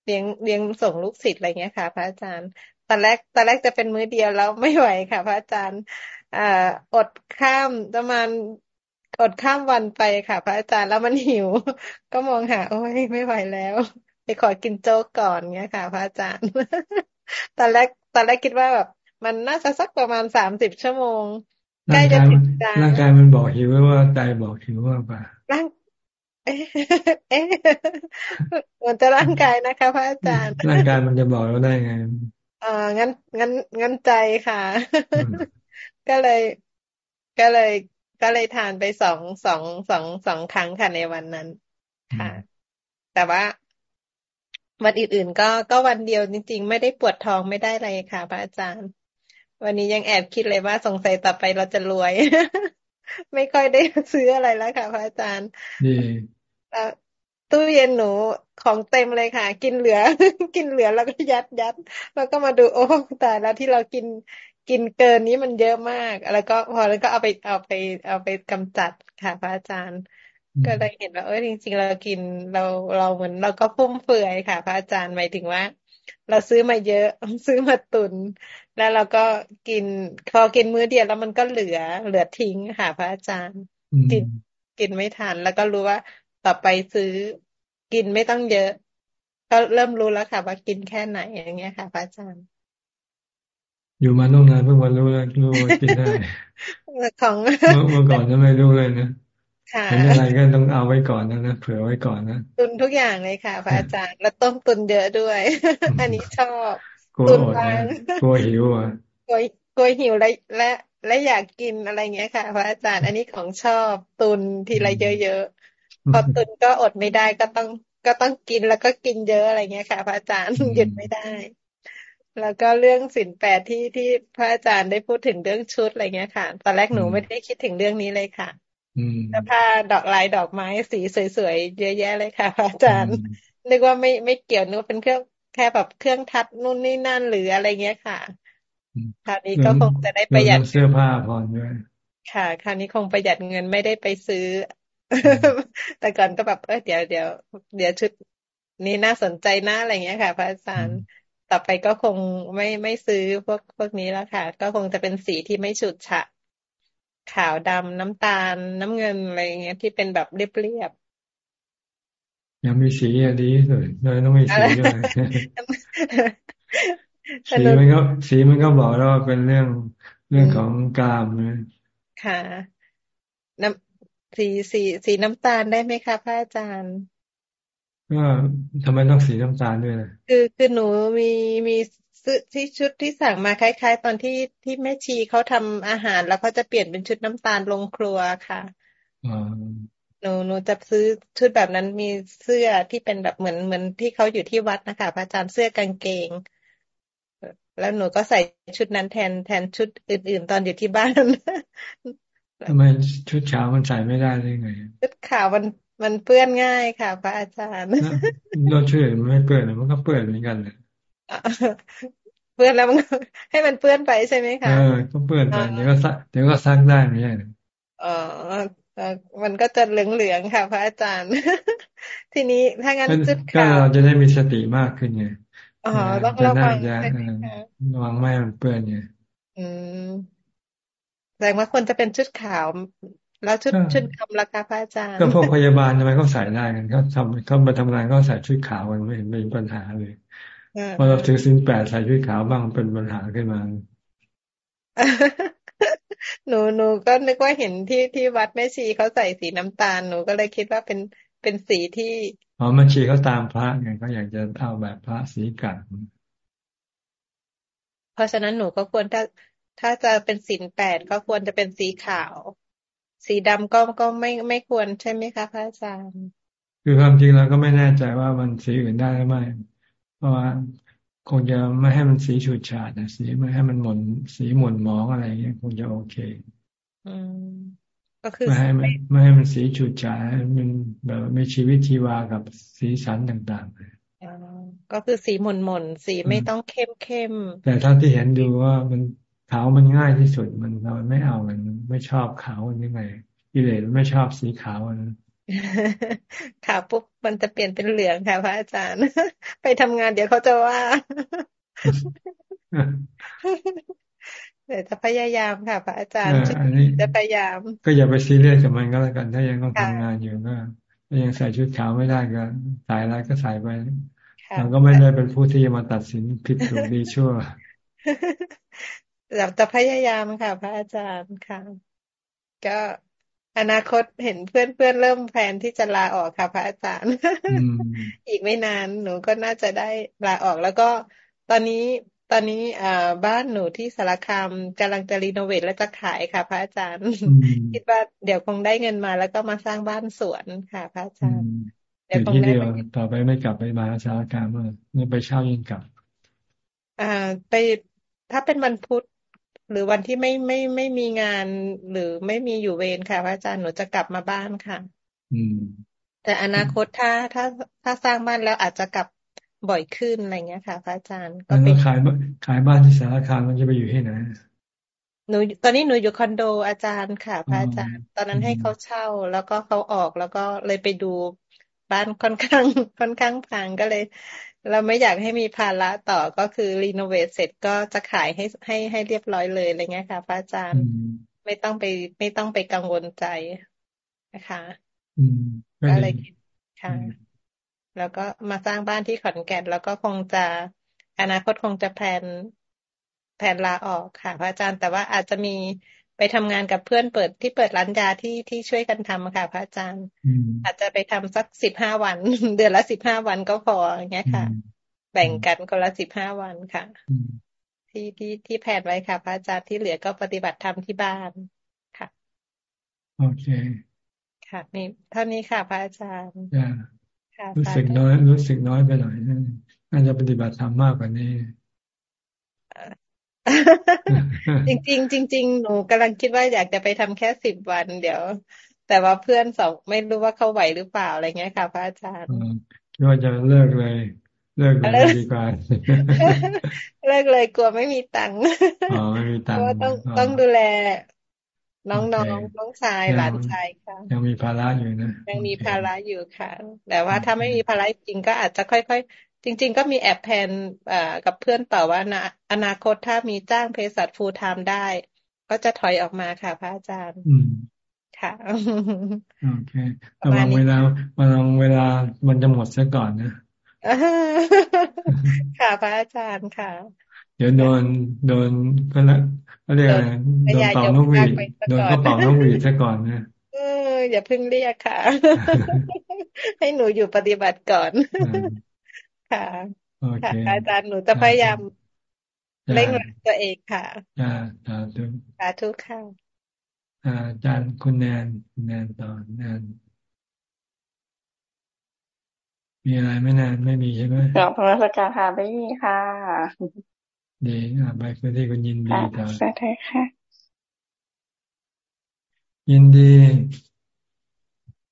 เลี้ยงเลี้ยงส่งลูกศิษย์อะไรเงี้ยค่ะ พระอาจารย์ตอนแรกตอนแรกจะเป็นมื้อเดียวแล้วไม่ไหวค่ะ พระอาจารย์อ่าอดข้ามประมาณอดข้ามวันไปค่ะ พระอาจารย์แล้วมันหิว ก็มองหา โอ้ยไม่ไหวแล้วไปขอกินโจ๊กก่อนเงี้ยค่ะ พระอาจารย์ ตอนแรกตอนแรกคิดว่าแบบ มันน่าจะสักประมาณสามสิบชั่วโมงใกล้จะถึงร่างกายมันบอกหิวว่าใจบอกหิวว่าป่ะร่างเอ๊ะมันจะร่างกายนะคะพระอาจารย์ ร่างกายมันจะบอกเราได้ไงเอองั้นงั้นงั้นใจค่ะ ก็เลย ก็เลย ก็เลยทานไปสองสองสองสองครั้งค่ะในวันนั้น ค่ะ แต่ว่าวันอื่นๆก็ก็วันเดียวจริง ๆ ไม่ได้ปวดท้องไม่ได้อะไรค่ะ พระอาจารย์ วันนี้ยังแอบคิดเลยว่าสงสัยต่อไปเราจะรวย ไม่ค่อยได้ซื้ออะไรแล้วค่ะพระอาจารย์ดีตู้เย็นหนูของเต็มเลยค่ะ กินเหลือ กินเหลือแล้วก็ยัดยัดแล้วก็มาดูโอ้แต่แล้วที่เรากินกินเกินนี้มันเยอะมาก แล้วก็พอแล้วก็เอาไปเอาไปเอาไปกำจัดค่ะ พระอาจารย์ ก็ได้เห็นว่าเออจริง ๆ เรากินเราเราเหมือนเราก็ฟุ่มเฟือยค่ะ พระอาจารย์หมายถึงว่า เราซื้อมาเยอะซื้อมาตุน แล้วเราก็กินพอกินมื้อเดียวแล้วมันก็เหลือ เหลือทิ้งค่ะพระอาจารย์ กินกินไม่ทัน แล้วก็รู้ว่าต่อไปซื้อกินไม่ต้องเยอะ ก็เริ่มรู้แล้วค่ะว่ากินแค่ไหนอย่างเงี้ยค่ะพระอาจารย์ อยู่มาต้องนานเพิ่งมารู้แล้วรู้ว่ากินได้ของเมื่อก่อนจะไม่รู้เลยนะ เห็นอะไรก็ต้องเอาไว้ก่อนนะนะเผื่อไว้ก่อนนะตุนทุกอย่างเลยค่ะพระอาจารย์แล้วต้มตุนเยอะด้วย อันนี้ชอบตุนบางกลัวหิวอะกลัวกลัวหิวและและและอยากกินอะไรเงี้ยค่ะ พระอาจารย์อันนี้ของชอบตุนทีละเยอะพอตุนก็อดไม่ได้ก็ต้องก็ต้องกินแล้วก็กินเยอะอะไรเงี้ยค่ะ พระอาจารย์หยุดไม่ได้ แล้วก็เรื่องสินแปดที่ที่พระอาจารย์ได้พูดถึงเรื่องชุดอะไรเงี้ยค่ะ ตอนแรกหนูไม่ได้คิดถึงเรื่องนี้เลยค่ะ แต่ผ้าดอกลายดอกไม้สีสวยๆเยอะแยะเลยค่ะพระอาจารย์นึกว่าไม่ไม่เกี่ยวนึกว่าเป็นเครื่องแค่แบบเครื่องทัดนู่นนี่นั่นหรืออะไรเงี้ยค่ะคราวนี้ก็คงจะได้ประหยัดเสื้อผ้าพอนด้วยค่ะ คราวนี้คงประหยัดเงินไม่ได้ไปซื้อ แต่ก่อนก็แบบเออเดี๋ยวเดี๋ยวเดี๋ยวชุดนี้น่าสนใจนะอะไรเงี้ยค่ะ พระอาจารย์ต่อไปก็คงไม่ไม่ซื้อพวกพวกนี้แล้วค่ะ ก็คงจะเป็นสีที่ไม่ฉุดฉะ ขาวดำน้ำตาลน้ำเงินอะไรเงี้ยที่เป็นแบบเรียบๆยังมีสีดีที่สุดเลยต้องมีสีด้วยสีมันก็สีมันก็บอกแล้วว่าเป็นเรื่องเรื่องของกามนะค่ะน้ำสีสีสีน้ำตาลได้ไหมคะพระอาจารย์ก็ทำไมต้องสีน้ำตาลด้วยคือคือหนูมีมี ซื้อที่ชุดที่สั่งมาคล้าย ๆ ตอนที่ที่แม่ชีเขาทำอาหาร แล้วเขาจะเปลี่ยนเป็นชุดน้ำตาลลงครัวค่ะหนูหนูจะซื้อชุดแบบนั้นมีเสื้อที่เป็นแบบเหมือนเหมือนที่เขาอยู่ที่วัดนะคะพระอาจารย์เสื้อกางเกง แล้วหนูก็ใส่ชุดนั้นแทนแทนชุดอื่น ๆ ตอนอยู่ที่บ้านทำไมชุดขาวมันใส่ไม่ได้ได้ไง ชุดขาวมันมันเปื้อนง่ายค่ะ พระอาจารย์เราช่วยมันไม่เปื้อนมันก็เปื้อนเหมือนกันเลย เปื้อนแล้วมันให้มันเปื้อนไปใช่ไหมคะเออก็เปื้อนไปเดี๋ยวก็ซักเดี๋ยวก็ซักได้ไม่ใช่อ๋อมันก็จะเหลืองๆค่ะ พระอาจารย์ ทีนี้ถ้างั้นจุดขาวก็เราจะได้มีสติมากขึ้นไงอ๋อต้องระวังระวังไม่มันเปื้อนไงอืมแสดงว่าคนจะเป็นชุดขาว แล้วชุดชุดคำราคาพระอาจารย์ก็พวกพยาบาลทำไมเขาใส่ได้กันเขาทำเขามาทำงานเขาใส่ชุดขาวกันไม่ไม่มีปัญหาเลย พอเราถือสินแปดใส่ชุดขาวบ้างเป็นปัญหาขึ้นมา หนูหนูก็นึกว่าเห็นที่ที่วัดแม่ชีเขาใส่สีน้ำตาลหนูก็เลยคิดว่าเป็นเป็นสีที่อ๋อแม่ชีเขาตามพระไงเขาอยากจะเอาแบบพระสีกัดอราะฉะนั้นหนูก็ควรถ้าถ้าจะเป็นสินแปดก็ควรจะเป็นสีขาว สีดำก็ก็ไม่ไม่ควรใช่ไหมคะพระอาจารย์ คือความจริงเราก็ไม่แน่ใจว่ามันสีอื่นได้หรือไม่ เพราะว่าคงจะไม่ให้มันสีฉูดฉาดนะสีไม่ให้มันหม่นสีหม่นหมองอะไรเงี้ยคงจะโอเค อืมก็คือไม่ให้มันไม่ให้มันสีฉูดฉาดมันแบบมีชีวิตชีวากับสีสันต่างๆก็คือสีหม่นหม่นสีไม่ต้องเข้มเข้มแต่ท่านที่เห็นดูว่ามันขาวมันง่ายที่สุดมันเราไม่เอามันไม่ชอบขาวยังไงกิเลสไม่ชอบสีขาวนั้น ค่ะปุ๊บมันจะเปลี่ยนเป็นเหลืองค่ะพระอาจารย์ ไปทำงานเดี๋ยวเขาจะว่าเดี๋ยวจะพยายามค่ะพระอาจารย์จะพยายาม ก็อย่าไปซีเรียสกับมันก็แล้วกัน ถ้ายังต้องทำงานอยู่ก็ถ้ายังใส่ชุดขาวไม่ได้ก็ใส่อะไรก็ใส่ไปเราก็ไม่ได้เป็นผู้ที่จะมาตัดสินผิดถูกดีชั่วเราจะพยายามค่ะ พระอาจารย์ค่ะ ก็ อนาคตเห็นเพื่อนเพื่อนเริ่มแผนที่จะลาออกค่ะพระอาจารย์ อีกไม่นานหนูก็น่าจะได้ลาออกแล้วก็ตอนนี้ตอนนี้อ่าบ้านหนูที่สารคามกำลังจะรีโนเวทและจะขายค่ะ พระอาจารย์ คิดว่าเดี๋ยวคงได้เงินมาแล้วก็มาสร้างบ้านสวนค่ะ พระอาจารย์เดี๋ยวคงได้ต่อไปไม่กลับไปมาสารคามเลยไปเช่ายินกลับอ่าไปถ้าเป็นวันพุธ หรือวันที่ไม่ไม่ไม่มีงานหรือไม่มีอยู่เวรค่ะพระอาจารย์หนูจะกลับมาบ้านค่ะ อืม แต่อนาคตถ้าถ้าถ้าสร้างบ้านแล้วอาจจะกลับบ่อยขึ้นอะไรเงี้ยค่ะ พระอาจารย์ก็เป็นขายขายบ้านที่สารคามมันจะไปอยู่ที่ไหนหนูตอนนี้หนูอยู่คอนโดอาจารย์ค่ะ พระอาจารย์ ตอนนั้นให้เขาเช่า แล้วก็เขาออกแล้วก็เลยไปดูบ้านค่อนข้างค่อนข้างพังก็เลย เราไม่อยากให้มีภาระต่อก็คือรีโนเวทเสร็จก็จะขายให้ให้ให้เรียบร้อยเลยอะไรเงี้ยค่ะพระอาจารย์ไม่ต้องไปไม่ต้องไปกังวลใจนะคะก็เลยคิดค่ะ แล้วก็มาสร้างบ้านที่ขอนแก่นแล้วก็คงจะอนาคตคงจะแผนแผนลาออกค่ะ พระอาจารย์แต่ว่าอาจจะมี ไปทำงานกับเพื่อนเปิดที่เปิดร้านยาที่ที่ช่วยกันทำค่ะพระอาจารย์ อาจจะไปทำสักสิบห้าวัน เดือนละสิบห้าวันก็พออย่างเงี้ยค่ะ แบ่งกันคนละสิบห้าวันค่ะ ที่ที่ที่แผนไว้ค่ะ พระอาจารย์ที่เหลือก็ปฏิบัติธรรมที่บ้านค่ะ โอเค ค่ะนี่เท่านี้ค่ะพระอาจารย์รู้สึกน้อย รู้สึกน้อยไปหน่อยน่าจะปฏิบัติธรรมมากกว่านี้ จริงจริงจริงหนูกำลังคิดว่าอยากจะไปทำแค่สิบวัน เดี๋ยว แต่ว่าเพื่อนสองไม่รู้ว่าเขาไหวหรือเปล่าอะไรเงี้ยค่ะ พระอาจารย์คิดว่าจะเลิกเลยเลิกเลยดีกว่าเลิกเลยกลัวไม่มีตังค์อ๋อไม่มีตังค์ต้องต้องดูแลน้องน้องน้องชายหลานชายค่ะ ยังมีภาระอยู่นะยังมีภาระอยู่ค่ะ แต่ว่าถ้าไม่มีภาระจริงก็อาจจะค่อย จริง ๆ ก็มีแอบแพนกับเพื่อนต่อว่านะอนาคตถ้ามีจ้างเภสัชฟูลไทม์ได้ ก็จะถอยออกมาค่ะ พระอาจารย์ค่ะโอเคระวังเวลาระวังเวลามันจะหมดซะก่อนนะค่ะพระอาจารย์ค่ะ เดี๋ยวโดนโดนก็แล้วก็เรียกอะไรโดนเป่านกหวีดโดนก็เป่านกหวีดซะก่อนนะเอออย่าเพิ่งเรียกค่ะ ให้หนูอยู่ปฏิบัติก่อน ค่ะค่ะอาจารย์หนูจะพยายามเร่งรัดตัวเองค่ะอ่าสาธุสาธุค่ะอาจารย์คุณแนนคุณแนนต่อแนนมีอะไรไม่แนนไม่มีใช่ไหมกลับพระสการค่ะไม่มีค่ะดีอ่าไปคือที่คุณยินดีต่อสาธุค่ะ ยินดี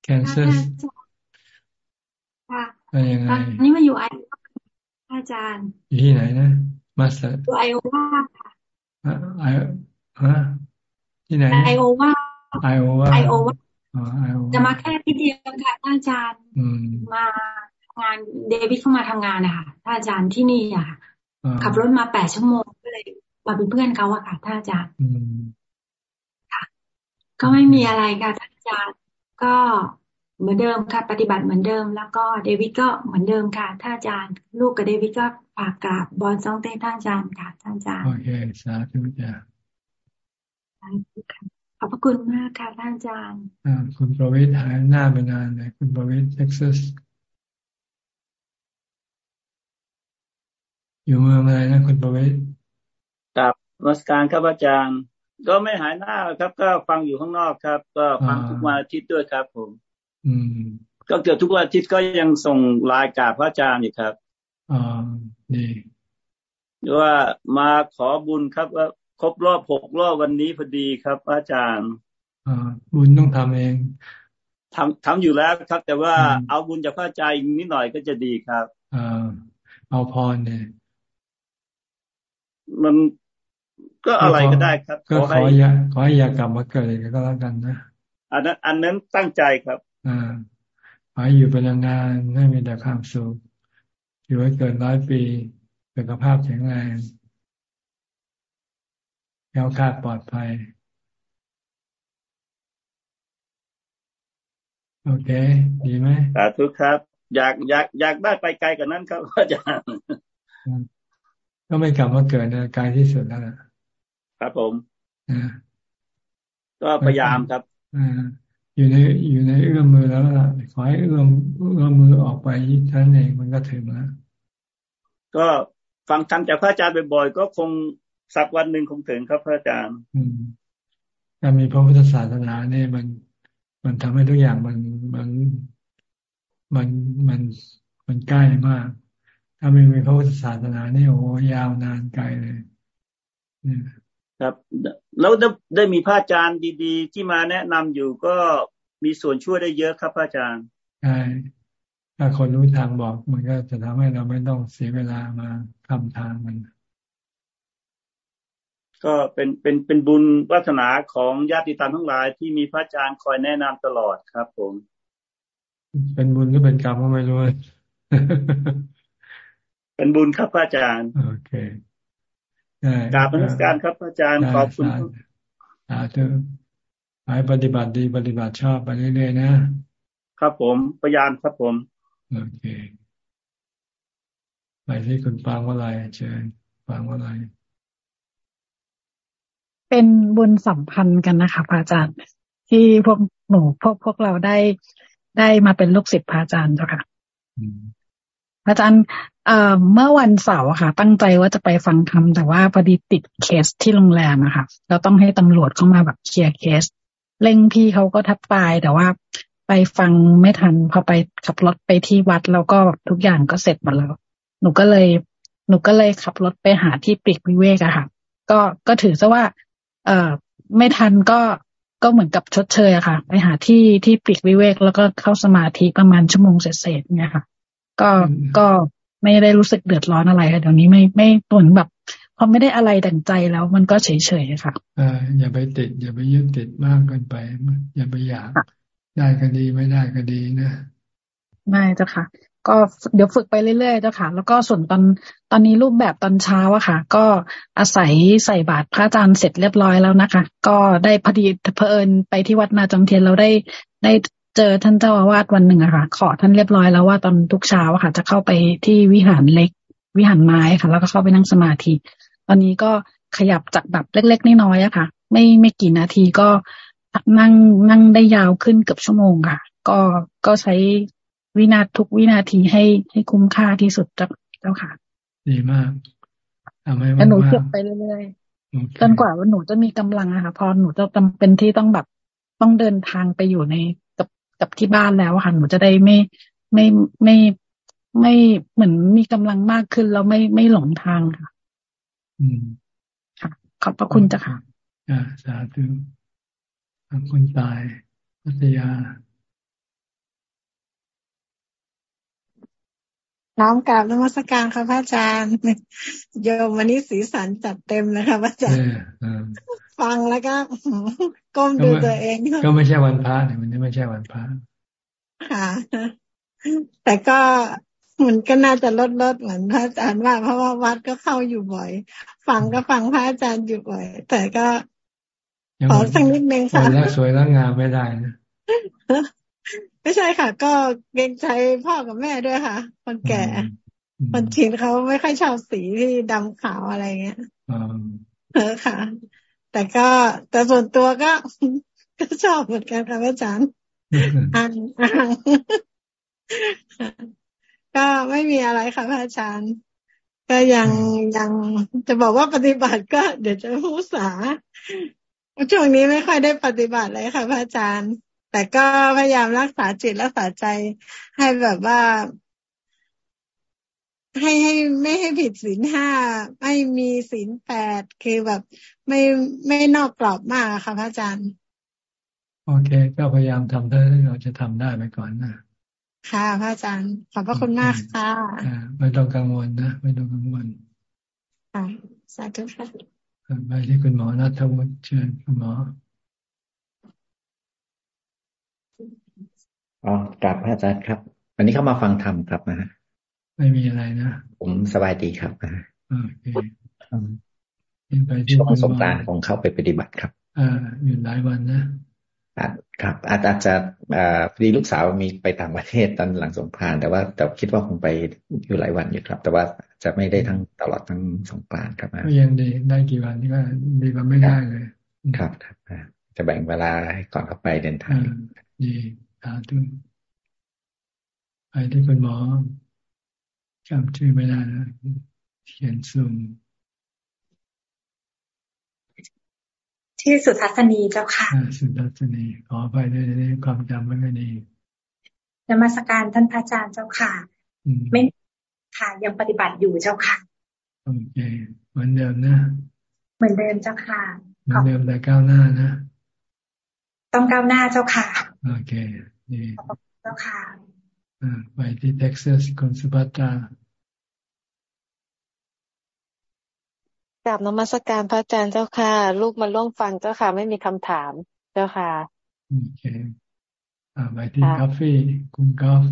แคนเซอร์ค่ะยังไงนี่มาอยู่ไอ อาจารย์ อยู่ที่ไหนนะมาสเตอร์อยู่ไอโอวาค่ะไอฮะที่ไหนไอโอวาไอโอวาไอโอวาจะมาแค่ที่เดียวค่ะอาจารย์มาทำงานเดวิดเข้ามาทำงานนะคะท่านอาจารย์ที่นี่อะขับรถมาแปดชั่วโมงก็เลยมาเป็นเพื่อนเขาอะค่ะท่านอาจารย์ค่ะ ก็ไม่มีอะไรค่ะท่านอาจารย์ ก็ เหมือนเดิมค่ะ ปฏิบัติเหมือนเดิม แล้วก็เดวิดก็เหมือนเดิมค่ะท่านอาจารย์ ลูกกับเดวิดก็ฝากกราบบอลซองเต้ท่านอาจารย์ค่ะท่านอาจารย์โอเคสาธุจ้าขอบพระคุณมากค่ะท่านอาจารย์อ่าคุณประวิทย์หายหน้าไปนานเลยคุณประวิทย์เท็กซัสอยู่เมืองอะไรนะคุณประวิทย์มัสการครับอาจารย์ ก็ไม่หายหน้าครับ ก็ฟังอยู่ข้างนอกครับ ก็ฟังทุกวันอาทิตย์ด้วยครับผมอืม ก็เกือบทุกวันอาทิตย์ก็ยังส่งรายกาพระอาจารย์อยู่ครับอ่าดีว่ามาขอบุญครับว่าครบรอบหกรอบวันนี้พอดีครับ อาจารย์อ่าบุญต้องทำเองทำทำอยู่แล้วครับ แต่ว่าเอาบุญจากพระอาจารย์นิดหน่อยก็จะดีครับอ่าเอาพรเนี่ยมันก็อะไรก็ได้ครับ ก็ขออย่าขออย่ากลับมาเกิดอีกก็แล้วกันนะอันนั้นอันนั้นตั้งใจครับ อ่าขออยู่เป็นนานๆให้มีแต่ความสุข อยู่ให้เกิดร้อยปีสุขภาพแข็งแรงแก้วคาดปลอดภัย โอเค ดีไหมสาธุครับ อยากอยากอยากได้ไปไกลกว่านั้นครับอาจารย์ก็ไม่กลับมาเกิดนะไกลที่สุดแล้วครับผมก็พยายามครับ อยู่ในอยู่ในเอื้อมมือแล้วล่ะขอให้เอื้อมเอื้อมมือออกไปท่านเองมันก็ถึงแล้วก็ฟังธรรมจากพระอาจารย์บ่อยๆก็คงสักวันหนึ่งคงถึงครับพระอาจารย์การมีพระพุทธศาสนาเนี่ยมัน มันทำให้ทุกอย่างมันมันมันมันมันใกล้มาก ถ้าไม่มีพระพุทธศาสนาเนี่ยโอ้ยาวนานไกลเลยครับ แล้วได้ได้มีพระอาจารย์ดีๆ ที่มาแนะนำอยู่ก็มีส่วนช่วยได้เยอะครับพระอาจารย์ใช่ถ้าคนรู้ทางบอกมันก็จะทำให้เราไม่ต้องเสียเวลามาทำทางมัน ก็เป็นเป็นเป็นบุญวัฒนาของญาติธรรมทั้งหลาย ที่มีพระอาจารย์คอยแนะนำตลอดครับ ผม เป็นบุญหรือเป็นกรรมก็ไม่รู้เป็นบุญครับพระอาจารย์ โอเค กราบนมัสการครับอาจารย์ขอบคุณสาธุไปปฏิบัติดีปฏิบัติชอบไปเรื่อยๆนะ ครับผมพยานครับผม โอเค ไปที่คุณฟังว่าอะไรเชิญฟังว่าอะไรเป็นบุญสัมพันธ์กันนะคะพระอาจารย์ ที่พวกหนูพวกพวกเราได้ได้มาเป็นลูกศิษย์พระอาจารย์เจ้าค่ะอาจารย์ เอ่อเมื่อวันเสาร์ค่ะ ตั้งใจว่าจะไปฟังธรรมแต่ว่าพอดีติดเคสที่โรงแรมอะค่ะเราต้องให้ตำรวจเข้ามาแบบเคลียร์เคส เร่งพี่เขาก็ทับตายแต่ว่าไปฟังไม่ทันพอไปขับรถไปที่วัดแล้วก็ทุกอย่างก็เสร็จหมดแล้ว หนูก็เลย หนูก็เลยขับรถไปหาที่ปีกวิเวกอะค่ะ ก็ก็ถือซะว่า เอ่อไม่ทันก็ก็เหมือนกับชดเชยอะค่ะ ไปหาที่ที่ปีกวิเวก แล้วก็เข้าสมาธิประมาณชั่วโมงเศษๆเนี่ยค่ะ ก็ก็ ไม่ได้รู้สึกเดือดร้อนอะไรค่ะเดี๋ยวนี้ไม่ไม่เหมือนแบบพอไม่ได้อะไรดั่งใจแล้ว มันก็เฉยๆค่ะอ่าอย่าไปติด อย่าไปยึดติดมากเกินไป อย่าไปอยากได้ก็ดีไม่ได้ก็ดีนะไม่เจ้าค่ะ ก็เดี๋ยวฝึกไปเรื่อยๆเจ้าค่ะ แล้วก็ส่วนตอนตอนนี้รูปแบบตอนเช้าอะค่ะ ก็อาศัยใส่บาตรพระอาจารย์เสร็จเรียบร้อยแล้วนะคะ ก็ได้พอดีเพอิญไปที่วัดนาจอมเทียนเราได้ได้ เจอท่านเจ้าอาวาสวันหนึ่งอะค่ะ ขอท่านเรียบร้อยแล้วว่าตอนทุกเช้าอะค่ะ จะเข้าไปที่วิหารเล็ก วิหารไม้ค่ะ แล้วก็เข้าไปนั่งสมาธิ ตอนนี้ก็ขยับจากแบบเล็ก ๆน้อยๆอะค่ะ ไม่ไม่กี่นาทีก็นั่งนั่งได้ยาวขึ้นเกือบชั่วโมงค่ะ ก็ก็ใช้วินาทุกวินาทีให้ให้คุ้มค่าที่สุดเจ้าค่ะ ดีมากทำให้หนูเก็บไปเรื่อยๆจนกว่าว่าหนูจะมีกำลังอะค่ะ พอหนูจะจำเป็นที่ต้องแบบต้องเดินทางไปอยู่ใน กับกับที่บ้านแล้วค่ะหนูจะได้ไม่ไม่ไม่ไม่เหมือนมีกำลังมากขึ้นแล้วไม่ไม่หลงทางค่ะ อืมค่ะ ขอบพระคุณจ้ะค่ะอ่าสาธุคนตายพัทยา น้อมกราบนมัสการค่ะพระอาจารย์โยมวันนี้สีสันจัดเต็มนะคะพระอาจารย์ฟังแล้วก็ก้มดูตัวเอง ก็ไม่ใช่วันพระเนี่ยวันนี้ไม่ใช่วันพระค่ะ แต่ก็มันก็น่าจะลดลดเหมือนพระอาจารย์ว่า เพราะว่าวัดก็เข้าอยู่บ่อย ฟังก็ฟังพระอาจารย์อยู่บ่อย แต่ก็ขอสักนิดนึงค่ะแล้วสวยแล้วงามไม่ได้นะ ไม่ใช่ค่ะ ก็เกรงใจพ่อกับแม่ด้วยค่ะ คนแก่ คนชินเขาไม่ค่อยชอบสีที่ดำขาวอะไรเงี้ยเออค่ะ แต่ก็แต่ส่วนตัวก็ก็ชอบเหมือนกันค่ะอาจารย์อ่านอ่านก็ไม่มีอะไรค่ะพระอาจารย์ก็ยังยังจะบอกว่าปฏิบัติก็เดี๋ยวจะพูดสาช่วงนี้ไม่ค่อยได้ปฏิบัติเลยค่ะพระอาจารย์ แต่ก็พยายามรักษาจิตรักษาใจให้แบบว่า ให้ให้ไม่ให้ผิดศีลห้าไม่มีศีลแปดคือแบบ ไม่ไม่นอกกรอบมากค่ะพระอาจารย์โอเค ก็พยายามทำเท่าที่เราจะทำได้ไปก่อนนะค่ะพระอาจารย์ขอบพระคุณมากค่ะไม่ต้องกังวลนะไม่ต้องกังวลค่ะสาธุค่ะไปที่คุณหมอนัทวุฒิเชิญคุณหมอ อ๋อกลับพระอาจารย์ครับ วันนี้เข้ามาฟังธรรมครับนะไม่มีอะไรนะ ผมสบายดีครับนะโอเคไปที่ช่วงสงกรานต์ของเข้าไปปฏิบัติครับอ่าอยู่หลายวันนะครับ อาจจะพอดีลูกสาวมีไปต่างประเทศตอนหลังสงกรานต์แต่ว่าแต่คิดว่าคงไปอยู่หลายวันอยู่ครับ แต่ว่าจะไม่ได้ทั้งตลอดทั้งสงกรานต์ครับก็ยังดีได้กี่วันนี่ก็ดีกว่าไม่ได้เลย ครับครับจะแบ่งเวลาให้ก่อนเข้าไปเดินทางดี สาธุไปที่คุณหมอจำชื่อไม่ได้นะเขียนซูมที่สุทัศนีเจ้าค่ะสุทัศนีขอไปด้วยในความจำไม่ค่อยดีนมัสการท่านพระอาจารย์เจ้าค่ะ ไม่ค่ะยังปฏิบัติอยู่เจ้าค่ะโอเคเหมือนเดิมนะเหมือนเดิมเจ้าค่ะเหมือนเดิมแต่ก้าวหน้านะ ต้องก้าวหน้าเจ้าค่ะ โอเค ดีเจ้าค่ะไปที่เท็กซัสคุณสุภัตรากลับนมัสการพระอาจารย์เจ้าค่ะ ลูกมาร่วมฟังเจ้าค่ะ ไม่มีคำถามเจ้าค่ะโอเคอ่าไปที่กาแฟคุณกอล์ฟ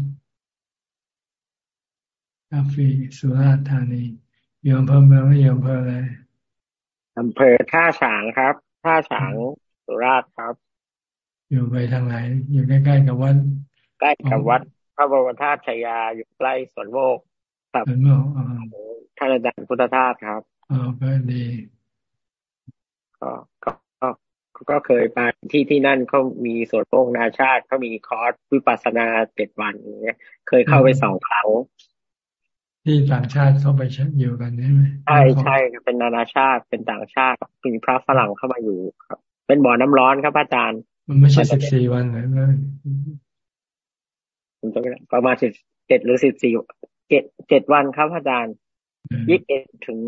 กาแฟสุราษฎร์ธานีอยู่อำเภอเมืองไม่อยู่อำเภออะไรอำเภอท่าฉางครับ ท่าฉางสุราษฎร์ครับ อยู่ไปทางไหน อยู่ใกล้ๆกับวัดใกล้กับวัด พระบรมธาตุชายาอยู่ใกล้สวนโมกครับสวนโมกท่านอาจารย์พุทธทาสครับอ๋อก็ดีก็ก็ก็เคยไปที่ที่นั่นเขามีสวนโปงนาชาติเขามีคอร์สวิปัสนาเจ็ดวันเนี้ย เคยเข้าไปสองครั้งที่ต่างชาติเข้าไปอยู่กันใช่ไหมใช่ใช่เป็นนานาชาติเป็นต่างชาติมีพระฝรั่งเข้ามาอยู่ครับ เป็นบ่อน้ำร้อนครับอาจารย์ มันไม่ใช่สิบสี่วันเลยประมาณสิบเจ็ดหรือสิบสี่เจ็ดเจ็ดวันครับอาจารย์ยี่สิบเอ็ดถึง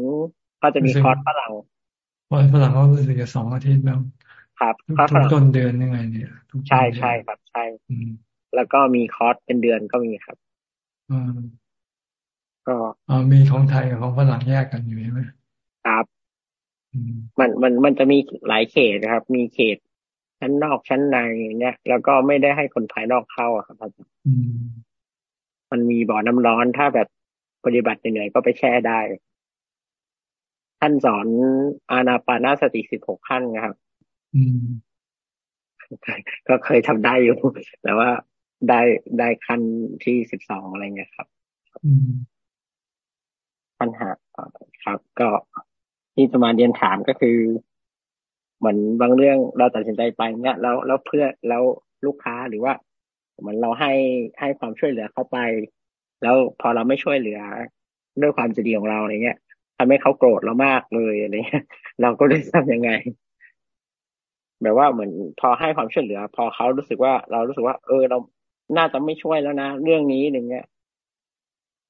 ก็จะมีคอร์สฝรั่งคอร์สฝรั่งเขารู้สึกจะสองอาทิตย์แล้วครับทุกต้นเดือนยังไงเนี่ยใช่ใช่ครับใช่แล้วก็มีคอร์สเป็นเดือนก็มีครับก็อ๋อมีของไทยกับของฝรั่งแยกกันอยู่ใช่ไหมครับมันมันมันจะมีหลายเขตนะครับ มีเขต ชั้นนอกชั้นในเนี่ยแล้วก็ไม่ได้ให้คนภายนอกเข้าครับอาจารย์มันมีบ่อน้ำร้อนถ้าแบบปฏิบัติเหนื่อยก็ไปแช่ได้ ท่านสอนอานาปานาสติสิบหกขั้นนะครับก็เคยทำได้อยู่ แต่ว่าได้ได้ขั้นที่สิบสองอะไรเงี้ยครับปัญหาครับ ก็ที่จะมาเรียนถามก็คือ เหมือนบางเรื่องเราตัดสินใจไปเนี่ยแล้วแล้วเพื่อแล้วลูกค้าหรือว่าเหมือนเราให้ให้ความช่วยเหลือเขาไป แล้วพอเราไม่ช่วยเหลือด้วยความจะดีของเราอะไรเงี้ยทำให้เขาโกรธเรามากเลยอะไรเงี้ยเราก็ได้ทำยังไง แบบว่าเหมือนพอให้ความช่วยเหลือ พอเขารู้สึกว่าเรารู้สึกว่า เออเราน่าจะไม่ช่วยแล้วนะเรื่องนี้อย่งเงี้ย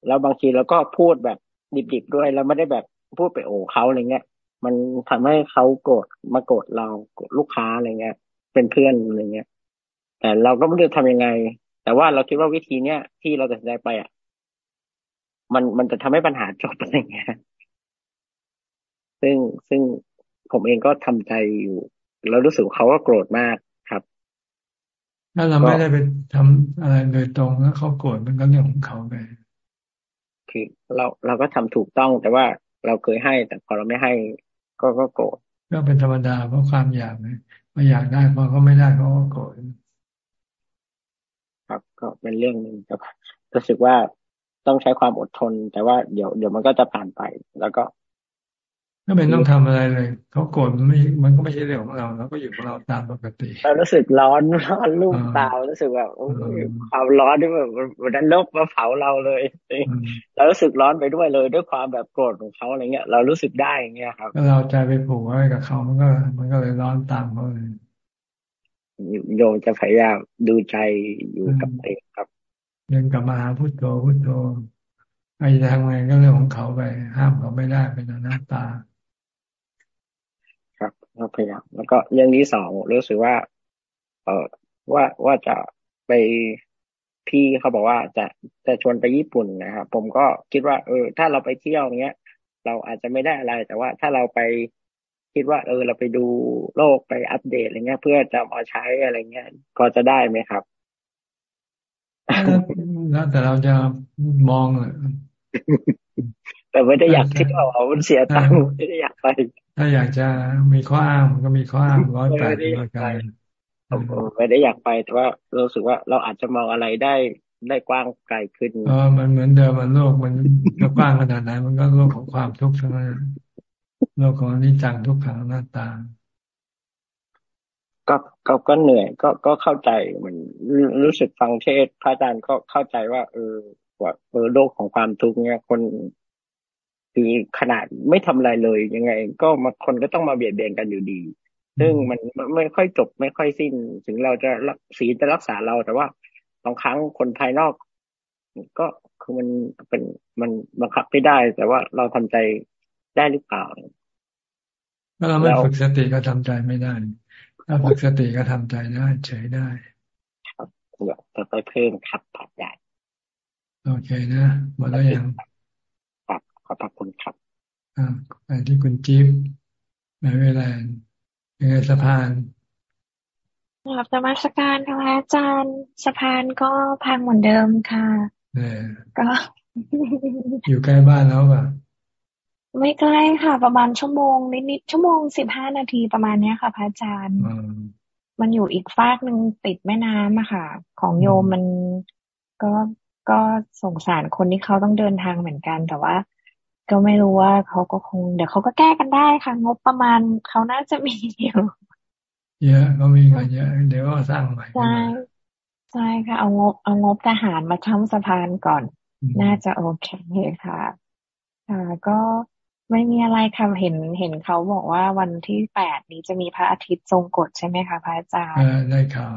แล้วบางทีเราก็พูดแบบดิบๆด้วยแล้วไม่ได้แบบพูดไปโอ้เขาอะไรเงี้ย มันทำให้เขาโกรธมาโกรธเราลูกค้าอะไรเงี้ย เป็นเพื่อนอะไรเงี้ย แต่เราก็ไม่รู้ทำยังไง แต่ว่าเราคิดว่าวิธีเนี้ยที่เราตัดสินใจไปอะ มันมันจะทำให้ปัญหาจบอะไรเงี้ย ซึ่งซึ่งผมเองก็ทำใจอยู่แล้วรู้สึกเขาก็โกรธมากครับ ถ้าเราไม่ได้ไปทำอะไรโดยตรงแล้วเขาโกรธมันก็เรื่องของเขาไปคือเราเราก็ทำถูกต้องแต่ว่าเราเคยให้ แต่พอเราไม่ให้ ก็ก็โกรธก็เป็นธรรมดาเพราะความอยากเลยไม่อยากได้พอเขาไม่ได้เขาก็โกรธครับ ก็เป็นเรื่องหนึ่งแต่รู้สึกว่าต้องใช้ความอดทน แต่ว่าเดี๋ยวเดี๋ยวมันก็จะผ่านไป แล้วก็ ไม่เป็นต้องทำอะไรเลยเขาโกรธมันไม่มันก็ไม่ใช่เรื่องของเราเราก็อยู่ของเราตามปกติเรารู้สึกร้อนร้อนลูกตารู้สึกแบบความร้อนที่แบบวันนั้นลกมาเผาเราเลยเรารู้สึกร้อนไปด้วยเลย ด้วยความแบบโกรธของเขาอะไรเงี้ย เรารู้สึกได้อย่างเงี้ยครับเราใจไปผูกไว้กับเขามันก็ มันก็เลยร้อนตามเขาเลยโยมจะพยายามดูใจอยู่กับเองครับเดินกลับมาหาพุทโธพุทโธใครจะทำไงก็เรื่องของเขาไป ห้ามเขาไม่ได้เป็นอนัตตาครับก็ พยายามแล้วก็เรื่องที่สองรู้สึกว่า เออว่าว่าจะไปพี่เขาบอกว่าจะจะชวนไปญี่ปุ่นนะครับผมก็คิดว่า เออ ถ้าเราไปเที่ยวเงี้ย เราอาจจะไม่ได้อะไร แต่ว่าถ้าเราไปคิดว่า เออ เราไปดูโลกไปอัปเดตอะไรเงี้ย เพื่อจะมาใช้อะไรเงี้ยก็จะได้ไหมครับแล้วแต่เราจะมอง แต่ไม่ได้อยากที่เราเอาเสียตังค์ไม่ได้อยากไป ถ้าอยากจะมีข้ออ้างมันก็มีข้ออ้างร้อยแปดรายการไม่ได้อยากไปแต่ว่ารู้สึกว่าเราอาจจะมองอะไรได้ได้กว้างไกลขึ้นเออมันเหมือนเดิมมันโลกมันจะกว้างขนาดไหนมันก็โลกของความทุกข์ใช่ไหมโลกของนิจังทุกขังหน้าตาก็ก็ก็เหนื่อย ก็ก็เข้าใจมันรู้สึกฟังเทศพระอาจารย์ก็เข้าใจว่า เออว่าเออโลกของความทุกข์เนี่ย คน คือขนาดไม่ทำอะไรเลยยังไง ก็มาคนก็ต้องมาเบียดเบียนกันอยู่ดี ซึ่งมันไม่ค่อยจบไม่ค่อยสิ้น ถึงเราจะศีลจะรักษาเราแต่ว่าบางครั้งคนภายนอก ก็คือมันเป็นมันบังคับไม่ได้ แต่ว่าเราทำใจได้หรือเปล่าถ้าเราไม่ฝึกสติก็ทำใจไม่ได้ ถ้าฝึกสติก็ทำใจได้เฉยได้ ครับจะไปเพิ่มขับผัดใหญ่โอเคนะหมดแล้วยังครับ ขอบพระคุณครับอ่าไปที่คุณจิ๊บในเวลายังไงสะพานครับธรรมสการค่ะอาจารย์สะพานก็พังเหมือนเดิมค่ะก็ อยู่ใกล้บ้านแล้วป่ะ ไม่ใกล้ค่ะ ประมาณชั่วโมงนิดๆชั่วโมงสิบห้านาทีประมาณเนี้ยค่ะพระอาจารย์มันอยู่อีกฟากหนึ่งติดแม่น้ำอะค่ะ ของโยมมันก็ก็สงสารคนที่เขาต้องเดินทางเหมือนกัน แต่ว่า ก็ไม่รู้ว่าเขาก็คง เดี๋ยวเขาก็แก้กันได้ค่ะ งบประมาณเขาน่าจะมีอยู่เยอะก็มีเงินเยอะเดี๋ยวก็สร้างใหม่ใช่ใช่ค่ะ เอางบเอางบทหารมาทำสะพานก่อน น่าจะโอเคค่ะค่ะก็ไม่มีอะไรค่ะเห็นเห็นเขาบอกว่าวันที่แปดนี้จะมีพระอาทิตย์ทรงกฎใช่ไหมคะพระอาจารย์ได้ข่าว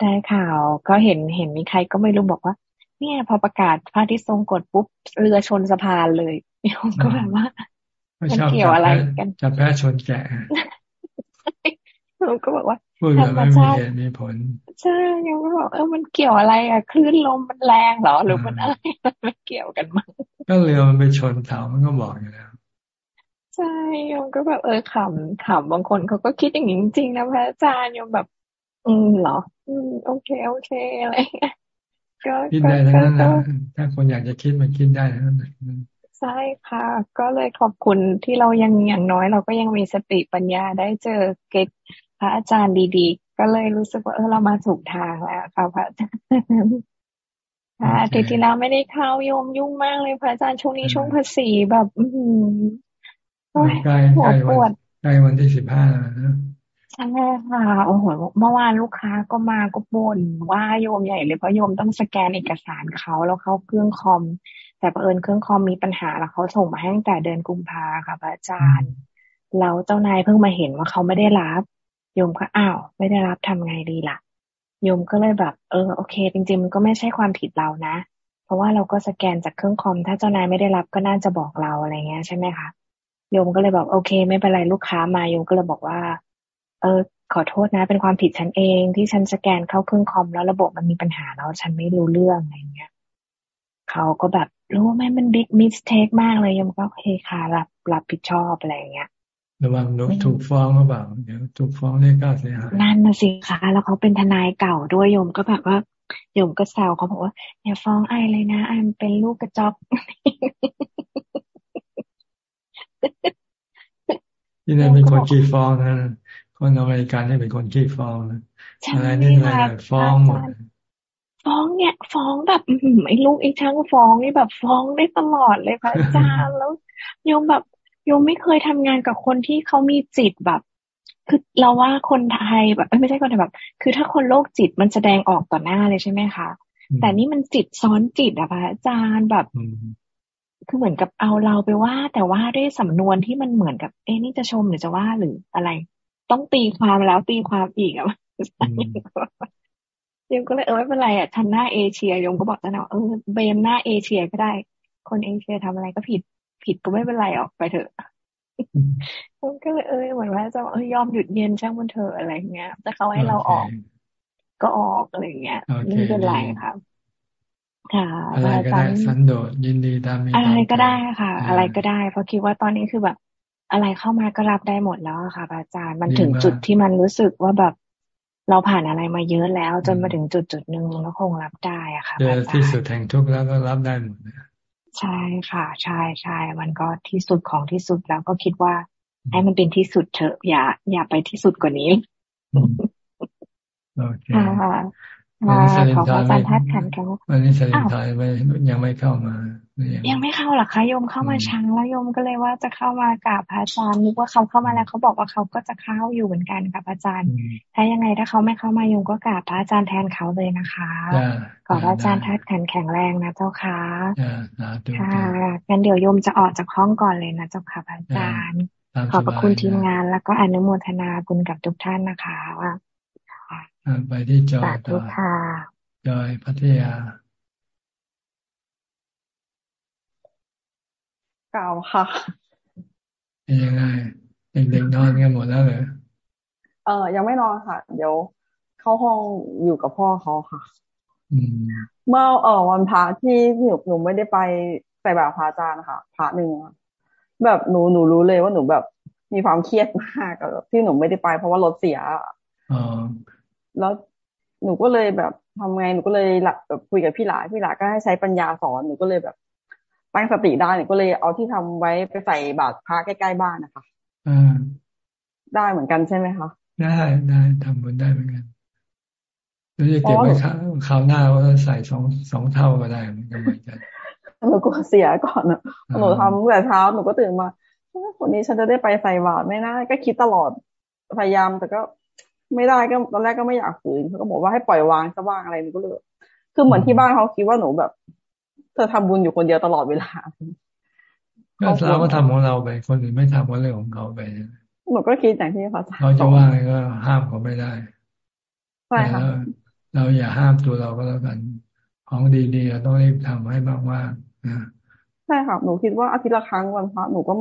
ได้ข่าว ก็เห็นเห็นมีใครก็ไม่รู้บอกว่า เนี่ย พอประกาศพระอาทิตย์ทรงกฎปุ๊บเรือชนสะพานเลยโยมก็แบบว่ามันเกี่ยวอะไรกันจะแพ้ชนแกะโยมก็บอกว่าธรรมชาติมีผลใช่โยมก็บอกเออมันเกี่ยวอะไรอะคลื่นลมมันแรงเหรอหรือมันอะไรมันเกี่ยวกันมั้งก็เรือมันไปชนเสามันก็บอกอยู่แล้วใช่โยมก็แบบเออขำขำบางคนเขาก็คิดอย่างนี้จริงๆนะพระอาจารย์โยมแบบ อืมเหรอ อืมโอเคโอเคอะไรก็ คิดได้ทั้งนั้นนะถ้าคนอยากจะคิดมันคิดได้ทั้งนั้นใช่ค่ะ ก็เลยขอบคุณที่เรายังอย่างน้อย เราก็ยังมีสติปัญญาได้เจอเกตพระอาจารย์ดีๆ ก็เลยรู้สึกว่าเออเรามาถูกทางแล้วค่ะพระอาจารย์ค่ะอาทิตย์ที่แล้วไม่ได้เข้าโยมยุ่งมากเลยพระอาจารย์ช่วงนี้ช่วงภาษีแบบ อืใกล้ใกล้วันใกล้วันที่สิบห้าแล้ว ใช่ค่ะ โอ้โห เมื่อวานลูกค้าก็มาก็บ่นว่าโยมใหญ่เลยเพราะโยมต้องสแกนเอกสารเขาแล้วเขาเครื่องคอม แต่ประเอิญเครื่องคอมมีปัญหาแล้วเขาส่งมาให้ตั้งแต่เดือนกุมภาค่ะพระอาจารย์แล้วเจ้านายเพิ่งมาเห็นว่าเขาไม่ได้รับโยมก็อ้าว ไม่ได้รับทำไงดีล่ะโยมก็เลยแบบ เออโอเค จริงๆมันก็ไม่ใช่ความผิดเรานะ เพราะว่าเราก็สแกนจากเครื่องคอม ถ้าเจ้านายไม่ได้รับก็น่าจะบอกเราอะไรเงี้ยใช่ไหมคะโยมก็เลยบอกโอเค ไม่เป็นไรลูกค้ามาโยมก็เลยบอกว่า เออขอโทษนะ เป็นความผิดฉันเองที่ฉันสแกนเข้าเครื่องคอมแล้วระบบมันมีปัญหาแล้วฉันไม่รู้เรื่องอะไรเงี้ยเขาก็แบบรู้ไหมมัน big mistake มากเลยโยมก็โอเคค่ะรับรับผิดชอบอะไรเงี้ยระวังถูกฟ้องหรือเปล่าเดี๋ยวถูกฟ้องเรียกค่าเสียหายนั่นนะสิคะแล้วเขาเป็นทนายเก่าด้วยโยมก็แบบว่าโยมก็แซวเขาบอกว่าอย่าฟ้อง I เลยนะ Iเป็นลูกกระจอกที่นั่นเป็นคนขี้ฟ้องนะ คนอเมริกันนี่เป็นคนขี้ฟ้องนะอะไรนี่อะไรฟ้องหมดฟ้องเนี่ย ฟ้องแบบไอ้ลูกไอ้ช่างฟ้องนี่แบบฟ้องได้ตลอดเลยพระอาจารย์แล้วโยมแบบโยมไม่เคยทำงานกับคนที่เขามีจิตแบบ คือเราว่าคนไทยแบบไม่ใช่คนไทยแบบ คือถ้าคนโรคจิตมันแสดงออกต่อหน้าเลยใช่ไหมคะแต่นี่มันจิตซ้อนจิตอะพระอาจารย์แบบคือเหมือนกับเอาเราไปว่า แต่ว่าด้วยสำนวนที่มันเหมือนกับ เอ๊นี่จะชมหรือจะว่าหรืออะไร ต้องตีความแล้วตีความอีกอะยมก็เลยเออไม่เป็นไรอะฉันหน้าเอเชียยมก็บอกแล้วนะเออเบมหน้าเอเชียก็ได้ คนเอเชียทำอะไรก็ผิดผิดก็ไม่เป็นไรออกไปเถอะยมก็เลยเออเหมือนว่าจะเออยอมหยุดเย็นช่างมันเถอะอะไรเงี้ยถ้าเขาให้เราออก ก็ออกอะไรเงี้ยไม่เป็นไรค่ะค่ะอะไรก็ได้สันโดษยินดีตามมีอะไรก็ได้ค่ะ อะไรก็ได้ เพราะคิดว่าตอนนี้คือแบบ อะไรเข้ามาก็รับได้หมดแล้วค่ะอาจารย์มันถึงจุดที่มันรู้สึกว่าแบบเราผ่านอะไรมาเยอะแล้ว จนมาถึงจุดจุดหนึ่งมันก็คงรับได้อะค่ะเจอที่สุดแห่งทุกข์แล้วก็รับได้หมดใช่ค่ะ ใช่ใช่มันก็ที่สุดของที่สุดแล้วก็คิดว่า ให้มันเป็นที่สุดเถอะอย่า อย่าไปที่สุดกว่านี้โอเค วันนี้สลินทายไม่วันนี้สลินทายไม่ยังไม่เข้ามา ยังไม่เข้าหรอคะโยมเข้ามาช้าแล้วโยมก็เลยว่าจะเข้ามากราบพระอาจารย์นึกว่าเขาเข้ามาแล้วเขาบอกว่าเขาก็จะเข้าอยู่เหมือนกันกับอาจารย์ ถ้ายังไงถ้าเขาไม่เข้ามาโยมก็กราบพระอาจารย์แทนเขาเลยนะคะขอพระอาจารย์ทัดขันแข็งแรงนะเจ้าค่ะค่ะงั้นเดี๋ยวโยมจะออกจากห้องก่อนเลยนะเจ้าค่ะพระอาจารย์ ขอบพระคุณทีมงานแล้วก็อนุโมทนาบุญกับทุกท่านนะคะว่า ไปที่จอยต่อจอยพัทยาเก่าค่ะเป็นยังไงเด็กๆนอนกันหมดแล้วเหรอเออยังไม่นอนค่ะ เดี๋ยวเข้าห้องอยู่กับพ่อเขาค่ะเมื่อเออวันพระที่หนูหนูไม่ได้ไปใส่บาตรพระอาจารย์ค่ะพระหนึ่งแบบหนูหนูรู้เลยว่าหนูแบบมีความเครียดมากกับที่หนูไม่ได้ไปเพราะว่ารถเสีย แล้วหนูก็เลยแบบทำไงหนูก็เลยหลับแบบคุยกับพี่หลาพี่หลาก็ให้ใช้ปัญญาสอนหนูก็เลยแบบ ตั้งสติได้หนูก็เลยเอาที่ทำไว้ไปใส่บาตรพระใกล้ๆบ้านนะคะอ่าได้เหมือนกันใช่ไหมคะได้ได้ทำบุญได้เหมือนกันแล้วจะเก็บไว้คราวหน้าว่าใส่สองสองเท่าก็ได้เหมือนกันเหมือนกันหนูก็เสียก่อนนะหนูทำตั้งแต่เช้าหนูก็ตื่นมาคนนี้ฉันจะได้ไปใส่บาตรไม่น่าก็คิดตลอดพยายามแต่ก็ ไม่ได้ก็ตอนแรกก็ไม่อยากฝืนเขาก็บอกว่าให้ปล่อยวางซะบ้างอะไรนี่ก็เลยคือเหมือนที่บ้านเขาคิดว่าหนูแบบ เธอทำบุญอยู่คนเดียวตลอดเวลาก็เราก็ทำของเราไป คนอื่นไม่ทำก็เรื่องของเขาไปหนูก็คิดอย่างที่เขาเขาจะว่าก็ห้ามเขาไม่ได้ใช่ค่ะเราอย่าห้ามตัวเราก็แล้วกัน ของดีๆเราต้องรีบทำให้มากๆนะใช่ค่ะหนูคิดว่าอาทิตย์ละครั้งวันพระหนูก็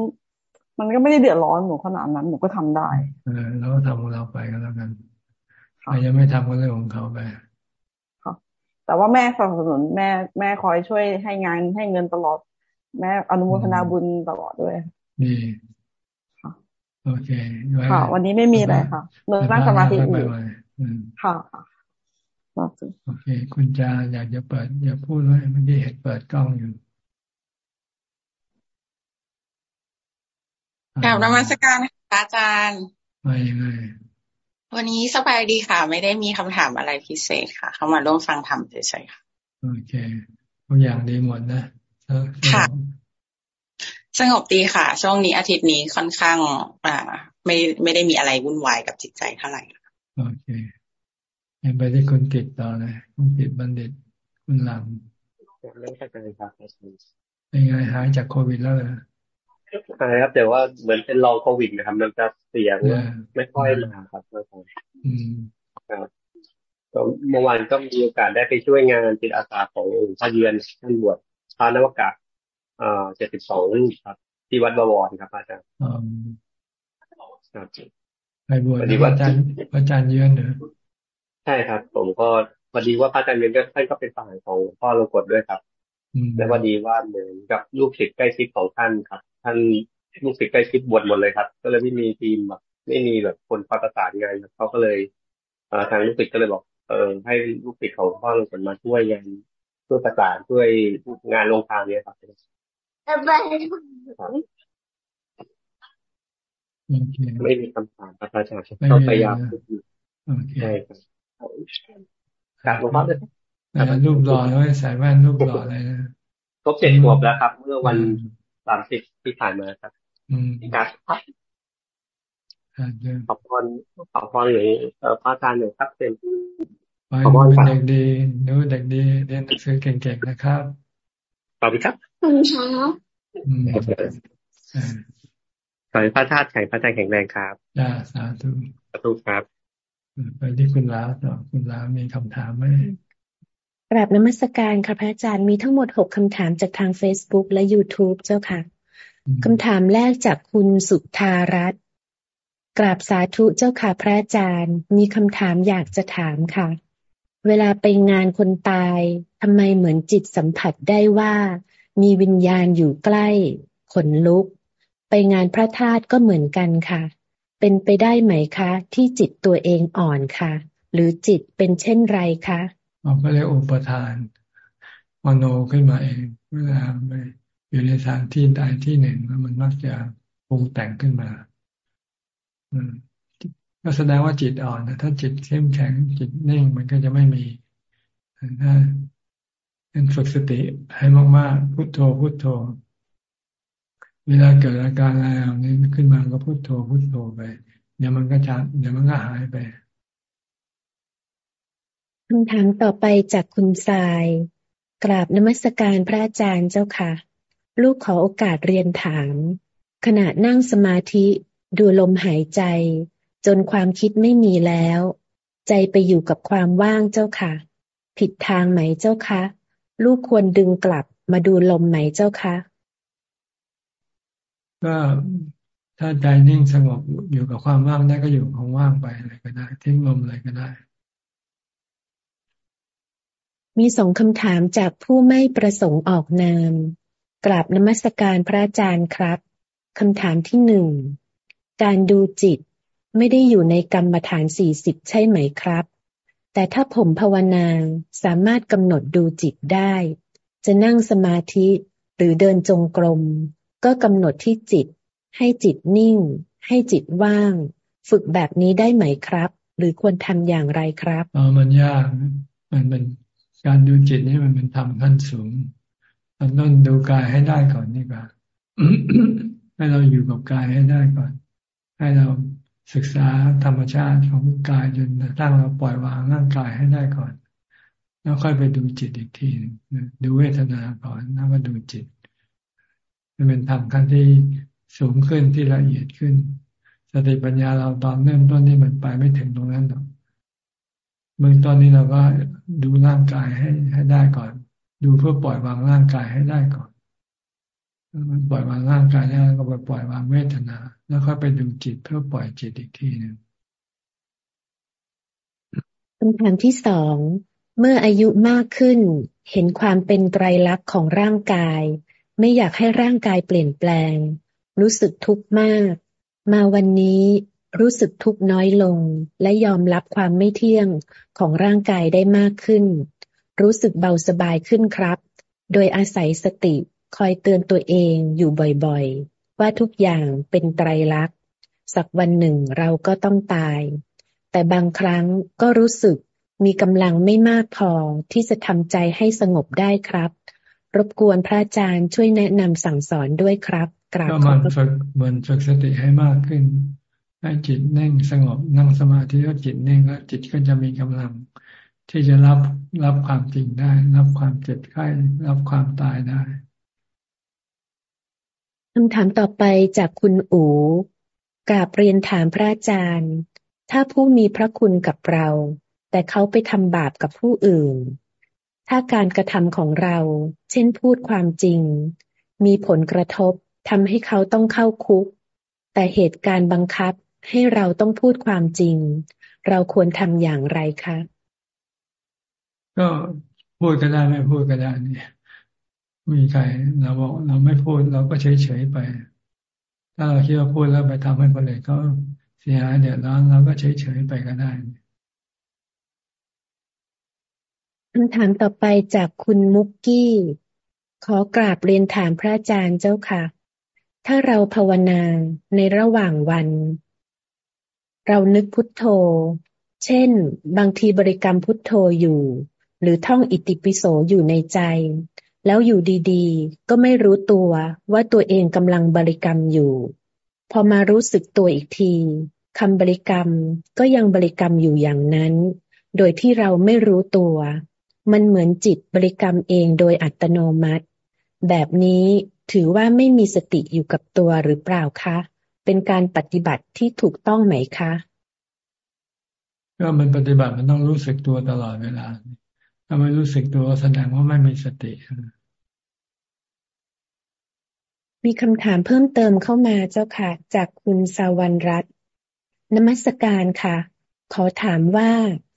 มันก็ไม่ได้เดือดร้อนหนูขนาดนั้นหนูก็ทำได้ เออเราก็ทำของเราไปก็แล้วกันใครยังไม่ทำก็เรื่องของเขาไปค่ะแต่ว่าแม่สนับสนุนแม่แม่คอยช่วยให้งานให้เงินตลอด แม่อนุโมทนาบุญตลอดด้วยดีค่ะโอเคค่ะ วันนี้ไม่มีอะไรค่ะเนื่องนั่งสมาธิอยู่ค่ะโอเค คุณจาอยากจะเปิด อยากพูดไว้เมื่อกี้เห็นเปิดกล้องอยู่ กลับนมัสการอาจารย์ไปยังไงวันนี้สบายดีค่ะ ไม่ได้มีคำถามอะไรพิเศษค่ะ เข้ามาร่วมฟังธรรมเฉยๆค่ะโอเคทุกอย่างดีหมดนะค่ะ สงบดีค่ะ ช่วงนี้อาทิตย์นี้ค่อนข้าง อ่า ไม่ไม่ได้มีอะไรวุ่นวายกับจิตใจเท่าไหร่โอเคยังไปที่คุณกิตต่อเลยคุณกิตบัณฑิตคุณลำเรื่องการเลยครับเป็นไงหายจากโควิดแล้วเหรอ ใช่ครับ แต่ว่าเหมือนเป็นลองโควิดนะครับมันจะเสียงไม่ค่อยมาครับเมื่อวานครับเมื่อวานก็มีโอกาสได้ไปช่วยงานจิตอาสาของพระเยือนท่านบวชพระนวกะเอ่อเจ็ดสิบสองรูปครับ ที่วัดบวรครับอาจารย์ครับไปบวชพระอาจารย์พระอาจารย์เยือนเนอะใช่ครับ ผมก็พอดีว่าพระอาจารย์เยือนก็ท่านก็เป็นฝ่ายของพ่อลงกฎด้วยครับ และพอดีว่าเหมือนกับลูกศิษย์ใกล้ชิดของท่านครับ ท่านลูกศิษย์ใกล้ชิดบวชหมดเลยครับ ก็เลยไม่มีทีมแบบไม่มีแบบคนพัฒนางานเขาก็เลยทางลูกศิษย์ก็เลยบอก เออให้ลูกศิษย์ของพ่อลงมาช่วยงานช่วยประสานช่วยงานลงทางนี้ครับไม่มีคำถามพระอาจารย์ต้องพยายามใช่ครับการลงพ่อเลยรูปหล่อแล้วใส่แว่นรูปหล่ออะไรนะครบเจ็ดขวบแล้วครับ เมื่อวัน สามสิบที่ผ่านมาครับครับขอบคุณขอบคุณหรือพระอาจารย์หนึ่งครับเป็นขอบคุณเด็กดีนูเด็กดีเรียนหนังสือเก่งๆนะครับขอบคุณครับขอบคุณครับขอให้พระธาตุแข็งพระใจแข็งแรงครับจ้าสาธุสาธุครับไปที่คุณล้าต่อคุณล้ามีคำถามไหม กราบนมัสการค่ะพระอาจารย์มีทั้งหมดหกคำถามจากทาง Facebook และ YouTube เจ้าค่ะคำถามแรกจากคุณสุธารัตน์กราบสาธุเจ้าค่ะพระอาจารย์ มีคำถามอยากจะถามค่ะ เวลาไปงานคนตายทำไมเหมือนจิตสัมผัสได้ว่า มีวิญญาณอยู่ใกล้ ขนลุก ไปงานพระธาตุก็เหมือนกันค่ะ เป็นไปได้ไหมคะ ที่จิตตัวเองอ่อนค่ะ หรือจิตเป็นเช่นไรคะ เราก็เรียกอุปทานมโนขึ้นมาเอง เวลาไปอยู่ในสถานที่ใดที่หนึ่งแล้วมันมักจะปรุงแต่งขึ้นมาก็แสดงว่าจิตอ่อนนะถ้าจิตเข้มแข็งจิตนิ่งมันก็จะไม่มีถ้าเป็นฝึกสติให้มากๆพุโทโธพุโทโธ เวลาเกิดอาการอะไรนี้ขึ้นมาก็พุโทโธพุโทโธไป เดี๋ยวมันก็จะเดี๋ยวมันก็หายไป คำถามต่อไปจากคุณทราย กราบนมัสการพระอาจารย์เจ้าค่ะ ลูกขอโอกาสเรียนถาม ขณะนั่งสมาธิดูลมหายใจ จนความคิดไม่มีแล้ว ใจไปอยู่กับความว่างเจ้าค่ะ ผิดทางไหมเจ้าคะ ลูกควรดึงกลับมาดูลมไหมเจ้าคะก็ถ้าใจนิ่งสงบอยู่กับความว่างได้ก็อยู่ของว่างไปอะไรก็ได้ทิ้งลมอะไรก็ได้ มีสองคำถามจากผู้ไม่ประสงค์ออกนาม กราบนมัสการพระอาจารย์ครับ คำถามที่หนึ่ง การดูจิตไม่ได้อยู่ในกรรมฐานสี่สิบใช่ไหมครับ แต่ถ้าผมภาวนาสามารถกำหนดดูจิตได้ จะนั่งสมาธิหรือเดินจงกรม ก็กำหนดที่จิต ให้จิตนิ่ง ให้จิตว่าง ฝึกแบบนี้ได้ไหมครับ หรือควรทำอย่างไรครับอ๋อมันยาก มันเป็น การดูจิตนี่มันเป็นธรรมขั้นสูงเราต้องดูกายให้ได้ก่อนนี่ก่อนให้เราอยู่กับกายให้ได้ก่อน ให้เราศึกษาธรรมชาติของกายจนตั้งเราปล่อยวางร่างกายให้ได้ก่อน แล้วค่อยไปดูจิตอีกทีดูเวทนาก่อนแล้วมาดูจิต มันเป็นธรรมขั้นที่สูงขึ้นที่ละเอียดขึ้น สติปัญญาเราตอนเริ่มต้นนี่มันไปไม่ถึงตรงนั้นหรอก เมื่อตอนนี้เราก็ดูร่างกายให้ให้ได้ก่อน ดูเพื่อปล่อยวางร่างกายให้ได้ก่อนมันปล่อยวางร่างกายแล้วก็ไปปล่อยวางเวทนา แล้วค่อยไปดูจิตเพื่อปล่อยจิตอีกทีหนึ่งคำถามที่สองเมื่ออายุมากขึ้น เห็นความเป็นไตรลักษณ์ของร่างกาย ไม่อยากให้ร่างกายเปลี่ยนแปลง รู้สึกทุกข์มาก มาวันนี้ รู้สึกทุกข์น้อยลง และยอมรับความไม่เที่ยงของร่างกายได้มากขึ้น รู้สึกเบาสบายขึ้นครับ โดยอาศัยสติคอยเตือนตัวเองอยู่บ่อยๆ ว่าทุกอย่างเป็นไตรลักษณ์ สักวันหนึ่งเราก็ต้องตาย แต่บางครั้งก็รู้สึกมีกำลังไม่มากพอที่จะทำใจให้สงบได้ครับ รบกวนพระอาจารย์ช่วยแนะนำสั่งสอนด้วยครับกราบขอบพระคุณมันฝึกสติให้มากขึ้น ให้จิตนิ่งสงบนั่งสมาธิแล้วจิตนิ่งแล้วจิตก็จะมีกำลัง ที่จะรับรับความจริงได้ รับความเจ็บไข้รับความตายได้คำถามต่อไปจากคุณอูกราบเรียนถามพระอาจารย์ ถ้าผู้มีพระคุณกับเรา แต่เขาไปทำบาปกับผู้อื่น ถ้าการกระทำของเรา เช่นพูดความจริง มีผลกระทบทำให้เขาต้องเข้าคุก แต่เหตุการณ์บังคับ ให้เราต้องพูดความจริง เราควรทำอย่างไรคะก็พูดก็ได้ไม่พูดก็ได้นี่มีใครเราบอกเราไม่พูดเราก็เฉยเฉยไป ถ้าเราคิดว่าพูดแล้วไปทำให้คนอื่นเขาเสียหายเดือดร้อนเราก็เฉยเฉยไปก็ได้คำถามต่อไปจากคุณมุกกี้ ขอกราบเรียนถามพระอาจารย์เจ้าค่ะ ถ้าเราภาวนาในระหว่างวัน เรานึกพุทโธ เช่น บางทีบริกรรมพุทโธอยู่ หรือท่องอิติปิโสอยู่ในใจ แล้วอยู่ดีๆ ก็ไม่รู้ตัวว่าตัวเองกำลังบริกรรมอยู่ พอมารู้สึกตัวอีกทีคำบริกรรมก็ยังบริกรรมอยู่อย่างนั้น โดยที่เราไม่รู้ตัว มันเหมือนจิตบริกรรมเองโดยอัตโนมัติ แบบนี้ถือว่าไม่มีสติอยู่กับตัวหรือเปล่าคะ เป็นการปฏิบัติที่ถูกต้องไหมคะ ก็มันปฏิบัติมันต้องรู้สึกตัวตลอดเวลา ถ้าไม่รู้สึกตัวแสดงว่าไม่มีสติ มีคำถามเพิ่มเติมเข้ามาเจ้าค่ะ จากคุณสาวรรรัตน์นมัสการค่ะ ขอถามว่า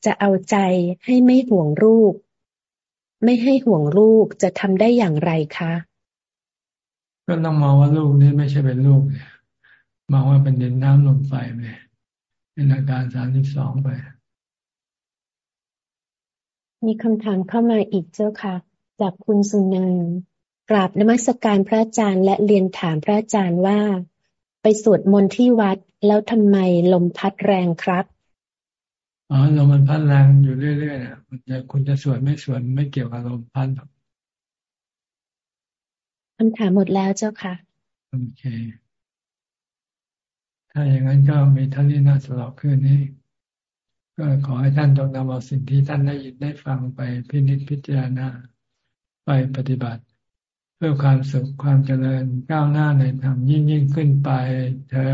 จะเอาใจให้ไม่ห่วงรูป ไม่ให้ห่วงรูปจะทำได้อย่างไรคะ ก็ต้องมองว่าลูกนี้ไม่ใช่เป็นลูก มองว่าเป็นดินน้ำลมไฟไปเป็นอาการสามสิบสองไป มีคำถามเข้ามาอีกเจ้าค่ะ จากคุณสุนันกราบนมัสการพระอาจารย์และเรียนถามพระอาจารย์ว่า ไปสวดมนต์ที่วัดแล้วทำไมลมพัดแรงครับอ๋อลมมันพัดแรงอยู่เรื่อยๆนะมันจะคุณจะสวดไม่สวดไม่เกี่ยวกับลมพัดหรอกคำถามหมดแล้วเจ้าค่ะโอเค ถ้าอย่างนั้นก็มีท่านที่น่าสลบขึ้นนี้ ก็ขอให้ท่านจงนำเอาสิ่งที่ท่านได้ยินได้ฟังไปพินิจพิจารณาไปปฏิบัติ เพื่อความสุขความเจริญก้าวหน้าในธรรมยิ่งยิ่งขึ้นไปเธอ